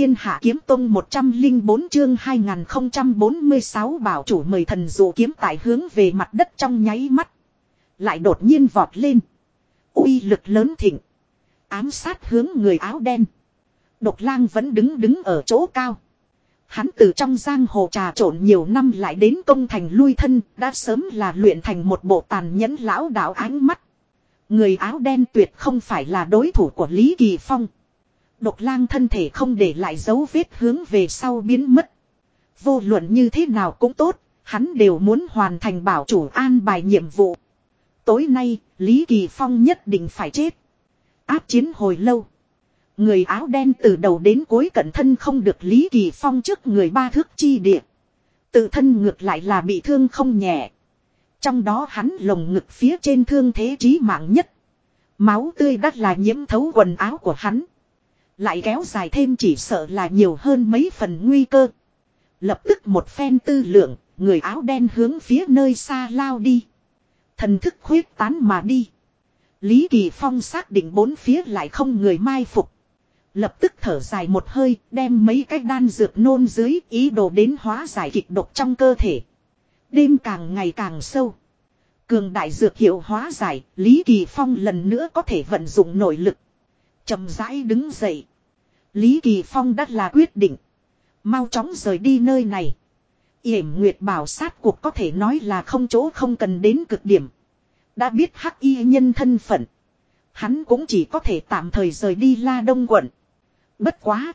thiên hạ kiếm tông 104 chương 2046 bảo chủ mời thần dụ kiếm tại hướng về mặt đất trong nháy mắt. Lại đột nhiên vọt lên. uy lực lớn thịnh. Ám sát hướng người áo đen. Độc lang vẫn đứng đứng ở chỗ cao. Hắn từ trong giang hồ trà trộn nhiều năm lại đến công thành lui thân, đã sớm là luyện thành một bộ tàn nhẫn lão đạo ánh mắt. Người áo đen tuyệt không phải là đối thủ của Lý Kỳ Phong. Độc lang thân thể không để lại dấu vết hướng về sau biến mất. Vô luận như thế nào cũng tốt, hắn đều muốn hoàn thành bảo chủ an bài nhiệm vụ. Tối nay, Lý Kỳ Phong nhất định phải chết. Áp chiến hồi lâu. Người áo đen từ đầu đến cuối cận thân không được Lý Kỳ Phong trước người ba thước chi địa. Tự thân ngược lại là bị thương không nhẹ. Trong đó hắn lồng ngực phía trên thương thế trí mạng nhất. Máu tươi đắt là nhiễm thấu quần áo của hắn. Lại kéo dài thêm chỉ sợ là nhiều hơn mấy phần nguy cơ. Lập tức một phen tư lượng, người áo đen hướng phía nơi xa lao đi. Thần thức khuyết tán mà đi. Lý Kỳ Phong xác định bốn phía lại không người mai phục. Lập tức thở dài một hơi, đem mấy cái đan dược nôn dưới ý đồ đến hóa giải kịch độc trong cơ thể. Đêm càng ngày càng sâu. Cường đại dược hiệu hóa giải, Lý Kỳ Phong lần nữa có thể vận dụng nội lực. chậm rãi đứng dậy. Lý Kỳ Phong đã là quyết định. Mau chóng rời đi nơi này. Yểm Nguyệt bảo sát cuộc có thể nói là không chỗ không cần đến cực điểm. Đã biết hắc y nhân thân phận. Hắn cũng chỉ có thể tạm thời rời đi La Đông quận. Bất quá.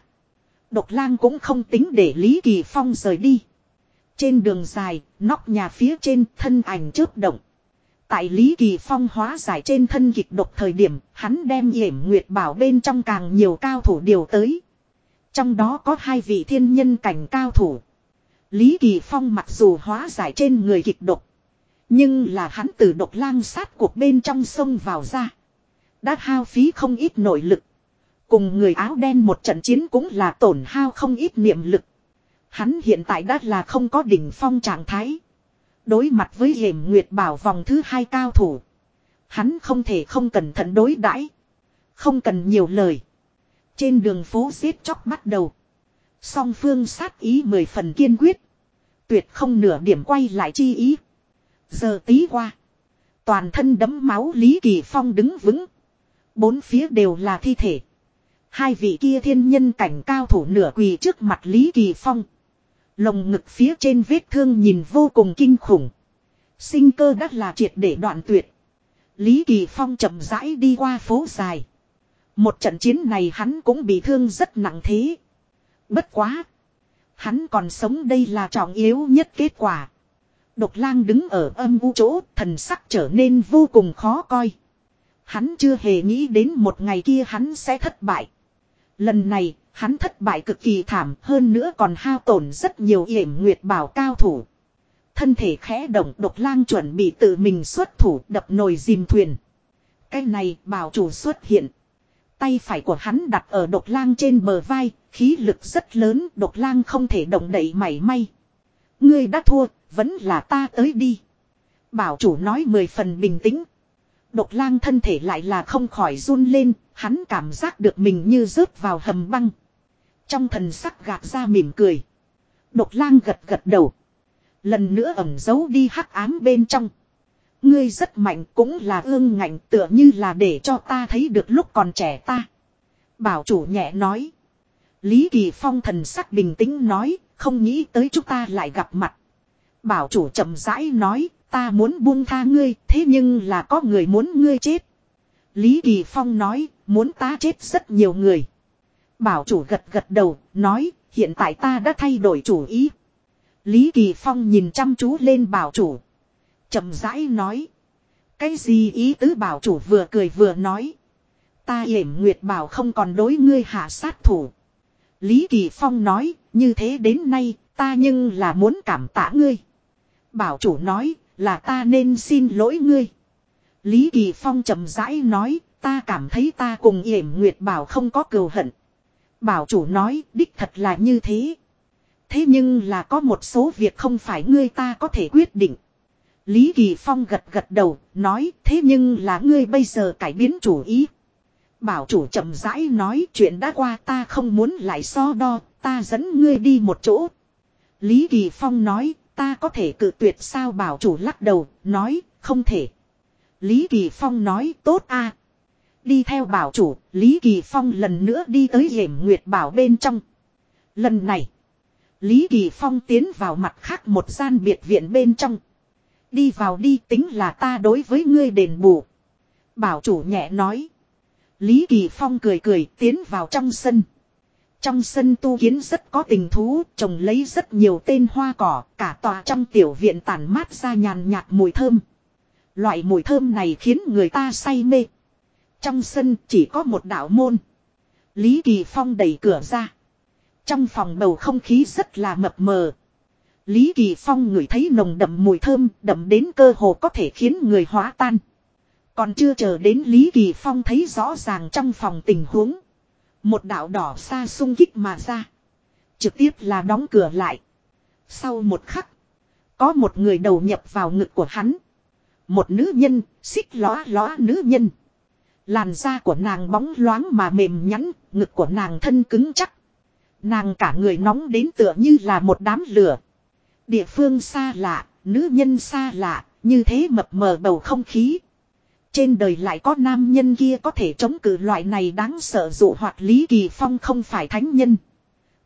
Độc lang cũng không tính để Lý Kỳ Phong rời đi. Trên đường dài, nóc nhà phía trên thân ảnh chớp động. Tại Lý Kỳ Phong hóa giải trên thân kịch độc thời điểm, hắn đem yểm nguyệt bảo bên trong càng nhiều cao thủ điều tới. Trong đó có hai vị thiên nhân cảnh cao thủ. Lý Kỳ Phong mặc dù hóa giải trên người kịch độc. Nhưng là hắn từ độc lang sát cuộc bên trong sông vào ra. Đã hao phí không ít nội lực. Cùng người áo đen một trận chiến cũng là tổn hao không ít niệm lực. Hắn hiện tại đã là không có đỉnh phong trạng thái. Đối mặt với hiểm nguyệt bảo vòng thứ hai cao thủ. Hắn không thể không cẩn thận đối đãi Không cần nhiều lời. Trên đường phố xếp chóc bắt đầu. Song phương sát ý mười phần kiên quyết. Tuyệt không nửa điểm quay lại chi ý. Giờ tí qua. Toàn thân đấm máu Lý Kỳ Phong đứng vững. Bốn phía đều là thi thể. Hai vị kia thiên nhân cảnh cao thủ nửa quỳ trước mặt Lý Kỳ Phong. Lồng ngực phía trên vết thương nhìn vô cùng kinh khủng. Sinh cơ đắt là triệt để đoạn tuyệt. Lý Kỳ Phong chậm rãi đi qua phố dài. Một trận chiến này hắn cũng bị thương rất nặng thế. Bất quá. Hắn còn sống đây là trọng yếu nhất kết quả. Độc lang đứng ở âm u chỗ thần sắc trở nên vô cùng khó coi. Hắn chưa hề nghĩ đến một ngày kia hắn sẽ thất bại. Lần này, hắn thất bại cực kỳ thảm hơn nữa còn hao tổn rất nhiều yểm nguyệt bảo cao thủ. Thân thể khẽ động độc lang chuẩn bị tự mình xuất thủ đập nồi dìm thuyền. Cái này bảo chủ xuất hiện. Tay phải của hắn đặt ở độc lang trên bờ vai, khí lực rất lớn, độc lang không thể động đậy mảy may. Ngươi đã thua, vẫn là ta tới đi. Bảo chủ nói mười phần bình tĩnh. Độc lang thân thể lại là không khỏi run lên, hắn cảm giác được mình như rớt vào hầm băng. Trong thần sắc gạt ra mỉm cười. Độc lang gật gật đầu. Lần nữa ẩm giấu đi hắc ám bên trong. Ngươi rất mạnh cũng là ương ngạnh tựa như là để cho ta thấy được lúc còn trẻ ta. Bảo chủ nhẹ nói. Lý Kỳ Phong thần sắc bình tĩnh nói, không nghĩ tới chúng ta lại gặp mặt. Bảo chủ chậm rãi nói, ta muốn buông tha ngươi, thế nhưng là có người muốn ngươi chết. Lý Kỳ Phong nói, muốn ta chết rất nhiều người. Bảo chủ gật gật đầu, nói, hiện tại ta đã thay đổi chủ ý. Lý Kỳ Phong nhìn chăm chú lên bảo chủ. chậm rãi nói. Cái gì ý tứ bảo chủ vừa cười vừa nói. Ta hiểm nguyệt bảo không còn đối ngươi hạ sát thủ. Lý Kỳ Phong nói, như thế đến nay, ta nhưng là muốn cảm tạ ngươi. Bảo chủ nói, là ta nên xin lỗi ngươi. Lý Kỳ Phong chậm rãi nói, ta cảm thấy ta cùng yểm nguyệt bảo không có cừu hận. Bảo chủ nói, đích thật là như thế. Thế nhưng là có một số việc không phải ngươi ta có thể quyết định. Lý Kỳ Phong gật gật đầu, nói thế nhưng là ngươi bây giờ cải biến chủ ý. Bảo chủ chậm rãi nói chuyện đã qua ta không muốn lại so đo, ta dẫn ngươi đi một chỗ. Lý Kỳ Phong nói, ta có thể cự tuyệt sao bảo chủ lắc đầu, nói, không thể. Lý Kỳ Phong nói, tốt a Đi theo bảo chủ, Lý Kỳ Phong lần nữa đi tới hiểm nguyệt bảo bên trong. Lần này, Lý Kỳ Phong tiến vào mặt khác một gian biệt viện bên trong. Đi vào đi tính là ta đối với ngươi đền bù. Bảo chủ nhẹ nói. Lý Kỳ Phong cười cười tiến vào trong sân. Trong sân tu kiến rất có tình thú, trồng lấy rất nhiều tên hoa cỏ, cả tòa trong tiểu viện tản mát ra nhàn nhạt mùi thơm. Loại mùi thơm này khiến người ta say mê. Trong sân chỉ có một đạo môn. Lý Kỳ Phong đẩy cửa ra. Trong phòng bầu không khí rất là mập mờ. Lý Kỳ Phong ngửi thấy nồng đậm mùi thơm, đậm đến cơ hồ có thể khiến người hóa tan. Còn chưa chờ đến Lý Kỳ Phong thấy rõ ràng trong phòng tình huống. Một đạo đỏ xa sung kích mà ra. Trực tiếp là đóng cửa lại. Sau một khắc. Có một người đầu nhập vào ngực của hắn. Một nữ nhân, xích lõa lõa nữ nhân. Làn da của nàng bóng loáng mà mềm nhắn, ngực của nàng thân cứng chắc. Nàng cả người nóng đến tựa như là một đám lửa. Địa phương xa lạ, nữ nhân xa lạ, như thế mập mờ bầu không khí. Trên đời lại có nam nhân kia có thể chống cự loại này đáng sợ dụ hoạt Lý Kỳ Phong không phải thánh nhân.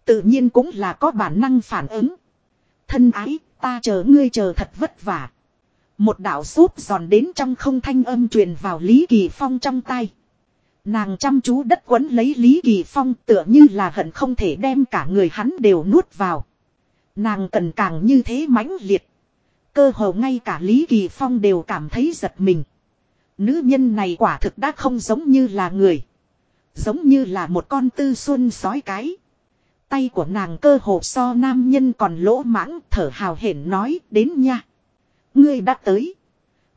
Tự nhiên cũng là có bản năng phản ứng. Thân ái, ta chờ ngươi chờ thật vất vả. Một đạo súp giòn đến trong không thanh âm truyền vào Lý Kỳ Phong trong tay. Nàng chăm chú đất quấn lấy Lý Kỳ Phong tựa như là hận không thể đem cả người hắn đều nuốt vào. Nàng cần càng như thế mãnh liệt. Cơ hồ ngay cả Lý Kỳ Phong đều cảm thấy giật mình. Nữ nhân này quả thực đã không giống như là người. Giống như là một con tư xuân sói cái. Tay của nàng cơ hồ so nam nhân còn lỗ mãng, thở hào hển nói, đến nha. Ngươi đã tới.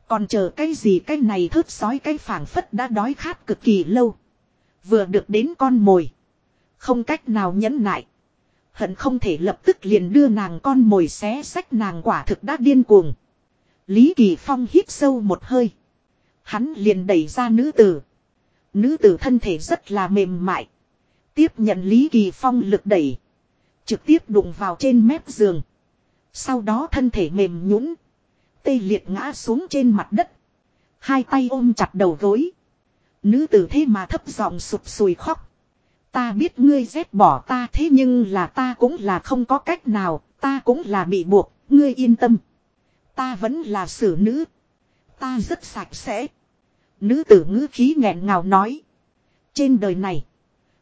Còn chờ cái gì cái này thớt sói cái phảng phất đã đói khát cực kỳ lâu. Vừa được đến con mồi. Không cách nào nhẫn nại. Hận không thể lập tức liền đưa nàng con mồi xé sách nàng quả thực đã điên cuồng. Lý Kỳ Phong hít sâu một hơi. Hắn liền đẩy ra nữ tử. Nữ tử thân thể rất là mềm mại. Tiếp nhận Lý Kỳ Phong lực đẩy. Trực tiếp đụng vào trên mép giường. Sau đó thân thể mềm nhũn Tê liệt ngã xuống trên mặt đất. Hai tay ôm chặt đầu gối. Nữ tử thế mà thấp giọng sụp sùi khóc. Ta biết ngươi dép bỏ ta thế nhưng là ta cũng là không có cách nào, ta cũng là bị buộc, ngươi yên tâm. Ta vẫn là xử nữ. Ta rất sạch sẽ. Nữ tử ngữ khí nghẹn ngào nói. Trên đời này.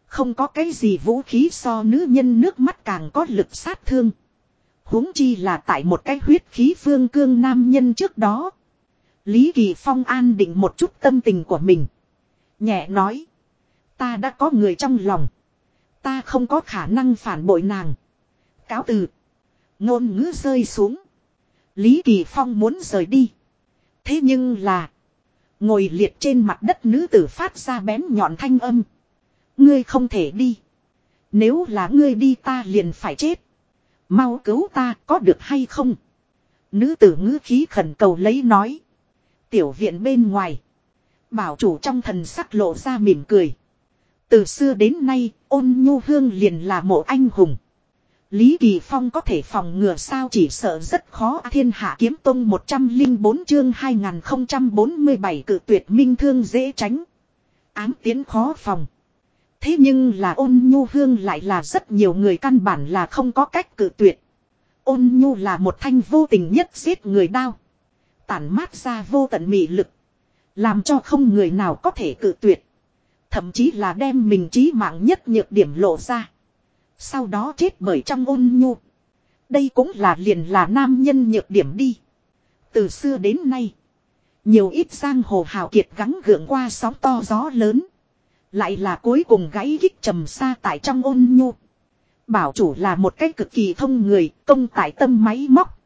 Không có cái gì vũ khí so nữ nhân nước mắt càng có lực sát thương huống chi là tại một cái huyết khí phương cương nam nhân trước đó. Lý Kỳ Phong an định một chút tâm tình của mình. Nhẹ nói. Ta đã có người trong lòng. Ta không có khả năng phản bội nàng. Cáo từ. Ngôn ngữ rơi xuống. Lý Kỳ Phong muốn rời đi. Thế nhưng là. Ngồi liệt trên mặt đất nữ tử phát ra bén nhọn thanh âm. Ngươi không thể đi. Nếu là ngươi đi ta liền phải chết. Mau cứu ta có được hay không? Nữ tử ngữ khí khẩn cầu lấy nói. Tiểu viện bên ngoài. Bảo chủ trong thần sắc lộ ra mỉm cười. Từ xưa đến nay, ôn nhu hương liền là mộ anh hùng. Lý Kỳ Phong có thể phòng ngừa sao chỉ sợ rất khó thiên hạ kiếm tông 104 chương 2047 cự tuyệt minh thương dễ tránh. Ám tiến khó phòng. Thế nhưng là ôn nhu hương lại là rất nhiều người căn bản là không có cách cự tuyệt. Ôn nhu là một thanh vô tình nhất giết người đao. Tản mát ra vô tận mị lực. Làm cho không người nào có thể cự tuyệt. Thậm chí là đem mình trí mạng nhất nhược điểm lộ ra. Sau đó chết bởi trong ôn nhu. Đây cũng là liền là nam nhân nhược điểm đi. Từ xưa đến nay. Nhiều ít giang hồ hào kiệt gắng gượng qua sóng to gió lớn. Lại là cuối cùng gãy gích trầm xa tại trong ôn nhu. Bảo chủ là một cái cực kỳ thông người, công tại tâm máy móc.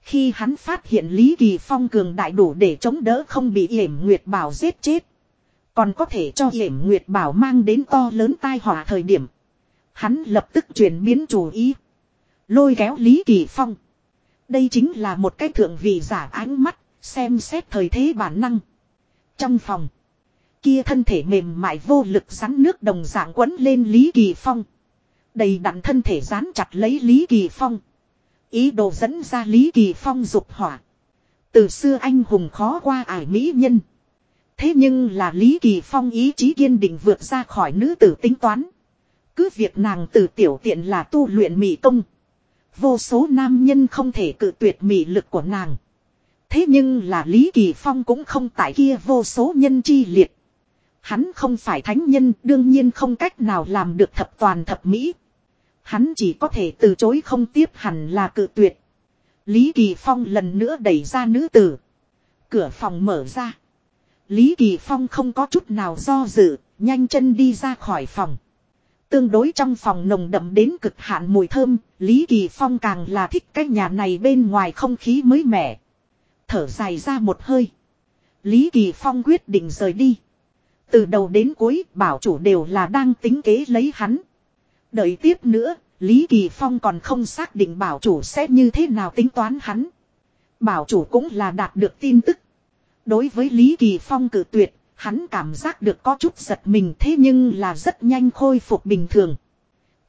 Khi hắn phát hiện Lý Kỳ Phong cường đại đủ để chống đỡ không bị hiểm nguyệt bảo giết chết. Còn có thể cho hiểm nguyệt bảo mang đến to lớn tai họa thời điểm. Hắn lập tức chuyển biến chủ ý. Lôi kéo Lý Kỳ Phong. Đây chính là một cái thượng vị giả ánh mắt, xem xét thời thế bản năng. Trong phòng. Kia thân thể mềm mại vô lực rắn nước đồng dạng quấn lên Lý Kỳ Phong. Đầy đặn thân thể dán chặt lấy Lý Kỳ Phong. Ý đồ dẫn ra Lý Kỳ Phong dục hỏa. Từ xưa anh hùng khó qua ải mỹ nhân. Thế nhưng là Lý Kỳ Phong ý chí kiên định vượt ra khỏi nữ tử tính toán. Cứ việc nàng từ tiểu tiện là tu luyện mỹ công. Vô số nam nhân không thể cự tuyệt mỹ lực của nàng. Thế nhưng là Lý Kỳ Phong cũng không tại kia vô số nhân chi liệt. Hắn không phải thánh nhân đương nhiên không cách nào làm được thập toàn thập mỹ. Hắn chỉ có thể từ chối không tiếp hẳn là cự tuyệt. Lý Kỳ Phong lần nữa đẩy ra nữ tử. Cửa phòng mở ra. Lý Kỳ Phong không có chút nào do dự, nhanh chân đi ra khỏi phòng. Tương đối trong phòng nồng đậm đến cực hạn mùi thơm, Lý Kỳ Phong càng là thích cái nhà này bên ngoài không khí mới mẻ. Thở dài ra một hơi. Lý Kỳ Phong quyết định rời đi. Từ đầu đến cuối bảo chủ đều là đang tính kế lấy hắn. Đợi tiếp nữa, Lý Kỳ Phong còn không xác định bảo chủ sẽ như thế nào tính toán hắn. Bảo chủ cũng là đạt được tin tức. Đối với Lý Kỳ Phong cử tuyệt, hắn cảm giác được có chút giật mình thế nhưng là rất nhanh khôi phục bình thường.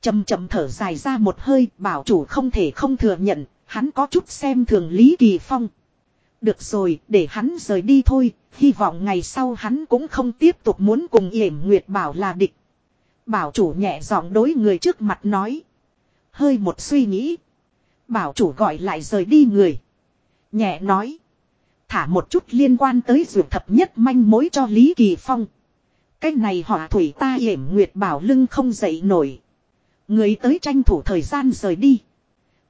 Chầm chậm thở dài ra một hơi, bảo chủ không thể không thừa nhận, hắn có chút xem thường Lý Kỳ Phong. Được rồi, để hắn rời đi thôi, hy vọng ngày sau hắn cũng không tiếp tục muốn cùng yểm Nguyệt Bảo là địch. Bảo chủ nhẹ giọng đối người trước mặt nói. Hơi một suy nghĩ. Bảo chủ gọi lại rời đi người. Nhẹ nói. Thả một chút liên quan tới dược thập nhất manh mối cho Lý Kỳ Phong. Cái này họ thủy ta yểm Nguyệt Bảo lưng không dậy nổi. Người tới tranh thủ thời gian rời đi.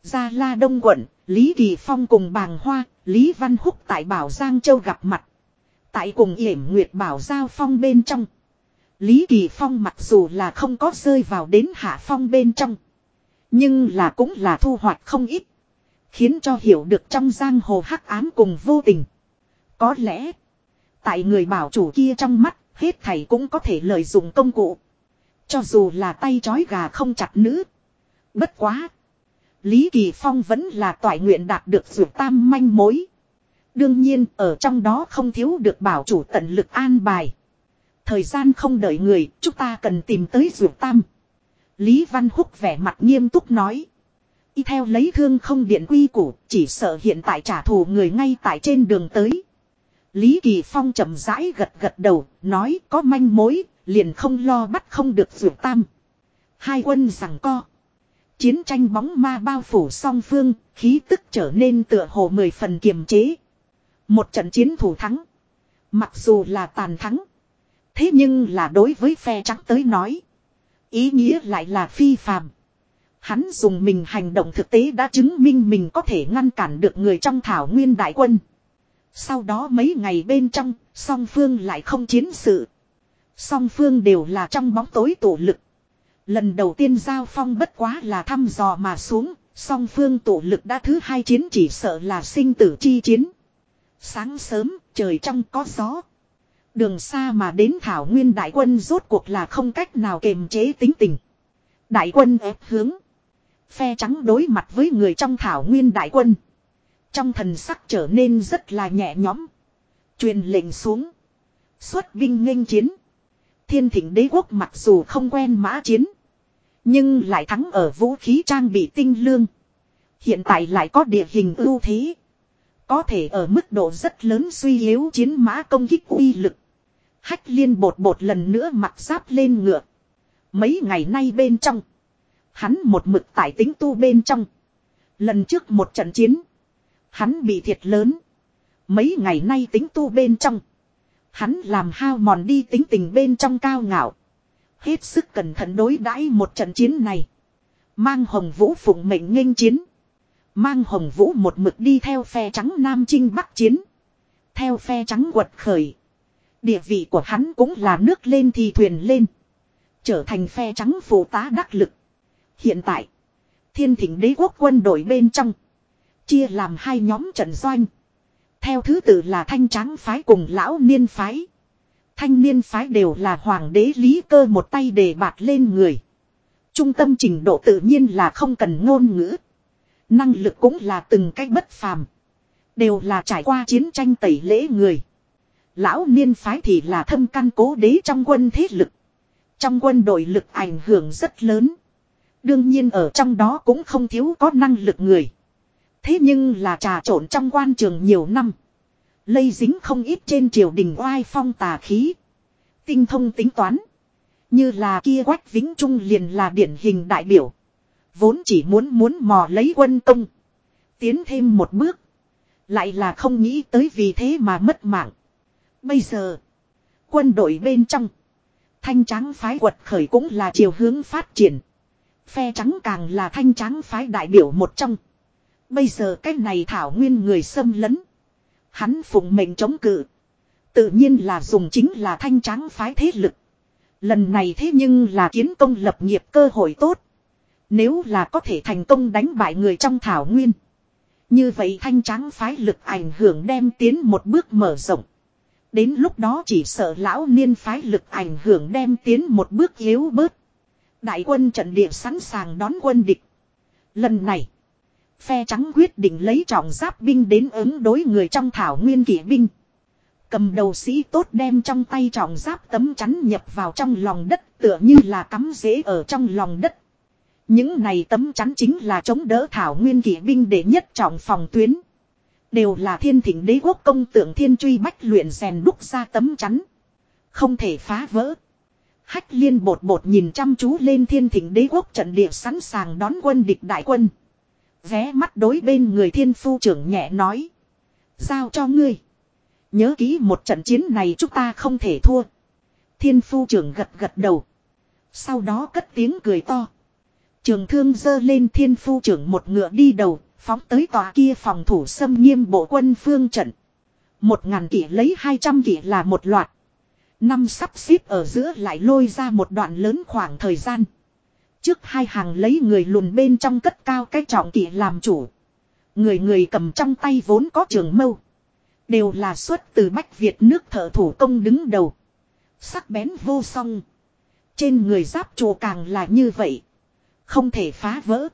Gia La Đông quận, Lý Kỳ Phong cùng bàng hoa, Lý Văn Húc tại Bảo Giang Châu gặp mặt. Tại cùng yểm Nguyệt Bảo Giao Phong bên trong. Lý Kỳ Phong mặc dù là không có rơi vào đến hạ phong bên trong. Nhưng là cũng là thu hoạch không ít. Khiến cho hiểu được trong giang hồ hắc ám cùng vô tình. Có lẽ. Tại người bảo chủ kia trong mắt. Hết thầy cũng có thể lợi dụng công cụ. Cho dù là tay chói gà không chặt nữ. Bất quá. Lý Kỳ Phong vẫn là toại nguyện đạt được dược tam manh mối. Đương nhiên ở trong đó không thiếu được bảo chủ tận lực an bài. Thời gian không đợi người, chúng ta cần tìm tới dược tam. Lý Văn Húc vẻ mặt nghiêm túc nói. Y theo lấy thương không điện quy củ, chỉ sợ hiện tại trả thù người ngay tại trên đường tới. Lý Kỳ Phong chậm rãi gật gật đầu, nói có manh mối, liền không lo bắt không được dược tam. Hai quân rằng co. Chiến tranh bóng ma bao phủ song phương, khí tức trở nên tựa hồ mười phần kiềm chế. Một trận chiến thủ thắng. Mặc dù là tàn thắng. Thế nhưng là đối với phe trắng tới nói. Ý nghĩa lại là phi phàm. Hắn dùng mình hành động thực tế đã chứng minh mình có thể ngăn cản được người trong thảo nguyên đại quân. Sau đó mấy ngày bên trong, song phương lại không chiến sự. Song phương đều là trong bóng tối tổ lực. Lần đầu tiên giao phong bất quá là thăm dò mà xuống, song phương tổ lực đã thứ hai chiến chỉ sợ là sinh tử chi chiến. Sáng sớm, trời trong có gió. Đường xa mà đến Thảo Nguyên đại quân rốt cuộc là không cách nào kềm chế tính tình. Đại quân ép hướng. Phe trắng đối mặt với người trong Thảo Nguyên đại quân. Trong thần sắc trở nên rất là nhẹ nhõm. Truyền lệnh xuống. Xuất binh nghênh chiến. Thiên thỉnh đế quốc mặc dù không quen mã chiến. Nhưng lại thắng ở vũ khí trang bị tinh lương. Hiện tại lại có địa hình ưu thế. Có thể ở mức độ rất lớn suy yếu chiến mã công kích uy lực. Hách liên bột bột lần nữa mặc giáp lên ngựa. Mấy ngày nay bên trong. Hắn một mực tại tính tu bên trong. Lần trước một trận chiến. Hắn bị thiệt lớn. Mấy ngày nay tính tu bên trong. Hắn làm hao mòn đi tính tình bên trong cao ngạo. Hết sức cẩn thận đối đãi một trận chiến này. Mang hồng vũ phụng mệnh nghênh chiến. Mang hồng vũ một mực đi theo phe trắng Nam Trinh Bắc chiến. Theo phe trắng quật khởi. Địa vị của hắn cũng là nước lên thì thuyền lên. Trở thành phe trắng phụ tá đắc lực. Hiện tại. Thiên thỉnh đế quốc quân đội bên trong. Chia làm hai nhóm trận doanh. Theo thứ tự là thanh trắng phái cùng lão niên phái. Thanh niên phái đều là hoàng đế lý cơ một tay đề bạt lên người. Trung tâm trình độ tự nhiên là không cần ngôn ngữ. Năng lực cũng là từng cách bất phàm. Đều là trải qua chiến tranh tẩy lễ người. Lão niên phái thì là thâm căn cố đế trong quân thế lực. Trong quân đội lực ảnh hưởng rất lớn. Đương nhiên ở trong đó cũng không thiếu có năng lực người. Thế nhưng là trà trộn trong quan trường nhiều năm. Lây dính không ít trên triều đình oai phong tà khí. Tinh thông tính toán. Như là kia quách vĩnh trung liền là điển hình đại biểu. Vốn chỉ muốn muốn mò lấy quân công. Tiến thêm một bước. Lại là không nghĩ tới vì thế mà mất mạng. Bây giờ. Quân đội bên trong. Thanh trắng phái quật khởi cũng là chiều hướng phát triển. Phe trắng càng là thanh trắng phái đại biểu một trong. Bây giờ cái này thảo nguyên người xâm lấn. Hắn phụng mệnh chống cự. Tự nhiên là dùng chính là thanh trắng phái thế lực. Lần này thế nhưng là kiến công lập nghiệp cơ hội tốt. Nếu là có thể thành công đánh bại người trong thảo nguyên. Như vậy thanh trắng phái lực ảnh hưởng đem tiến một bước mở rộng. Đến lúc đó chỉ sợ lão niên phái lực ảnh hưởng đem tiến một bước yếu bớt. Đại quân trận địa sẵn sàng đón quân địch. Lần này, phe trắng quyết định lấy trọng giáp binh đến ứng đối người trong thảo nguyên kỵ binh. Cầm đầu sĩ tốt đem trong tay trọng giáp tấm chắn nhập vào trong lòng đất, tựa như là cắm rễ ở trong lòng đất. Những này tấm chắn chính là chống đỡ thảo nguyên kỵ binh để nhất trọng phòng tuyến. Đều là thiên thỉnh đế quốc công tượng thiên truy bách luyện rèn đúc ra tấm chắn. Không thể phá vỡ. Hách liên bột bột nhìn chăm chú lên thiên thỉnh đế quốc trận địa sẵn sàng đón quân địch đại quân. Vé mắt đối bên người thiên phu trưởng nhẹ nói. Giao cho ngươi. Nhớ kỹ một trận chiến này chúng ta không thể thua. Thiên phu trưởng gật gật đầu. Sau đó cất tiếng cười to. Trường thương dơ lên thiên phu trưởng một ngựa đi đầu, phóng tới tòa kia phòng thủ xâm nghiêm bộ quân phương trận. Một ngàn kỷ lấy hai trăm kỷ là một loạt. Năm sắp xếp ở giữa lại lôi ra một đoạn lớn khoảng thời gian. Trước hai hàng lấy người lùn bên trong cất cao cái trọng kỵ làm chủ. Người người cầm trong tay vốn có trường mâu. Đều là xuất từ Bách Việt nước thợ thủ công đứng đầu. Sắc bén vô song. Trên người giáp chủ càng là như vậy. Không thể phá vỡ.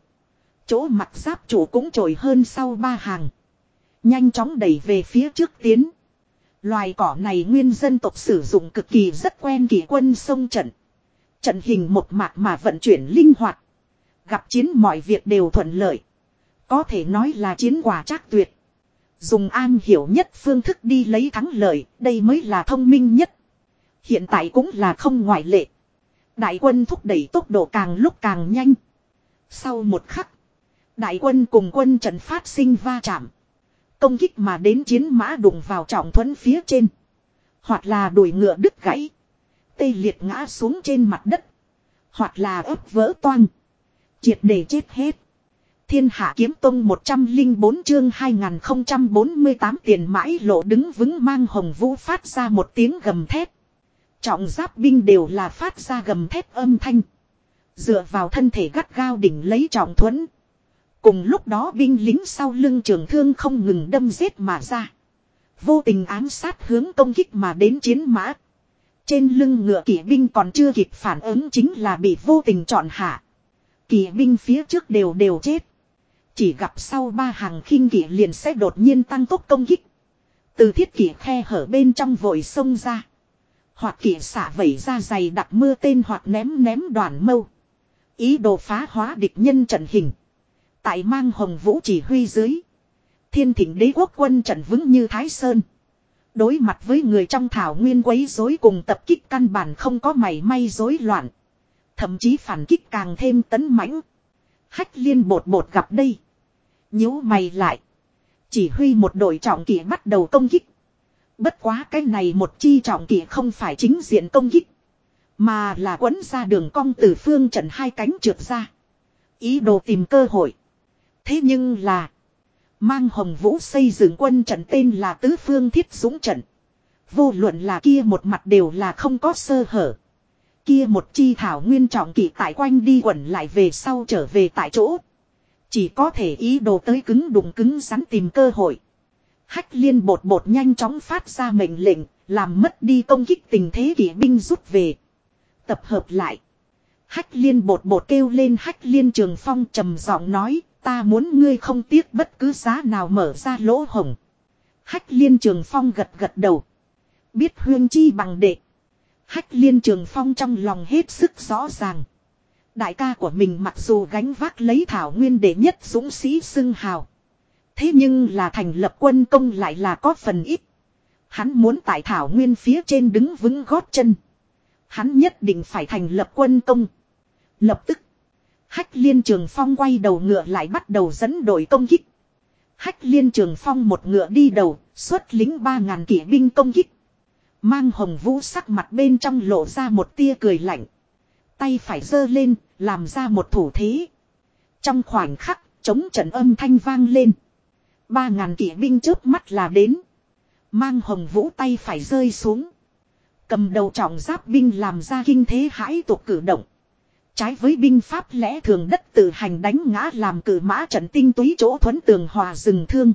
Chỗ mặt giáp chủ cũng trội hơn sau ba hàng. Nhanh chóng đẩy về phía trước tiến. Loài cỏ này nguyên dân tộc sử dụng cực kỳ rất quen kỳ quân sông trận. Trận hình một mạc mà vận chuyển linh hoạt. Gặp chiến mọi việc đều thuận lợi. Có thể nói là chiến quả chắc tuyệt. Dùng an hiểu nhất phương thức đi lấy thắng lợi, đây mới là thông minh nhất. Hiện tại cũng là không ngoại lệ. Đại quân thúc đẩy tốc độ càng lúc càng nhanh. Sau một khắc, đại quân cùng quân trận phát sinh va chạm. Công kích mà đến chiến mã đụng vào trọng thuẫn phía trên. Hoặc là đuổi ngựa đứt gãy. Tê liệt ngã xuống trên mặt đất. Hoặc là ấp vỡ toang. Triệt để chết hết. Thiên hạ kiếm tông 104 chương 2048 tiền mãi lộ đứng vững mang hồng vũ phát ra một tiếng gầm thét. Trọng giáp binh đều là phát ra gầm thét âm thanh. Dựa vào thân thể gắt gao đỉnh lấy trọng thuẫn. Cùng lúc đó binh lính sau lưng trường thương không ngừng đâm giết mà ra. Vô tình ám sát hướng công kích mà đến chiến mã. Trên lưng ngựa kỵ binh còn chưa kịp phản ứng chính là bị vô tình chọn hạ. Kỵ binh phía trước đều đều chết. Chỉ gặp sau ba hàng khinh kỵ liền sẽ đột nhiên tăng tốc công kích. Từ thiết kỵ khe hở bên trong vội sông ra. Hoặc kỵ xả vẩy ra dày đặt mưa tên hoặc ném ném đoàn mâu. Ý đồ phá hóa địch nhân trận hình. Tại mang hồng vũ chỉ huy dưới. Thiên thỉnh đế quốc quân trận vững như Thái Sơn. Đối mặt với người trong thảo nguyên quấy rối cùng tập kích căn bản không có mảy may rối loạn. Thậm chí phản kích càng thêm tấn mãnh. Hách liên bột bột gặp đây. nhíu mày lại. Chỉ huy một đội trọng kỵ bắt đầu công kích. Bất quá cái này một chi trọng kỵ không phải chính diện công kích. Mà là quấn ra đường cong từ phương trận hai cánh trượt ra. Ý đồ tìm cơ hội. Thế nhưng là. Mang hồng vũ xây dựng quân trận tên là tứ phương thiết dũng trận. Vô luận là kia một mặt đều là không có sơ hở. Kia một chi thảo nguyên trọng kỵ tại quanh đi quẩn lại về sau trở về tại chỗ. Chỉ có thể ý đồ tới cứng đụng cứng rắn tìm cơ hội. Hách liên bột bột nhanh chóng phát ra mệnh lệnh, làm mất đi công kích tình thế kỵ binh rút về. Tập hợp lại. Hách liên bột bột kêu lên hách liên trường phong trầm giọng nói, ta muốn ngươi không tiếc bất cứ giá nào mở ra lỗ hồng. Hách liên trường phong gật gật đầu. Biết huyên chi bằng đệ. Hách liên trường phong trong lòng hết sức rõ ràng. Đại ca của mình mặc dù gánh vác lấy thảo nguyên đệ nhất dũng sĩ xưng hào. Thế nhưng là thành lập quân công lại là có phần ít. Hắn muốn tại thảo nguyên phía trên đứng vững gót chân. Hắn nhất định phải thành lập quân công. Lập tức. Hách liên trường phong quay đầu ngựa lại bắt đầu dẫn đội công kích. Hách liên trường phong một ngựa đi đầu, xuất lính ba ngàn kỵ binh công kích. Mang hồng vũ sắc mặt bên trong lộ ra một tia cười lạnh. Tay phải giơ lên, làm ra một thủ thế. Trong khoảnh khắc, chống trận âm thanh vang lên. Ba ngàn kỵ binh trước mắt là đến. Mang hồng vũ tay phải rơi xuống. Cầm đầu trọng giáp binh làm ra kinh thế hãi tục cử động. Trái với binh pháp lẽ thường đất tự hành đánh ngã làm cử mã trận tinh túy chỗ thuấn tường hòa rừng thương.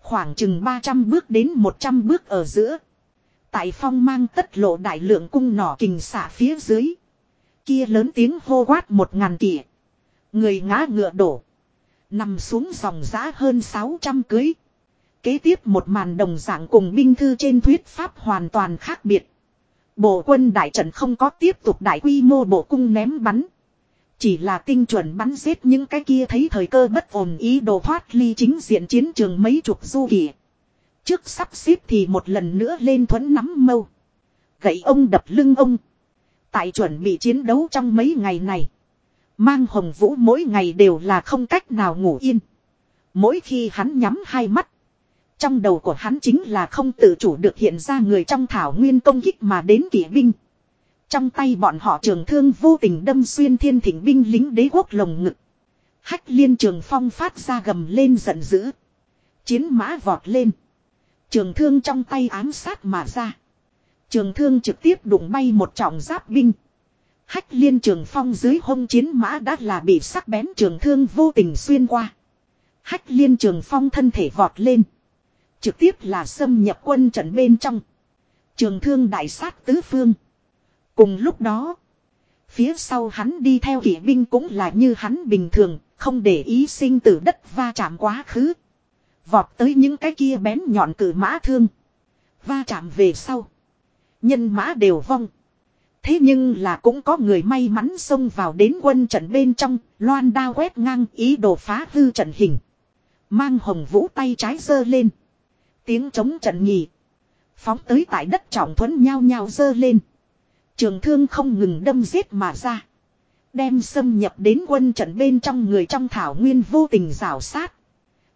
Khoảng chừng 300 bước đến 100 bước ở giữa. Tại phong mang tất lộ đại lượng cung nỏ kình xạ phía dưới. Kia lớn tiếng hô quát một ngàn kỷ. Người ngã ngựa đổ. Nằm xuống dòng giá hơn 600 cưới. Kế tiếp một màn đồng dạng cùng binh thư trên thuyết pháp hoàn toàn khác biệt. Bộ quân đại trận không có tiếp tục đại quy mô bộ cung ném bắn. Chỉ là tinh chuẩn bắn giết những cái kia thấy thời cơ bất ổn ý đồ thoát ly chính diện chiến trường mấy chục du kỳ. Trước sắp xếp thì một lần nữa lên thuẫn nắm mâu. Gậy ông đập lưng ông. Tại chuẩn bị chiến đấu trong mấy ngày này. Mang hồng vũ mỗi ngày đều là không cách nào ngủ yên. Mỗi khi hắn nhắm hai mắt. Trong đầu của hắn chính là không tự chủ được hiện ra người trong thảo nguyên công kích mà đến kỵ binh. Trong tay bọn họ trường thương vô tình đâm xuyên thiên thỉnh binh lính đế quốc lồng ngực. Hách liên trường phong phát ra gầm lên giận dữ. Chiến mã vọt lên. Trường thương trong tay ám sát mà ra. Trường thương trực tiếp đụng bay một trọng giáp binh. Hách liên trường phong dưới hông chiến mã đã là bị sắc bén trường thương vô tình xuyên qua. Hách liên trường phong thân thể vọt lên. Trực tiếp là xâm nhập quân trận bên trong. Trường thương đại sát tứ phương. Cùng lúc đó. Phía sau hắn đi theo kỵ binh cũng là như hắn bình thường. Không để ý sinh tử đất va chạm quá khứ. Vọt tới những cái kia bén nhọn cử mã thương. Va chạm về sau. Nhân mã đều vong. Thế nhưng là cũng có người may mắn xông vào đến quân trận bên trong, loan đao quét ngang ý đồ phá hư trận hình. Mang hồng vũ tay trái giơ lên. Tiếng chống trận nhì. Phóng tới tại đất trọng thuẫn nhao nhao giơ lên. Trường thương không ngừng đâm giết mà ra. Đem xâm nhập đến quân trận bên trong người trong thảo nguyên vô tình rào sát.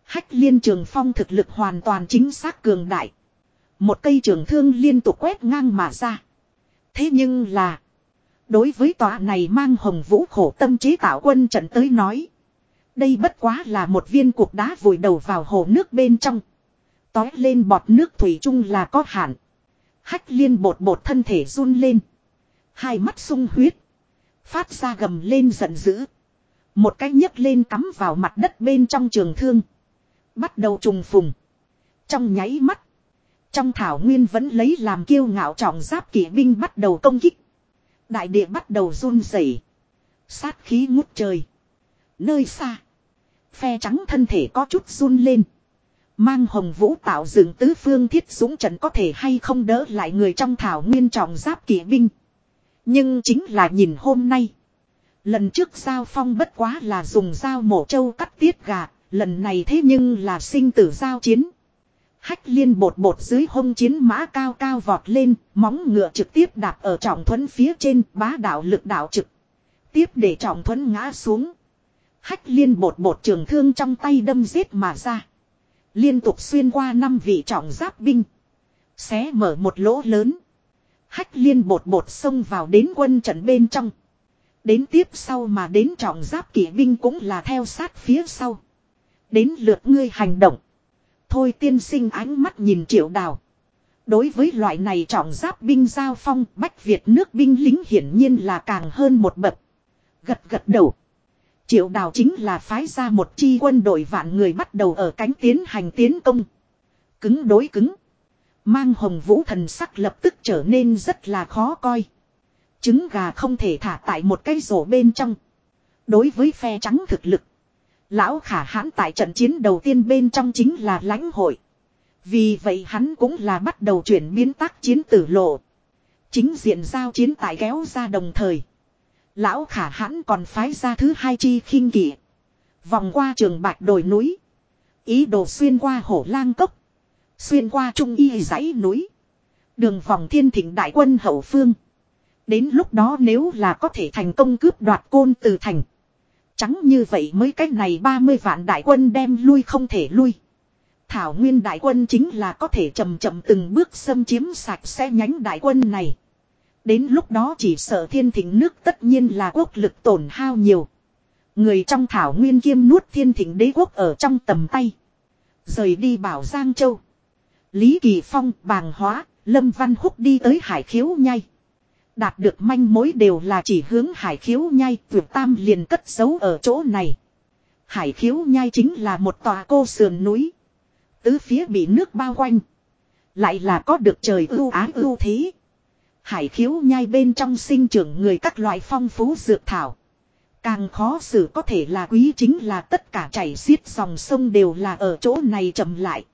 Hách liên trường phong thực lực hoàn toàn chính xác cường đại. Một cây trường thương liên tục quét ngang mà ra. Thế nhưng là. Đối với tòa này mang hồng vũ khổ tâm chế tạo quân trận tới nói. Đây bất quá là một viên cuộc đá vùi đầu vào hồ nước bên trong. Tói lên bọt nước thủy chung là có hạn. Hách liên bột bột thân thể run lên. Hai mắt sung huyết. Phát ra gầm lên giận dữ. Một cái nhấc lên cắm vào mặt đất bên trong trường thương. Bắt đầu trùng phùng. Trong nháy mắt. Trong thảo nguyên vẫn lấy làm kiêu ngạo trọng giáp kỵ binh bắt đầu công kích. Đại địa bắt đầu run rẩy, Sát khí ngút trời. Nơi xa. Phe trắng thân thể có chút run lên. Mang hồng vũ tạo dựng tứ phương thiết súng trận có thể hay không đỡ lại người trong thảo nguyên trọng giáp kỵ binh. Nhưng chính là nhìn hôm nay. Lần trước giao phong bất quá là dùng dao mổ trâu cắt tiết gà. Lần này thế nhưng là sinh tử giao chiến. Hách liên bột bột dưới hông chiến mã cao cao vọt lên, móng ngựa trực tiếp đạp ở trọng thuẫn phía trên, bá đạo lực đạo trực. Tiếp để trọng thuẫn ngã xuống. Hách liên bột bột trường thương trong tay đâm giết mà ra. Liên tục xuyên qua năm vị trọng giáp binh. Xé mở một lỗ lớn. Hách liên bột bột xông vào đến quân trận bên trong. Đến tiếp sau mà đến trọng giáp kỵ binh cũng là theo sát phía sau. Đến lượt ngươi hành động. Thôi tiên sinh ánh mắt nhìn triệu đào. Đối với loại này trọng giáp binh giao phong, bách Việt nước binh lính hiển nhiên là càng hơn một bậc. Gật gật đầu. Triệu đào chính là phái ra một chi quân đội vạn người bắt đầu ở cánh tiến hành tiến công. Cứng đối cứng. Mang hồng vũ thần sắc lập tức trở nên rất là khó coi. Trứng gà không thể thả tại một cái rổ bên trong. Đối với phe trắng thực lực. Lão khả hãn tại trận chiến đầu tiên bên trong chính là lãnh hội. Vì vậy hắn cũng là bắt đầu chuyển biến tác chiến tử lộ. Chính diện giao chiến tại kéo ra đồng thời. Lão khả hãn còn phái ra thứ hai chi khinh kỵ. Vòng qua trường bạch đồi núi. Ý đồ xuyên qua hổ lang cốc. Xuyên qua trung y dãy núi. Đường vòng thiên thịnh đại quân hậu phương. Đến lúc đó nếu là có thể thành công cướp đoạt côn từ thành. Trắng như vậy mới cách này 30 vạn đại quân đem lui không thể lui. Thảo nguyên đại quân chính là có thể chậm chậm từng bước xâm chiếm sạch xe nhánh đại quân này. Đến lúc đó chỉ sợ thiên thịnh nước tất nhiên là quốc lực tổn hao nhiều. Người trong thảo nguyên kiêm nuốt thiên thịnh đế quốc ở trong tầm tay. Rời đi bảo Giang Châu. Lý Kỳ Phong bàng hóa, Lâm Văn Húc đi tới hải khiếu nhai. Đạt được manh mối đều là chỉ hướng hải khiếu nhai, tuyệt tam liền cất giấu ở chỗ này. Hải khiếu nhai chính là một tòa cô sườn núi. Tứ phía bị nước bao quanh. Lại là có được trời ưu ái ưu thế. Hải khiếu nhai bên trong sinh trưởng người các loại phong phú dược thảo. Càng khó xử có thể là quý chính là tất cả chảy xiết dòng sông đều là ở chỗ này chậm lại.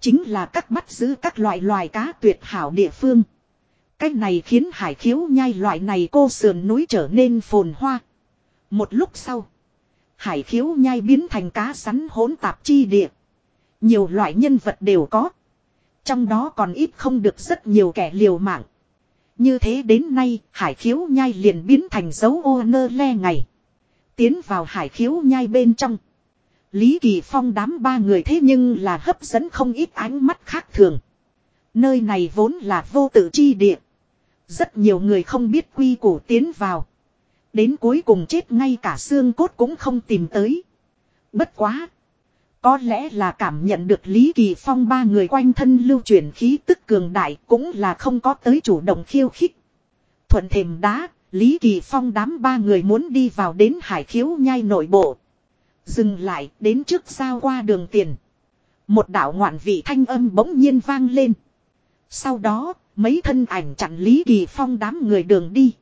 Chính là các bắt giữ các loại loài cá tuyệt hảo địa phương. Cách này khiến hải khiếu nhai loại này cô sườn núi trở nên phồn hoa. Một lúc sau. Hải khiếu nhai biến thành cá sắn hỗn tạp chi địa. Nhiều loại nhân vật đều có. Trong đó còn ít không được rất nhiều kẻ liều mạng. Như thế đến nay, hải khiếu nhai liền biến thành dấu ô nơ le ngày. Tiến vào hải khiếu nhai bên trong. Lý Kỳ Phong đám ba người thế nhưng là hấp dẫn không ít ánh mắt khác thường. Nơi này vốn là vô tự chi địa. Rất nhiều người không biết quy củ tiến vào. Đến cuối cùng chết ngay cả xương cốt cũng không tìm tới. Bất quá. Có lẽ là cảm nhận được Lý Kỳ Phong ba người quanh thân lưu chuyển khí tức cường đại cũng là không có tới chủ động khiêu khích. Thuận thềm đá, Lý Kỳ Phong đám ba người muốn đi vào đến hải khiếu nhai nội bộ. Dừng lại đến trước sao qua đường tiền. Một đạo ngoạn vị thanh âm bỗng nhiên vang lên. Sau đó, mấy thân ảnh chặn Lý Kỳ Phong đám người đường đi.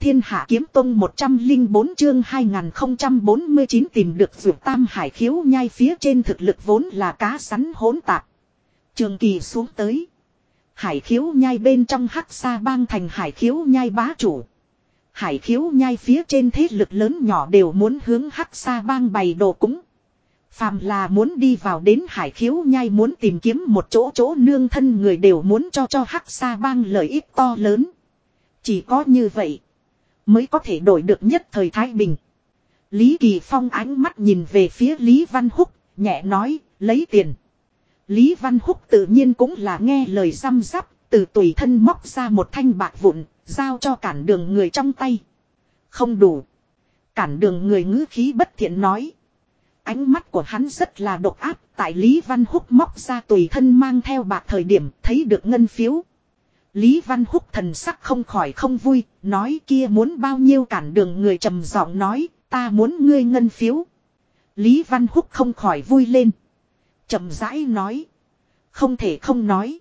Thiên Hạ Kiếm Tông 104 chương 2049 tìm được vượt tam hải khiếu nhai phía trên thực lực vốn là cá sắn hỗn tạp. Trường kỳ xuống tới. Hải khiếu nhai bên trong hắc sa bang thành hải khiếu nhai bá chủ. Hải khiếu nhai phía trên thế lực lớn nhỏ đều muốn hướng hắc sa bang bày đồ cúng. Phàm là muốn đi vào đến hải khiếu nhai muốn tìm kiếm một chỗ chỗ nương thân người đều muốn cho cho hắc sa bang lợi ích to lớn. Chỉ có như vậy mới có thể đổi được nhất thời Thái Bình. Lý Kỳ Phong ánh mắt nhìn về phía Lý Văn Húc, nhẹ nói, lấy tiền. Lý Văn Húc tự nhiên cũng là nghe lời răm rắp, từ tùy thân móc ra một thanh bạc vụn, giao cho cản đường người trong tay. Không đủ. Cản đường người ngữ khí bất thiện nói. Ánh mắt của hắn rất là độc áp, tại Lý Văn Húc móc ra tùy thân mang theo bạc thời điểm thấy được ngân phiếu. Lý Văn Húc thần sắc không khỏi không vui, nói kia muốn bao nhiêu cản đường người trầm giọng nói, ta muốn ngươi ngân phiếu. Lý Văn Húc không khỏi vui lên. trầm rãi nói. Không thể không nói.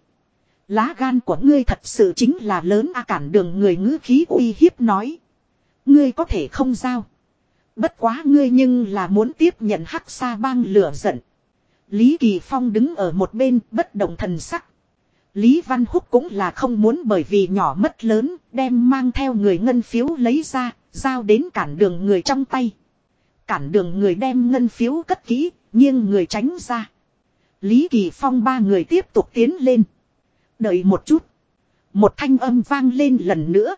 Lá gan của ngươi thật sự chính là lớn a cản đường người ngữ khí uy hiếp nói. Ngươi có thể không giao. Bất quá ngươi nhưng là muốn tiếp nhận hắc sa bang lửa giận. Lý Kỳ Phong đứng ở một bên bất động thần sắc Lý Văn Húc cũng là không muốn bởi vì nhỏ mất lớn, đem mang theo người ngân phiếu lấy ra, giao đến cản đường người trong tay. Cản đường người đem ngân phiếu cất kỹ, nghiêng người tránh ra. Lý Kỳ Phong ba người tiếp tục tiến lên. Đợi một chút. Một thanh âm vang lên lần nữa.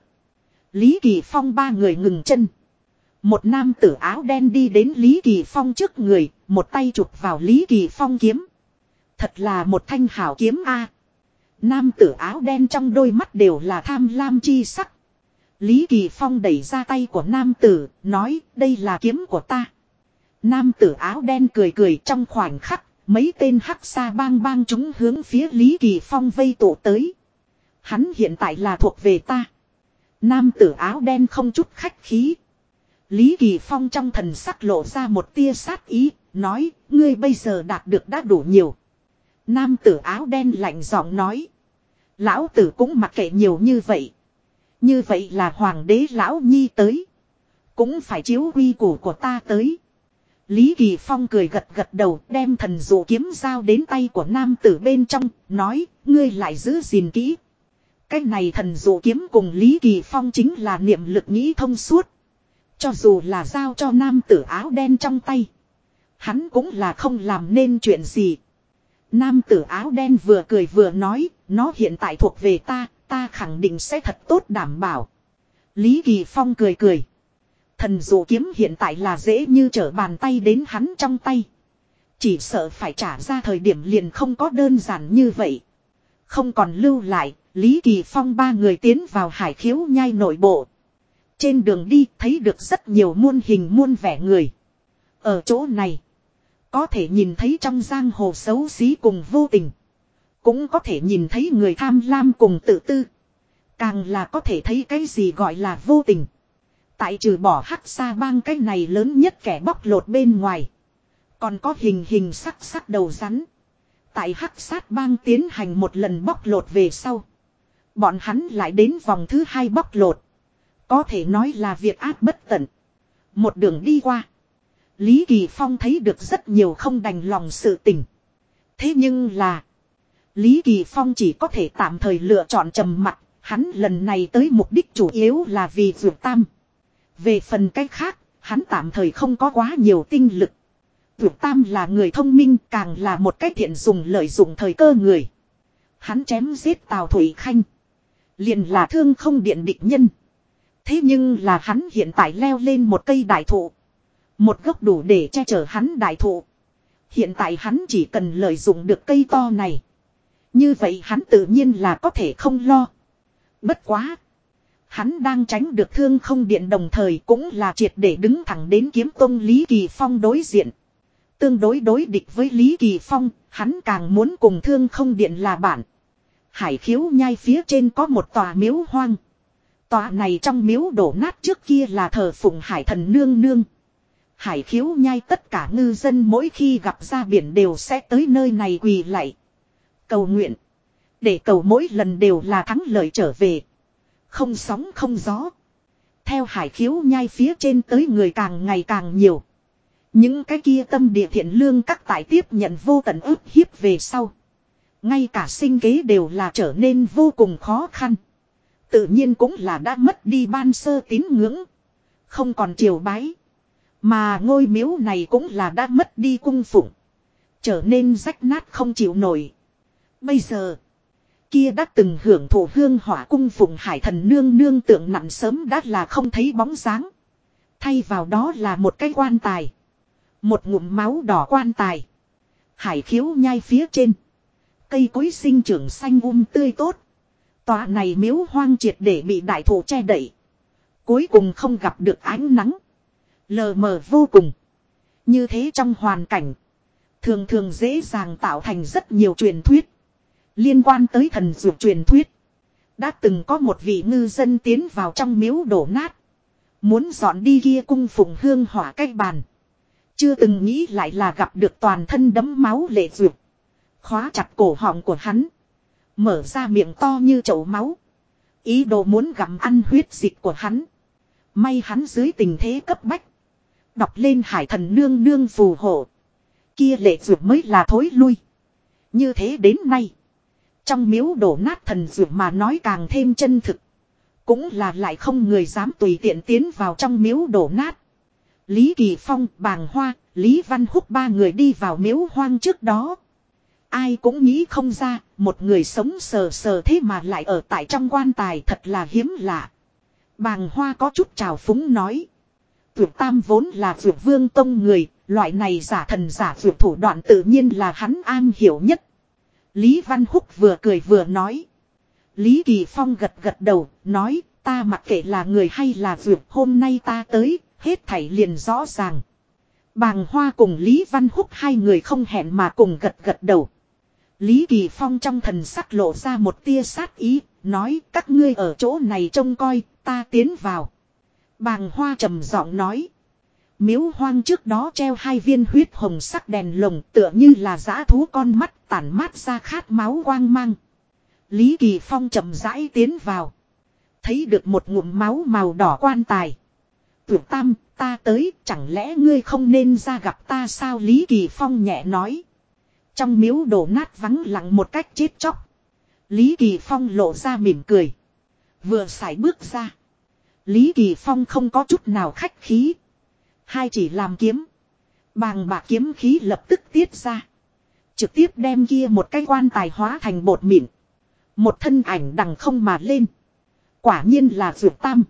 Lý Kỳ Phong ba người ngừng chân. Một nam tử áo đen đi đến Lý Kỳ Phong trước người, một tay chụp vào Lý Kỳ Phong kiếm. Thật là một thanh hảo kiếm a. Nam tử áo đen trong đôi mắt đều là tham lam chi sắc. Lý Kỳ Phong đẩy ra tay của nam tử, nói đây là kiếm của ta. Nam tử áo đen cười cười trong khoảnh khắc, mấy tên hắc xa bang bang chúng hướng phía Lý Kỳ Phong vây tụ tới. Hắn hiện tại là thuộc về ta. Nam tử áo đen không chút khách khí. Lý Kỳ Phong trong thần sắc lộ ra một tia sát ý, nói, ngươi bây giờ đạt được đã đủ nhiều. Nam tử áo đen lạnh giọng nói. Lão tử cũng mặc kệ nhiều như vậy. Như vậy là hoàng đế lão nhi tới. Cũng phải chiếu uy củ của ta tới. Lý Kỳ Phong cười gật gật đầu đem thần dụ kiếm dao đến tay của nam tử bên trong, nói, ngươi lại giữ gìn kỹ. Cái này thần dụ kiếm cùng Lý Kỳ Phong chính là niệm lực nghĩ thông suốt. Cho dù là giao cho nam tử áo đen trong tay. Hắn cũng là không làm nên chuyện gì. Nam tử áo đen vừa cười vừa nói, nó hiện tại thuộc về ta, ta khẳng định sẽ thật tốt đảm bảo. Lý Kỳ Phong cười cười. Thần dụ kiếm hiện tại là dễ như trở bàn tay đến hắn trong tay. Chỉ sợ phải trả ra thời điểm liền không có đơn giản như vậy. Không còn lưu lại, Lý Kỳ Phong ba người tiến vào hải khiếu nhai nội bộ. Trên đường đi thấy được rất nhiều muôn hình muôn vẻ người. Ở chỗ này, có thể nhìn thấy trong giang hồ xấu xí cùng vô tình. Cũng có thể nhìn thấy người tham lam cùng tự tư. Càng là có thể thấy cái gì gọi là vô tình. Tại trừ bỏ hắc xa bang cái này lớn nhất kẻ bóc lột bên ngoài. Còn có hình hình sắc sắc đầu rắn. Tại hắc sát bang tiến hành một lần bóc lột về sau. Bọn hắn lại đến vòng thứ hai bóc lột. Có thể nói là việc ác bất tận. Một đường đi qua. Lý Kỳ Phong thấy được rất nhiều không đành lòng sự tình. Thế nhưng là. Lý Kỳ Phong chỉ có thể tạm thời lựa chọn trầm mặt. Hắn lần này tới mục đích chủ yếu là vì vượt tam. Về phần cách khác, hắn tạm thời không có quá nhiều tinh lực. Vượt tam là người thông minh càng là một cách thiện dùng lợi dụng thời cơ người. Hắn chém giết Tào Thủy Khanh. Liền là thương không điện địch nhân. Thế nhưng là hắn hiện tại leo lên một cây đại thụ. Một gốc đủ để che chở hắn đại thụ. Hiện tại hắn chỉ cần lợi dụng được cây to này. Như vậy hắn tự nhiên là có thể không lo. Bất quá. Hắn đang tránh được thương không điện đồng thời cũng là triệt để đứng thẳng đến kiếm tông Lý Kỳ Phong đối diện. Tương đối đối địch với Lý Kỳ Phong, hắn càng muốn cùng thương không điện là bạn. Hải khiếu nhai phía trên có một tòa miếu hoang. Tòa này trong miếu đổ nát trước kia là thờ phụng hải thần nương nương. Hải khiếu nhai tất cả ngư dân mỗi khi gặp ra biển đều sẽ tới nơi này quỳ lạy. Cầu nguyện. Để cầu mỗi lần đều là thắng lợi trở về. Không sóng không gió. Theo hải khiếu nhai phía trên tới người càng ngày càng nhiều. Những cái kia tâm địa thiện lương các tài tiếp nhận vô tận ức hiếp về sau. Ngay cả sinh kế đều là trở nên vô cùng khó khăn. Tự nhiên cũng là đã mất đi ban sơ tín ngưỡng. Không còn triều bái. Mà ngôi miếu này cũng là đã mất đi cung phụng. Trở nên rách nát không chịu nổi. Bây giờ. Kia đã từng hưởng thụ hương hỏa cung phụng hải thần nương nương tượng nặng sớm đã là không thấy bóng dáng. Thay vào đó là một cái quan tài. Một ngụm máu đỏ quan tài. Hải khiếu nhai phía trên. Cây cối sinh trưởng xanh um tươi tốt. Tòa này miếu hoang triệt để bị đại thụ che đậy. Cuối cùng không gặp được ánh nắng. Lờ mờ vô cùng. Như thế trong hoàn cảnh. Thường thường dễ dàng tạo thành rất nhiều truyền thuyết. Liên quan tới thần dược truyền thuyết. Đã từng có một vị ngư dân tiến vào trong miếu đổ nát. Muốn dọn đi kia cung phụng hương hỏa cách bàn. Chưa từng nghĩ lại là gặp được toàn thân đấm máu lệ dược. Khóa chặt cổ họng của hắn. Mở ra miệng to như chậu máu. Ý đồ muốn gặm ăn huyết dịch của hắn. May hắn dưới tình thế cấp bách. Đọc lên hải thần nương nương phù hộ. Kia lệ dược mới là thối lui. Như thế đến nay. Trong miếu đổ nát thần dược mà nói càng thêm chân thực. Cũng là lại không người dám tùy tiện tiến vào trong miếu đổ nát. Lý Kỳ Phong, Bàng Hoa, Lý Văn Húc ba người đi vào miếu hoang trước đó. Ai cũng nghĩ không ra, một người sống sờ sờ thế mà lại ở tại trong quan tài thật là hiếm lạ. Bàng Hoa có chút trào phúng nói. Vượt Tam vốn là vượt vương tông người, loại này giả thần giả vượt thủ đoạn tự nhiên là hắn an hiểu nhất. Lý Văn Húc vừa cười vừa nói. Lý Kỳ Phong gật gật đầu, nói, ta mặc kệ là người hay là vượt hôm nay ta tới, hết thảy liền rõ ràng. Bàng Hoa cùng Lý Văn Húc hai người không hẹn mà cùng gật gật đầu. Lý Kỳ Phong trong thần sắc lộ ra một tia sát ý, nói các ngươi ở chỗ này trông coi, ta tiến vào. Bàng Hoa trầm giọng nói. Miếu hoang trước đó treo hai viên huyết hồng sắc đèn lồng tựa như là giã thú con mắt tản mát ra khát máu quang mang. Lý Kỳ Phong chậm rãi tiến vào. Thấy được một ngụm máu màu đỏ quan tài. Tưởng tam, ta tới, chẳng lẽ ngươi không nên ra gặp ta sao Lý Kỳ Phong nhẹ nói. Trong miếu đổ nát vắng lặng một cách chết chóc. Lý Kỳ Phong lộ ra mỉm cười. Vừa xài bước ra. Lý Kỳ Phong không có chút nào khách khí. Hai chỉ làm kiếm. Bàng bạc kiếm khí lập tức tiết ra. Trực tiếp đem kia một cái quan tài hóa thành bột mịn. Một thân ảnh đằng không mà lên. Quả nhiên là Dược Tam.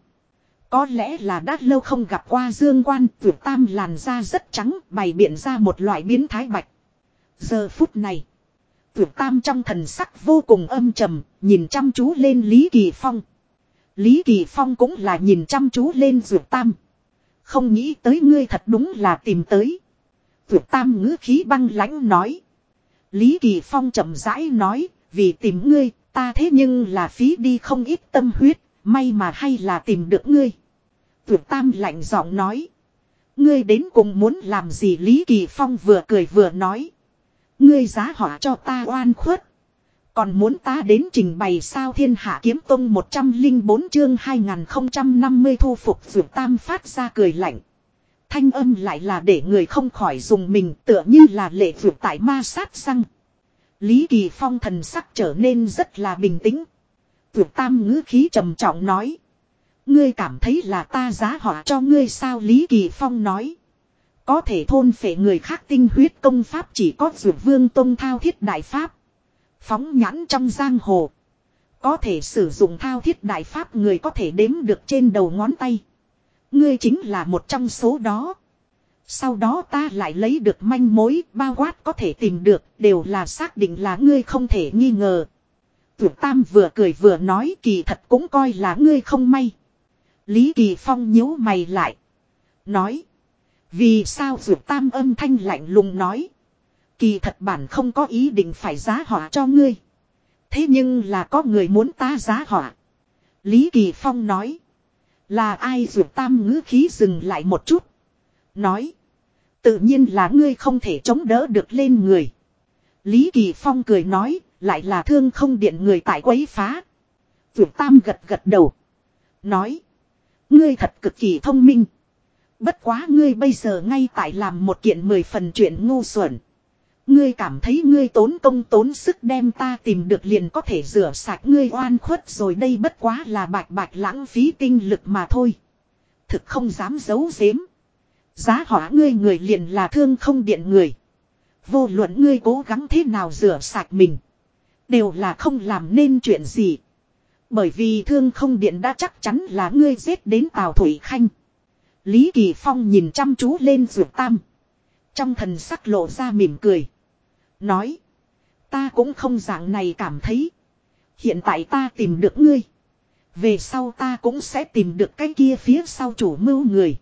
Có lẽ là đã lâu không gặp qua dương quan Dược Tam làn da rất trắng bày biện ra một loại biến thái bạch. Giờ phút này. Dược Tam trong thần sắc vô cùng âm trầm, nhìn chăm chú lên Lý Kỳ Phong. Lý Kỳ Phong cũng là nhìn chăm chú lên Dược Tam. Không nghĩ tới ngươi thật đúng là tìm tới. tuyệt Tam ngữ khí băng lãnh nói. Lý Kỳ Phong chậm rãi nói, vì tìm ngươi, ta thế nhưng là phí đi không ít tâm huyết, may mà hay là tìm được ngươi. tuyệt Tam lạnh giọng nói. Ngươi đến cùng muốn làm gì Lý Kỳ Phong vừa cười vừa nói. Ngươi giá họa cho ta oan khuất. Còn muốn ta đến trình bày sao thiên hạ kiếm tông 104 chương 2050 thu phục vượt Tam phát ra cười lạnh. Thanh âm lại là để người không khỏi dùng mình tựa như là lệ vượt tại ma sát răng. Lý Kỳ Phong thần sắc trở nên rất là bình tĩnh. Vượt tam ngữ khí trầm trọng nói. Ngươi cảm thấy là ta giá họa cho ngươi sao Lý Kỳ Phong nói. Có thể thôn phệ người khác tinh huyết công pháp chỉ có vượt vương tông thao thiết đại pháp. Phóng nhãn trong giang hồ. Có thể sử dụng thao thiết đại pháp người có thể đếm được trên đầu ngón tay. Ngươi chính là một trong số đó. Sau đó ta lại lấy được manh mối, bao quát có thể tìm được, đều là xác định là ngươi không thể nghi ngờ. Tuyệt Tam vừa cười vừa nói kỳ thật cũng coi là ngươi không may. Lý Kỳ Phong nhíu mày lại. Nói. Vì sao Tuyệt Tam âm thanh lạnh lùng nói. Kỳ thật bản không có ý định phải giá họa cho ngươi. Thế nhưng là có người muốn ta giá họa. Lý Kỳ Phong nói. Là ai dù tam ngữ khí dừng lại một chút. Nói. Tự nhiên là ngươi không thể chống đỡ được lên người. Lý Kỳ Phong cười nói. Lại là thương không điện người tại quấy phá. Dù tam gật gật đầu. Nói. Ngươi thật cực kỳ thông minh. Bất quá ngươi bây giờ ngay tại làm một kiện mười phần chuyện ngu xuẩn. Ngươi cảm thấy ngươi tốn công tốn sức đem ta tìm được liền có thể rửa sạch ngươi oan khuất rồi đây bất quá là bạch bạch lãng phí tinh lực mà thôi. Thực không dám giấu giếm. Giá hỏa ngươi người liền là thương không điện người. Vô luận ngươi cố gắng thế nào rửa sạch mình. Đều là không làm nên chuyện gì. Bởi vì thương không điện đã chắc chắn là ngươi giết đến Tào Thủy Khanh. Lý Kỳ Phong nhìn chăm chú lên Dược Tam. Trong thần sắc lộ ra mỉm cười. Nói. Ta cũng không dạng này cảm thấy. Hiện tại ta tìm được ngươi. Về sau ta cũng sẽ tìm được cái kia phía sau chủ mưu người.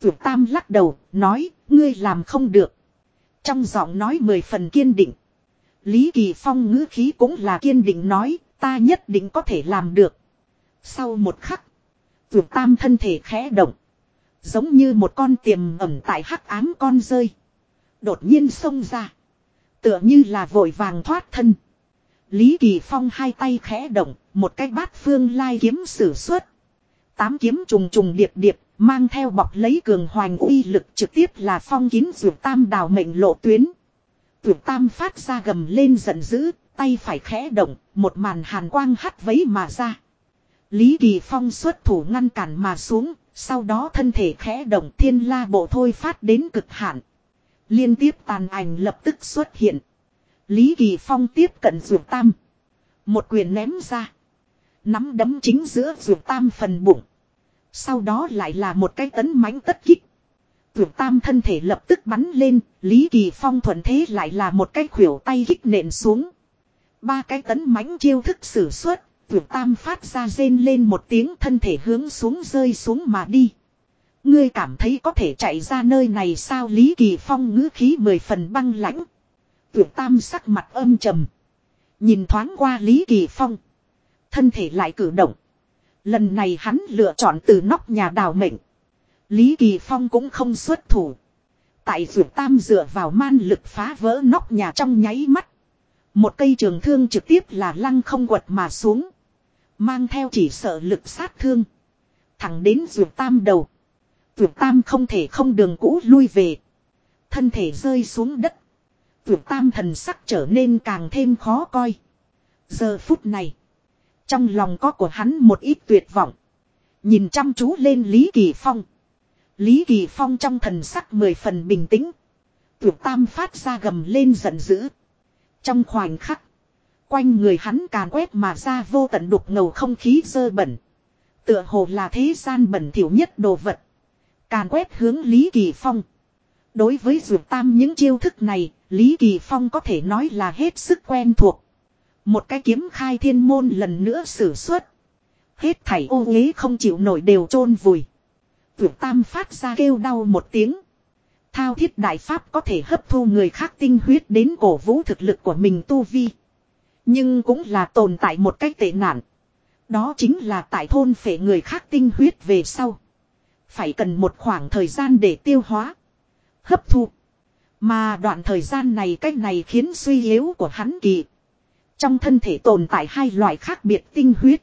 Tuyệt Tam lắc đầu, nói, ngươi làm không được. Trong giọng nói mười phần kiên định. Lý Kỳ Phong ngữ khí cũng là kiên định nói, ta nhất định có thể làm được. Sau một khắc, Tuyệt Tam thân thể khẽ động. Giống như một con tiềm ẩm tại hắc ám con rơi. Đột nhiên xông ra. Tựa như là vội vàng thoát thân. Lý Kỳ Phong hai tay khẽ động, một cái bát phương lai kiếm sử xuất. Tám kiếm trùng trùng điệp điệp, mang theo bọc lấy cường hoành uy lực trực tiếp là phong kín dược tam đào mệnh lộ tuyến. tuyệt tam phát ra gầm lên giận dữ, tay phải khẽ động, một màn hàn quang hắt vấy mà ra. Lý Kỳ Phong xuất thủ ngăn cản mà xuống, sau đó thân thể khẽ động thiên la bộ thôi phát đến cực hạn. Liên tiếp tàn ảnh lập tức xuất hiện. Lý Kỳ Phong tiếp cận Dược Tam. Một quyền ném ra. Nắm đấm chính giữa Dược Tam phần bụng. Sau đó lại là một cái tấn mãnh tất kích. Dược Tam thân thể lập tức bắn lên. Lý Kỳ Phong thuận thế lại là một cái khuỷu tay kích nện xuống. Ba cái tấn mãnh chiêu thức sử xuất. Dược Tam phát ra rên lên một tiếng thân thể hướng xuống rơi xuống mà đi. Ngươi cảm thấy có thể chạy ra nơi này sao Lý Kỳ Phong ngữ khí mười phần băng lãnh. Tuyệt tam sắc mặt âm trầm. Nhìn thoáng qua Lý Kỳ Phong. Thân thể lại cử động. Lần này hắn lựa chọn từ nóc nhà đào mệnh. Lý Kỳ Phong cũng không xuất thủ. Tại Dược Tam dựa vào man lực phá vỡ nóc nhà trong nháy mắt. Một cây trường thương trực tiếp là lăng không quật mà xuống. Mang theo chỉ sợ lực sát thương. Thẳng đến Dược Tam đầu. Vượt tam không thể không đường cũ lui về. Thân thể rơi xuống đất. Vượt tam thần sắc trở nên càng thêm khó coi. Giờ phút này. Trong lòng có của hắn một ít tuyệt vọng. Nhìn chăm chú lên Lý Kỳ Phong. Lý Kỳ Phong trong thần sắc mười phần bình tĩnh. Vượt tam phát ra gầm lên giận dữ. Trong khoảnh khắc. Quanh người hắn càn quét mà ra vô tận đục ngầu không khí dơ bẩn. Tựa hồ là thế gian bẩn thỉu nhất đồ vật. Càn quét hướng Lý Kỳ Phong. Đối với Dược Tam những chiêu thức này, Lý Kỳ Phong có thể nói là hết sức quen thuộc. Một cái kiếm khai thiên môn lần nữa sử xuất. Hết thảy ô uế không chịu nổi đều chôn vùi. Dược Tam phát ra kêu đau một tiếng. Thao thiết đại pháp có thể hấp thu người khác tinh huyết đến cổ vũ thực lực của mình tu vi. Nhưng cũng là tồn tại một cách tệ nạn. Đó chính là tại thôn phệ người khác tinh huyết về sau. Phải cần một khoảng thời gian để tiêu hóa. Hấp thu. Mà đoạn thời gian này cách này khiến suy yếu của hắn kỳ. Trong thân thể tồn tại hai loại khác biệt tinh huyết.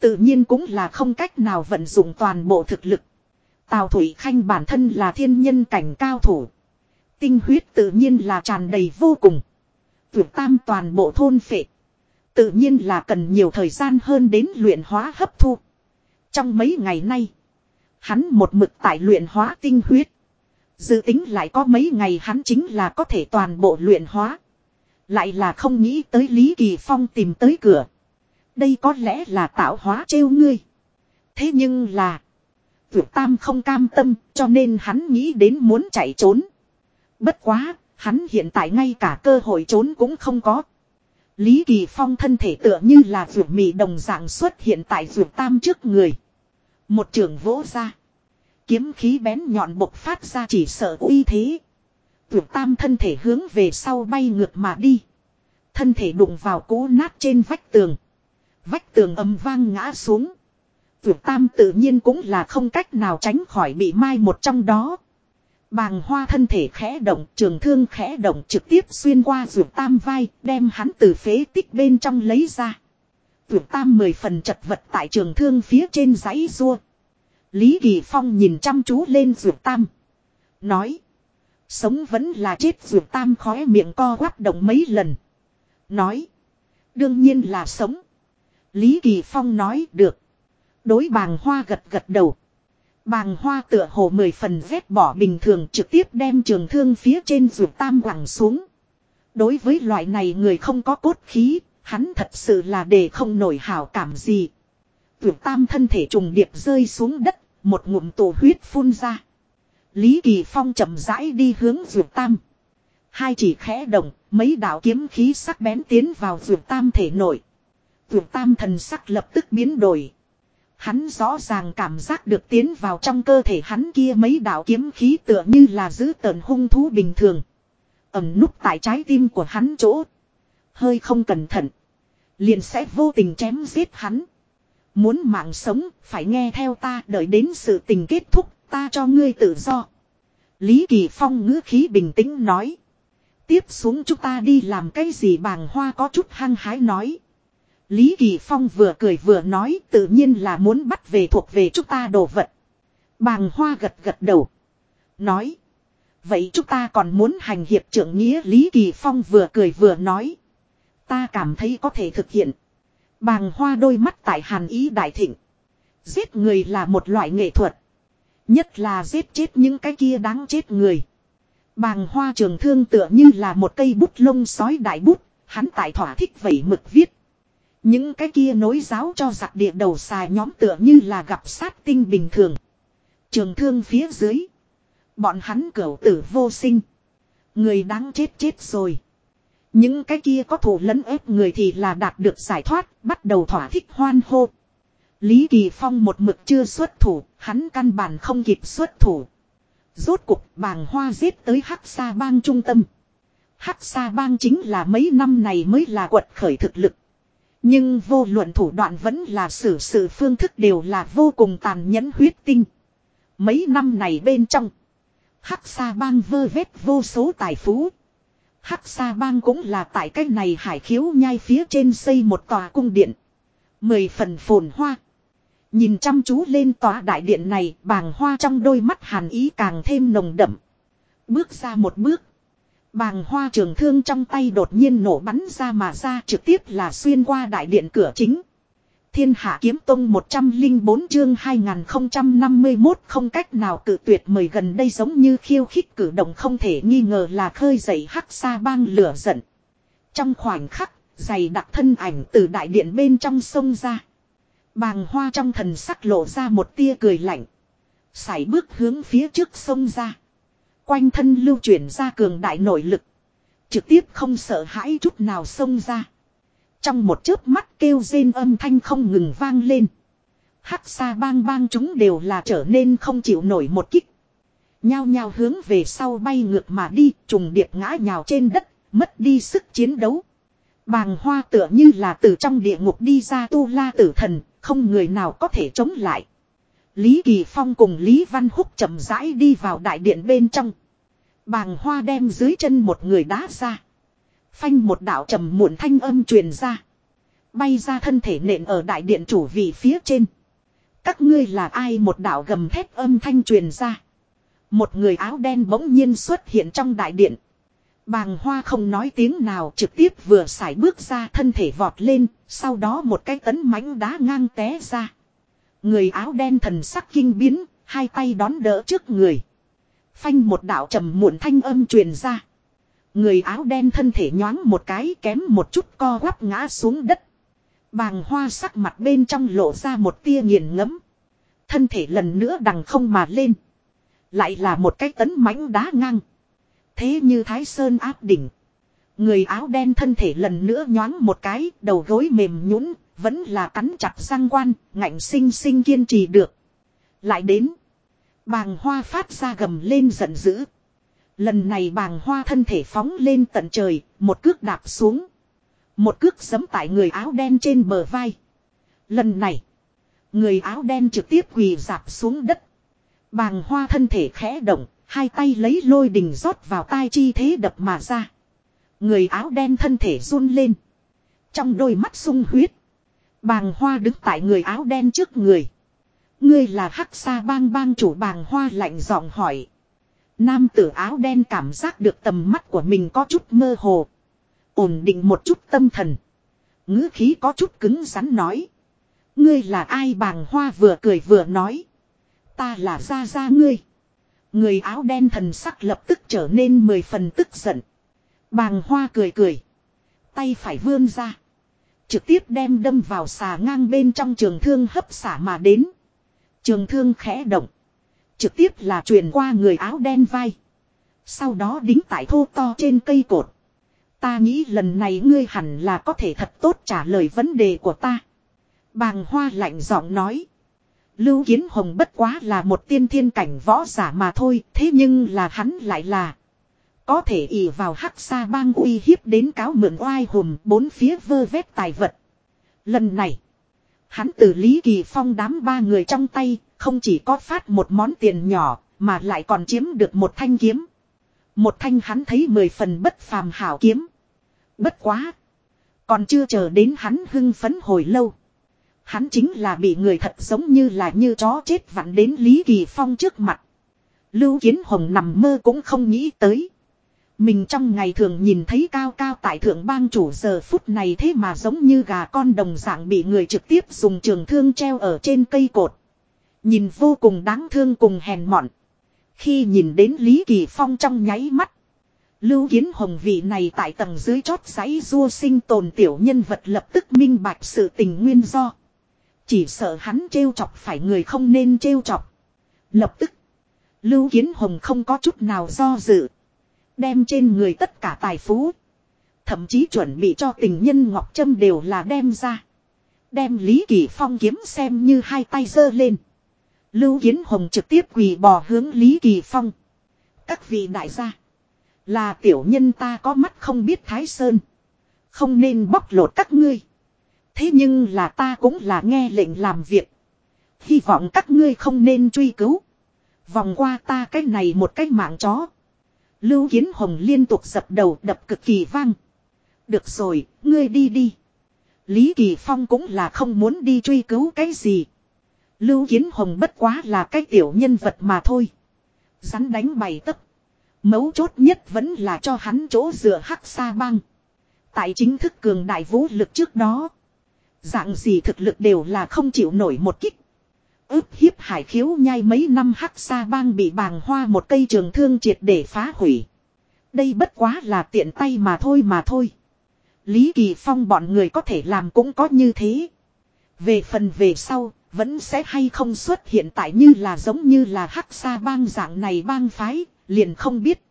Tự nhiên cũng là không cách nào vận dụng toàn bộ thực lực. Tào Thủy Khanh bản thân là thiên nhân cảnh cao thủ. Tinh huyết tự nhiên là tràn đầy vô cùng. tuyệt tam toàn bộ thôn phệ. Tự nhiên là cần nhiều thời gian hơn đến luyện hóa hấp thu. Trong mấy ngày nay. Hắn một mực tại luyện hóa tinh huyết. Dự tính lại có mấy ngày hắn chính là có thể toàn bộ luyện hóa. Lại là không nghĩ tới Lý Kỳ Phong tìm tới cửa. Đây có lẽ là tạo hóa trêu ngươi. Thế nhưng là. Vượt tam không cam tâm cho nên hắn nghĩ đến muốn chạy trốn. Bất quá, hắn hiện tại ngay cả cơ hội trốn cũng không có. Lý Kỳ Phong thân thể tựa như là vượt mì đồng dạng xuất hiện tại vượt tam trước người. Một trường vỗ ra. Kiếm khí bén nhọn bộc phát ra chỉ sợ uy thế. Tuyệt tam thân thể hướng về sau bay ngược mà đi. Thân thể đụng vào cú nát trên vách tường. Vách tường ầm vang ngã xuống. Tuyệt tam tự nhiên cũng là không cách nào tránh khỏi bị mai một trong đó. Bàng hoa thân thể khẽ động, trường thương khẽ động trực tiếp xuyên qua ruột tam vai, đem hắn từ phế tích bên trong lấy ra. Ruột tam mười phần chật vật tại trường thương phía trên giấy rua. Lý Kỳ Phong nhìn chăm chú lên ruột tam. Nói. Sống vẫn là chết ruột tam khóe miệng co quắp động mấy lần. Nói. Đương nhiên là sống. Lý Kỳ Phong nói được. Đối bàng hoa gật gật đầu. Bàng hoa tựa hồ mười phần vét bỏ bình thường trực tiếp đem trường thương phía trên ruột tam quẳng xuống. Đối với loại này người không có cốt khí, hắn thật sự là để không nổi hảo cảm gì. Ruột tam thân thể trùng điệp rơi xuống đất, một ngụm tổ huyết phun ra. Lý Kỳ Phong chậm rãi đi hướng duyệt tam. Hai chỉ khẽ động, mấy đạo kiếm khí sắc bén tiến vào duyệt tam thể nội. duyệt tam thần sắc lập tức biến đổi. Hắn rõ ràng cảm giác được tiến vào trong cơ thể hắn kia mấy đạo kiếm khí tựa như là giữ tợn hung thú bình thường. Ẩm núp tại trái tim của hắn chỗ. Hơi không cẩn thận. Liền sẽ vô tình chém giết hắn. Muốn mạng sống, phải nghe theo ta đợi đến sự tình kết thúc, ta cho ngươi tự do. Lý Kỳ Phong ngữ khí bình tĩnh nói. Tiếp xuống chúng ta đi làm cái gì bàng hoa có chút hăng hái nói. Lý Kỳ Phong vừa cười vừa nói tự nhiên là muốn bắt về thuộc về chúng ta đồ vật. Bàng hoa gật gật đầu. Nói. Vậy chúng ta còn muốn hành hiệp trưởng nghĩa Lý Kỳ Phong vừa cười vừa nói. Ta cảm thấy có thể thực hiện. Bàng hoa đôi mắt tại hàn ý đại thịnh. Giết người là một loại nghệ thuật. Nhất là giết chết những cái kia đáng chết người. Bàng hoa trường thương tựa như là một cây bút lông sói đại bút. Hắn tại thỏa thích vẩy mực viết. Những cái kia nối giáo cho giặc địa đầu xài nhóm tựa như là gặp sát tinh bình thường. Trường thương phía dưới. Bọn hắn cửu tử vô sinh. Người đáng chết chết rồi. Những cái kia có thủ lẫn ép người thì là đạt được giải thoát, bắt đầu thỏa thích hoan hô. Lý Kỳ Phong một mực chưa xuất thủ, hắn căn bản không kịp xuất thủ. Rốt cục bàng hoa giết tới Hắc Sa Bang trung tâm. Hắc Sa Bang chính là mấy năm này mới là quật khởi thực lực. Nhưng vô luận thủ đoạn vẫn là xử sự phương thức đều là vô cùng tàn nhẫn huyết tinh. Mấy năm này bên trong. Hắc Sa Bang vơ vét vô số tài phú. Hắc Sa Bang cũng là tại cách này hải khiếu nhai phía trên xây một tòa cung điện. Mười phần phồn hoa. Nhìn chăm chú lên tòa đại điện này, bàng hoa trong đôi mắt hàn ý càng thêm nồng đậm. Bước ra một bước. Bàng hoa trường thương trong tay đột nhiên nổ bắn ra mà ra trực tiếp là xuyên qua đại điện cửa chính. Thiên hạ kiếm tông 104 chương 2051 không cách nào cự tuyệt mời gần đây giống như khiêu khích cử động không thể nghi ngờ là khơi dậy hắc sa bang lửa giận. Trong khoảnh khắc, dày đặc thân ảnh từ đại điện bên trong sông ra. Bàng hoa trong thần sắc lộ ra một tia cười lạnh. Sải bước hướng phía trước sông ra. Quanh thân lưu chuyển ra cường đại nội lực. Trực tiếp không sợ hãi chút nào sông ra. Trong một chớp mắt kêu rên âm thanh không ngừng vang lên. Hắc xa bang bang chúng đều là trở nên không chịu nổi một kích. Nhao nhao hướng về sau bay ngược mà đi, trùng điệp ngã nhào trên đất, mất đi sức chiến đấu. Bàng hoa tựa như là từ trong địa ngục đi ra tu la tử thần, không người nào có thể chống lại. Lý Kỳ Phong cùng Lý Văn Húc chậm rãi đi vào đại điện bên trong. Bàng hoa đem dưới chân một người đá ra. Phanh một đạo trầm muộn thanh âm truyền ra. Bay ra thân thể nện ở đại điện chủ vị phía trên. Các ngươi là ai một đạo gầm thép âm thanh truyền ra. Một người áo đen bỗng nhiên xuất hiện trong đại điện. Bàng hoa không nói tiếng nào trực tiếp vừa xài bước ra thân thể vọt lên, sau đó một cái tấn mánh đá ngang té ra. Người áo đen thần sắc kinh biến, hai tay đón đỡ trước người. Phanh một đạo trầm muộn thanh âm truyền ra. Người áo đen thân thể nhoáng một cái kém một chút co quắp ngã xuống đất. Bàng hoa sắc mặt bên trong lộ ra một tia nghiền ngẫm Thân thể lần nữa đằng không mà lên. Lại là một cái tấn mãnh đá ngang. Thế như Thái Sơn áp đỉnh. Người áo đen thân thể lần nữa nhoáng một cái, đầu gối mềm nhũn vẫn là cắn chặt răng quan, ngạnh sinh sinh kiên trì được. Lại đến. Bàng hoa phát ra gầm lên giận dữ. Lần này bàng hoa thân thể phóng lên tận trời, một cước đạp xuống. Một cước giấm tại người áo đen trên bờ vai. Lần này, người áo đen trực tiếp quỳ dạp xuống đất. Bàng hoa thân thể khẽ động, hai tay lấy lôi đình rót vào tai chi thế đập mà ra. Người áo đen thân thể run lên. Trong đôi mắt sung huyết. Bàng hoa đứng tại người áo đen trước người. Ngươi là hắc sa bang bang chủ bàng hoa lạnh giọng hỏi. Nam tử áo đen cảm giác được tầm mắt của mình có chút mơ hồ. Ổn định một chút tâm thần. ngữ khí có chút cứng rắn nói. Ngươi là ai bàng hoa vừa cười vừa nói. Ta là gia gia ngươi. Người áo đen thần sắc lập tức trở nên mười phần tức giận. Bàng hoa cười cười. Tay phải vươn ra. Trực tiếp đem đâm vào xà ngang bên trong trường thương hấp xả mà đến. Trường thương khẽ động. Trực tiếp là truyền qua người áo đen vai. Sau đó đính tại thô to trên cây cột. Ta nghĩ lần này ngươi hẳn là có thể thật tốt trả lời vấn đề của ta. Bàng hoa lạnh giọng nói. Lưu Kiến Hồng bất quá là một tiên thiên cảnh võ giả mà thôi, thế nhưng là hắn lại là. Có thể ỷ vào hắc sa bang uy hiếp đến cáo mượn oai hùm bốn phía vơ vét tài vật. Lần này, hắn từ Lý Kỳ Phong đám ba người trong tay, không chỉ có phát một món tiền nhỏ, mà lại còn chiếm được một thanh kiếm. Một thanh hắn thấy mười phần bất phàm hảo kiếm. Bất quá. Còn chưa chờ đến hắn hưng phấn hồi lâu. Hắn chính là bị người thật giống như là như chó chết vặn đến Lý Kỳ Phong trước mặt. Lưu Kiến Hồng nằm mơ cũng không nghĩ tới. Mình trong ngày thường nhìn thấy cao cao tại thượng bang chủ giờ phút này thế mà giống như gà con đồng dạng bị người trực tiếp dùng trường thương treo ở trên cây cột. Nhìn vô cùng đáng thương cùng hèn mọn. Khi nhìn đến Lý Kỳ Phong trong nháy mắt. Lưu Kiến Hồng vị này tại tầng dưới chót giấy rua sinh tồn tiểu nhân vật lập tức minh bạch sự tình nguyên do. Chỉ sợ hắn trêu chọc phải người không nên trêu chọc. Lập tức. Lưu Kiến Hồng không có chút nào do dự. Đem trên người tất cả tài phú. Thậm chí chuẩn bị cho tình nhân Ngọc Trâm đều là đem ra. Đem Lý Kỳ Phong kiếm xem như hai tay giơ lên. Lưu Kiến Hồng trực tiếp quỳ bò hướng Lý Kỳ Phong. Các vị đại gia. Là tiểu nhân ta có mắt không biết Thái Sơn. Không nên bóc lột các ngươi. Thế nhưng là ta cũng là nghe lệnh làm việc. Hy vọng các ngươi không nên truy cứu. Vòng qua ta cái này một cái mạng chó. Lưu Kiến Hồng liên tục dập đầu đập cực kỳ vang. Được rồi, ngươi đi đi. Lý Kỳ Phong cũng là không muốn đi truy cứu cái gì. Lưu Kiến Hồng bất quá là cái tiểu nhân vật mà thôi. Rắn đánh bày tất. Mấu chốt nhất vẫn là cho hắn chỗ dựa hắc sa băng. Tại chính thức cường đại vũ lực trước đó. Dạng gì thực lực đều là không chịu nổi một kích ức hiếp hải khiếu nhai mấy năm hắc sa bang bị bàng hoa một cây trường thương triệt để phá hủy. Đây bất quá là tiện tay mà thôi mà thôi. Lý Kỳ Phong bọn người có thể làm cũng có như thế. Về phần về sau, vẫn sẽ hay không xuất hiện tại như là giống như là hắc sa bang dạng này bang phái, liền không biết.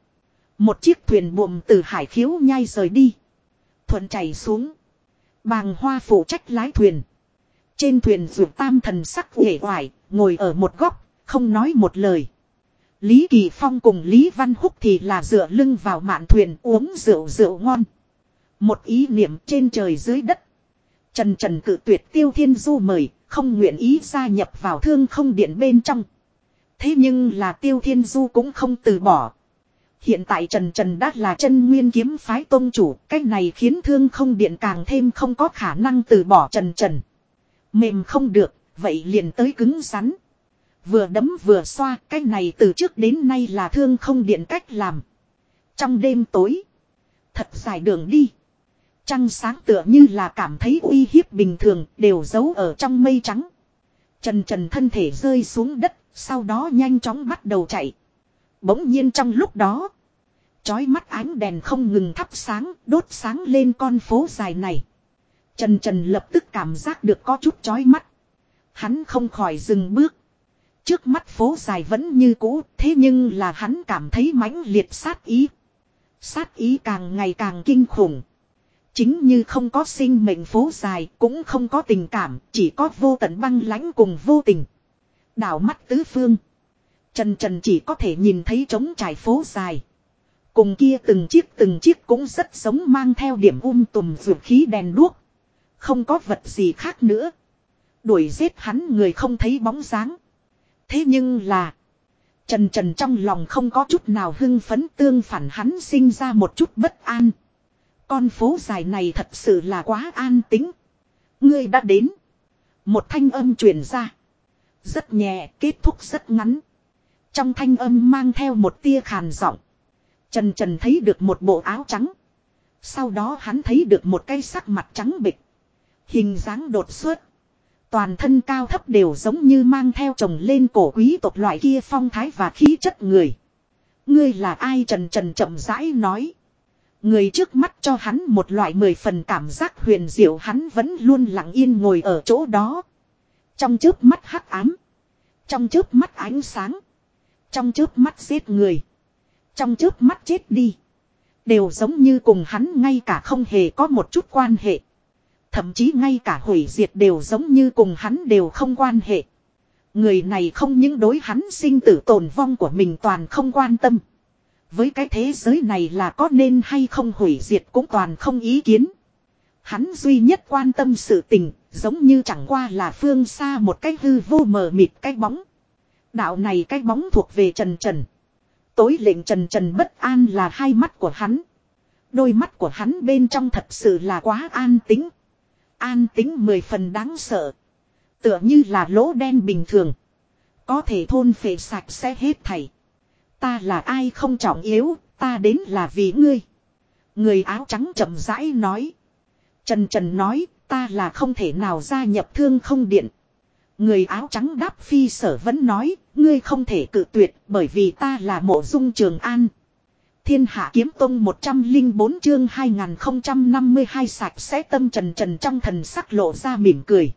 Một chiếc thuyền buồm từ hải khiếu nhai rời đi. Thuận chảy xuống. Bàng hoa phụ trách lái thuyền. Trên thuyền vượt tam thần sắc uể hoài, ngồi ở một góc, không nói một lời. Lý Kỳ Phong cùng Lý Văn Húc thì là dựa lưng vào mạn thuyền uống rượu rượu ngon. Một ý niệm trên trời dưới đất. Trần Trần cự tuyệt tiêu thiên du mời, không nguyện ý gia nhập vào thương không điện bên trong. Thế nhưng là tiêu thiên du cũng không từ bỏ. Hiện tại Trần Trần đã là chân nguyên kiếm phái tôn chủ, cách này khiến thương không điện càng thêm không có khả năng từ bỏ Trần Trần. Mềm không được, vậy liền tới cứng rắn. Vừa đấm vừa xoa, cách này từ trước đến nay là thương không điện cách làm. Trong đêm tối, thật dài đường đi. Trăng sáng tựa như là cảm thấy uy hiếp bình thường, đều giấu ở trong mây trắng. Trần trần thân thể rơi xuống đất, sau đó nhanh chóng bắt đầu chạy. Bỗng nhiên trong lúc đó, chói mắt ánh đèn không ngừng thắp sáng, đốt sáng lên con phố dài này. Trần Trần lập tức cảm giác được có chút chói mắt. Hắn không khỏi dừng bước. Trước mắt phố dài vẫn như cũ, thế nhưng là hắn cảm thấy mãnh liệt sát ý. Sát ý càng ngày càng kinh khủng. Chính như không có sinh mệnh phố dài, cũng không có tình cảm, chỉ có vô tận băng lãnh cùng vô tình. Đảo mắt tứ phương. Trần Trần chỉ có thể nhìn thấy trống trải phố dài. Cùng kia từng chiếc từng chiếc cũng rất giống mang theo điểm um tùm vượt khí đèn đuốc. Không có vật gì khác nữa. Đuổi giết hắn người không thấy bóng dáng. Thế nhưng là. Trần Trần trong lòng không có chút nào hưng phấn tương phản hắn sinh ra một chút bất an. Con phố dài này thật sự là quá an tính. Ngươi đã đến. Một thanh âm truyền ra. Rất nhẹ, kết thúc rất ngắn. Trong thanh âm mang theo một tia khàn giọng. Trần Trần thấy được một bộ áo trắng. Sau đó hắn thấy được một cây sắc mặt trắng bịch. Hình dáng đột xuất. Toàn thân cao thấp đều giống như mang theo chồng lên cổ quý tộc loại kia phong thái và khí chất người. Ngươi là ai Trần Trần chậm rãi nói. Người trước mắt cho hắn một loại mười phần cảm giác huyền diệu, hắn vẫn luôn lặng yên ngồi ở chỗ đó. Trong chớp mắt hắc ám. Trong chớp mắt ánh sáng. Trong chớp mắt giết người. Trong chớp mắt chết đi. Đều giống như cùng hắn ngay cả không hề có một chút quan hệ. Thậm chí ngay cả hủy diệt đều giống như cùng hắn đều không quan hệ. Người này không những đối hắn sinh tử tồn vong của mình toàn không quan tâm. Với cái thế giới này là có nên hay không hủy diệt cũng toàn không ý kiến. Hắn duy nhất quan tâm sự tình, giống như chẳng qua là phương xa một cái hư vô mờ mịt cái bóng. Đạo này cái bóng thuộc về Trần Trần. Tối lệnh Trần Trần bất an là hai mắt của hắn. Đôi mắt của hắn bên trong thật sự là quá an tính. An tính mười phần đáng sợ. Tựa như là lỗ đen bình thường. Có thể thôn phệ sạch sẽ hết thảy. Ta là ai không trọng yếu, ta đến là vì ngươi. Người áo trắng chậm rãi nói. Trần Trần nói, ta là không thể nào gia nhập thương không điện. Người áo trắng đáp phi sở vẫn nói, ngươi không thể cự tuyệt bởi vì ta là mộ dung trường an. Thiên hạ kiếm tông 104 chương 2052 sạch sẽ tâm trần trần trong thần sắc lộ ra mỉm cười.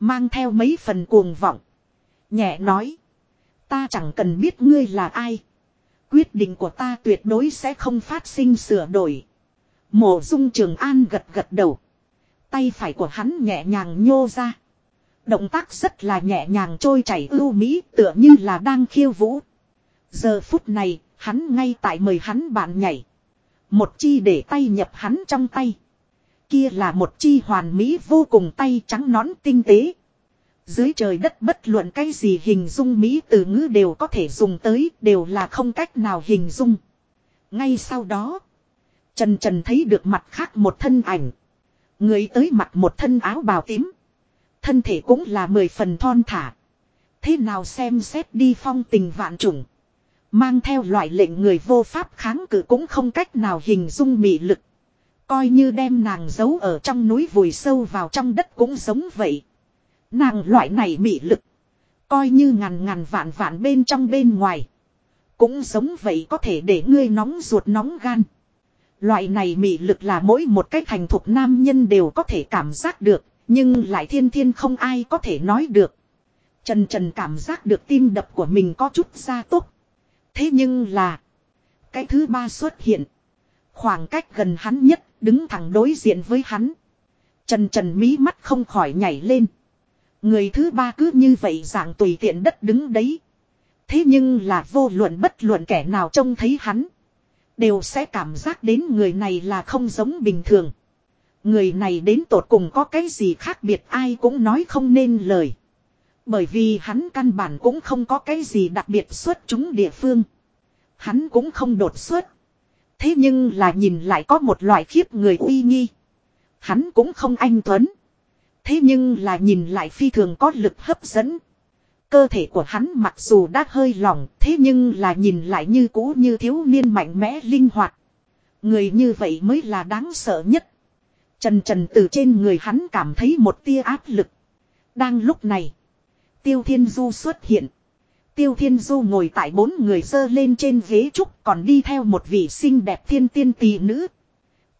Mang theo mấy phần cuồng vọng. Nhẹ nói. Ta chẳng cần biết ngươi là ai. Quyết định của ta tuyệt đối sẽ không phát sinh sửa đổi. Mộ dung trường an gật gật đầu. Tay phải của hắn nhẹ nhàng nhô ra. Động tác rất là nhẹ nhàng trôi chảy ưu mỹ tựa như là đang khiêu vũ. Giờ phút này, hắn ngay tại mời hắn bạn nhảy. Một chi để tay nhập hắn trong tay. Kia là một chi hoàn mỹ vô cùng tay trắng nón tinh tế. Dưới trời đất bất luận cái gì hình dung Mỹ từ ngữ đều có thể dùng tới, đều là không cách nào hình dung. Ngay sau đó, Trần Trần thấy được mặt khác một thân ảnh. Người tới mặt một thân áo bào tím. Thân thể cũng là mười phần thon thả. Thế nào xem xét đi phong tình vạn trùng. Mang theo loại lệnh người vô pháp kháng cự cũng không cách nào hình dung mị lực. Coi như đem nàng giấu ở trong núi vùi sâu vào trong đất cũng giống vậy. Nàng loại này mị lực. Coi như ngàn ngàn vạn vạn bên trong bên ngoài. Cũng giống vậy có thể để ngươi nóng ruột nóng gan. Loại này mị lực là mỗi một cái thành thục nam nhân đều có thể cảm giác được. Nhưng lại thiên thiên không ai có thể nói được. Trần trần cảm giác được tim đập của mình có chút ra tốt. Thế nhưng là. Cái thứ ba xuất hiện. Khoảng cách gần hắn nhất, đứng thẳng đối diện với hắn. Trần trần mí mắt không khỏi nhảy lên. Người thứ ba cứ như vậy dạng tùy tiện đất đứng đấy. Thế nhưng là vô luận bất luận kẻ nào trông thấy hắn. Đều sẽ cảm giác đến người này là không giống bình thường. Người này đến tột cùng có cái gì khác biệt ai cũng nói không nên lời. Bởi vì hắn căn bản cũng không có cái gì đặc biệt xuất chúng địa phương. Hắn cũng không đột xuất. Thế nhưng là nhìn lại có một loại khiếp người uy nghi. Hắn cũng không anh tuấn. Thế nhưng là nhìn lại phi thường có lực hấp dẫn. Cơ thể của hắn mặc dù đã hơi lỏng, thế nhưng là nhìn lại như cũ như thiếu niên mạnh mẽ linh hoạt. Người như vậy mới là đáng sợ nhất. Trần trần từ trên người hắn cảm thấy một tia áp lực. Đang lúc này, Tiêu Thiên Du xuất hiện. Tiêu Thiên Du ngồi tại bốn người dơ lên trên ghế trúc còn đi theo một vị xinh đẹp thiên tiên tỷ nữ.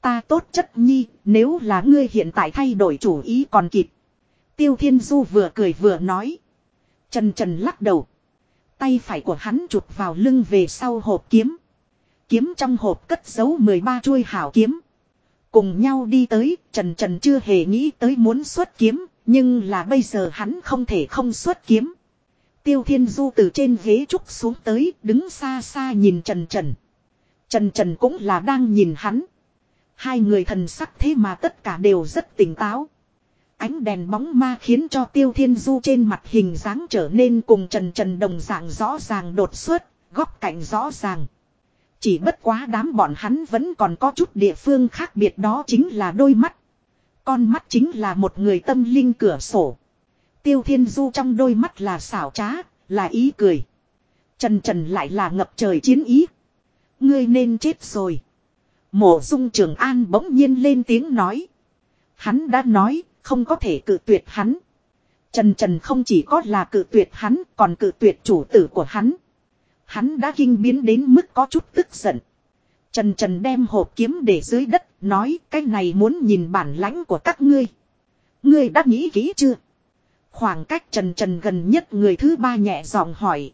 Ta tốt chất nhi, nếu là ngươi hiện tại thay đổi chủ ý còn kịp. Tiêu Thiên Du vừa cười vừa nói. Trần Trần lắc đầu. Tay phải của hắn chụp vào lưng về sau hộp kiếm. Kiếm trong hộp cất giấu 13 chuôi hảo kiếm. Cùng nhau đi tới, Trần Trần chưa hề nghĩ tới muốn xuất kiếm, nhưng là bây giờ hắn không thể không xuất kiếm. Tiêu Thiên Du từ trên ghế trúc xuống tới, đứng xa xa nhìn Trần Trần. Trần Trần cũng là đang nhìn hắn. Hai người thần sắc thế mà tất cả đều rất tỉnh táo. Ánh đèn bóng ma khiến cho Tiêu Thiên Du trên mặt hình dáng trở nên cùng Trần Trần đồng dạng rõ ràng đột xuất, góc cạnh rõ ràng. Chỉ bất quá đám bọn hắn vẫn còn có chút địa phương khác biệt đó chính là đôi mắt. Con mắt chính là một người tâm linh cửa sổ. Tiêu Thiên Du trong đôi mắt là xảo trá, là ý cười. Trần Trần lại là ngập trời chiến ý. Ngươi nên chết rồi. Mộ dung trường an bỗng nhiên lên tiếng nói. Hắn đã nói, không có thể cự tuyệt hắn. Trần Trần không chỉ có là cự tuyệt hắn, còn cự tuyệt chủ tử của hắn. Hắn đã kinh biến đến mức có chút tức giận. Trần Trần đem hộp kiếm để dưới đất, nói cái này muốn nhìn bản lãnh của các ngươi. Ngươi đã nghĩ kỹ chưa? Khoảng cách Trần Trần gần nhất người thứ ba nhẹ giọng hỏi.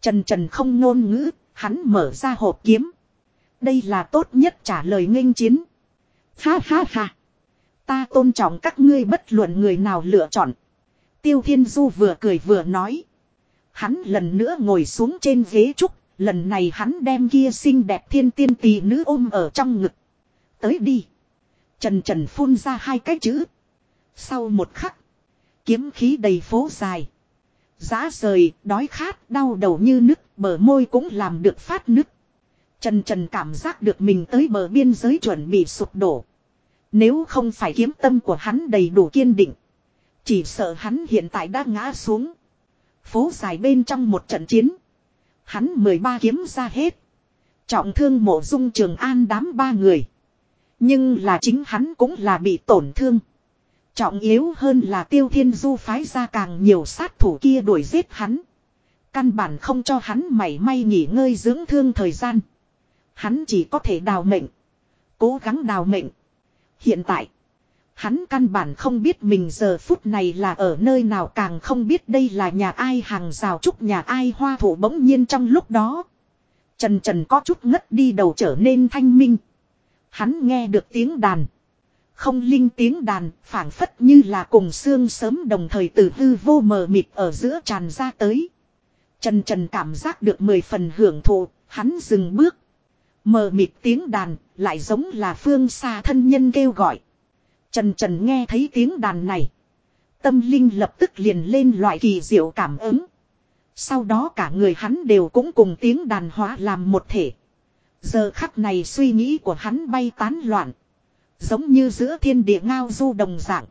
Trần Trần không ngôn ngữ, hắn mở ra hộp kiếm. Đây là tốt nhất trả lời nghênh chiến. Ha ha ha. Ta tôn trọng các ngươi bất luận người nào lựa chọn. Tiêu Thiên Du vừa cười vừa nói. Hắn lần nữa ngồi xuống trên ghế trúc, lần này hắn đem kia xinh đẹp thiên tiên tỷ nữ ôm ở trong ngực. Tới đi. Trần Trần phun ra hai cái chữ. Sau một khắc, kiếm khí đầy phố dài. Giá rời, đói khát, đau đầu như nứt, bờ môi cũng làm được phát nứt. Trần Trần cảm giác được mình tới bờ biên giới chuẩn bị sụp đổ. Nếu không phải kiếm tâm của hắn đầy đủ kiên định. Chỉ sợ hắn hiện tại đã ngã xuống. Phố dài bên trong một trận chiến. Hắn 13 kiếm ra hết. Trọng thương mộ dung trường an đám ba người. Nhưng là chính hắn cũng là bị tổn thương. Trọng yếu hơn là tiêu thiên du phái ra càng nhiều sát thủ kia đuổi giết hắn. Căn bản không cho hắn mảy may nghỉ ngơi dưỡng thương thời gian. Hắn chỉ có thể đào mệnh. Cố gắng đào mệnh. Hiện tại. Hắn căn bản không biết mình giờ phút này là ở nơi nào càng không biết đây là nhà ai hàng rào trúc nhà ai hoa thủ bỗng nhiên trong lúc đó. Trần trần có chút ngất đi đầu trở nên thanh minh. Hắn nghe được tiếng đàn. Không linh tiếng đàn phảng phất như là cùng xương sớm đồng thời từ hư vô mờ mịt ở giữa tràn ra tới. Trần trần cảm giác được mười phần hưởng thụ, hắn dừng bước. Mờ mịt tiếng đàn, lại giống là phương xa thân nhân kêu gọi. Trần Trần nghe thấy tiếng đàn này. Tâm linh lập tức liền lên loại kỳ diệu cảm ứng. Sau đó cả người hắn đều cũng cùng tiếng đàn hóa làm một thể. Giờ khắc này suy nghĩ của hắn bay tán loạn. Giống như giữa thiên địa ngao du đồng dạng.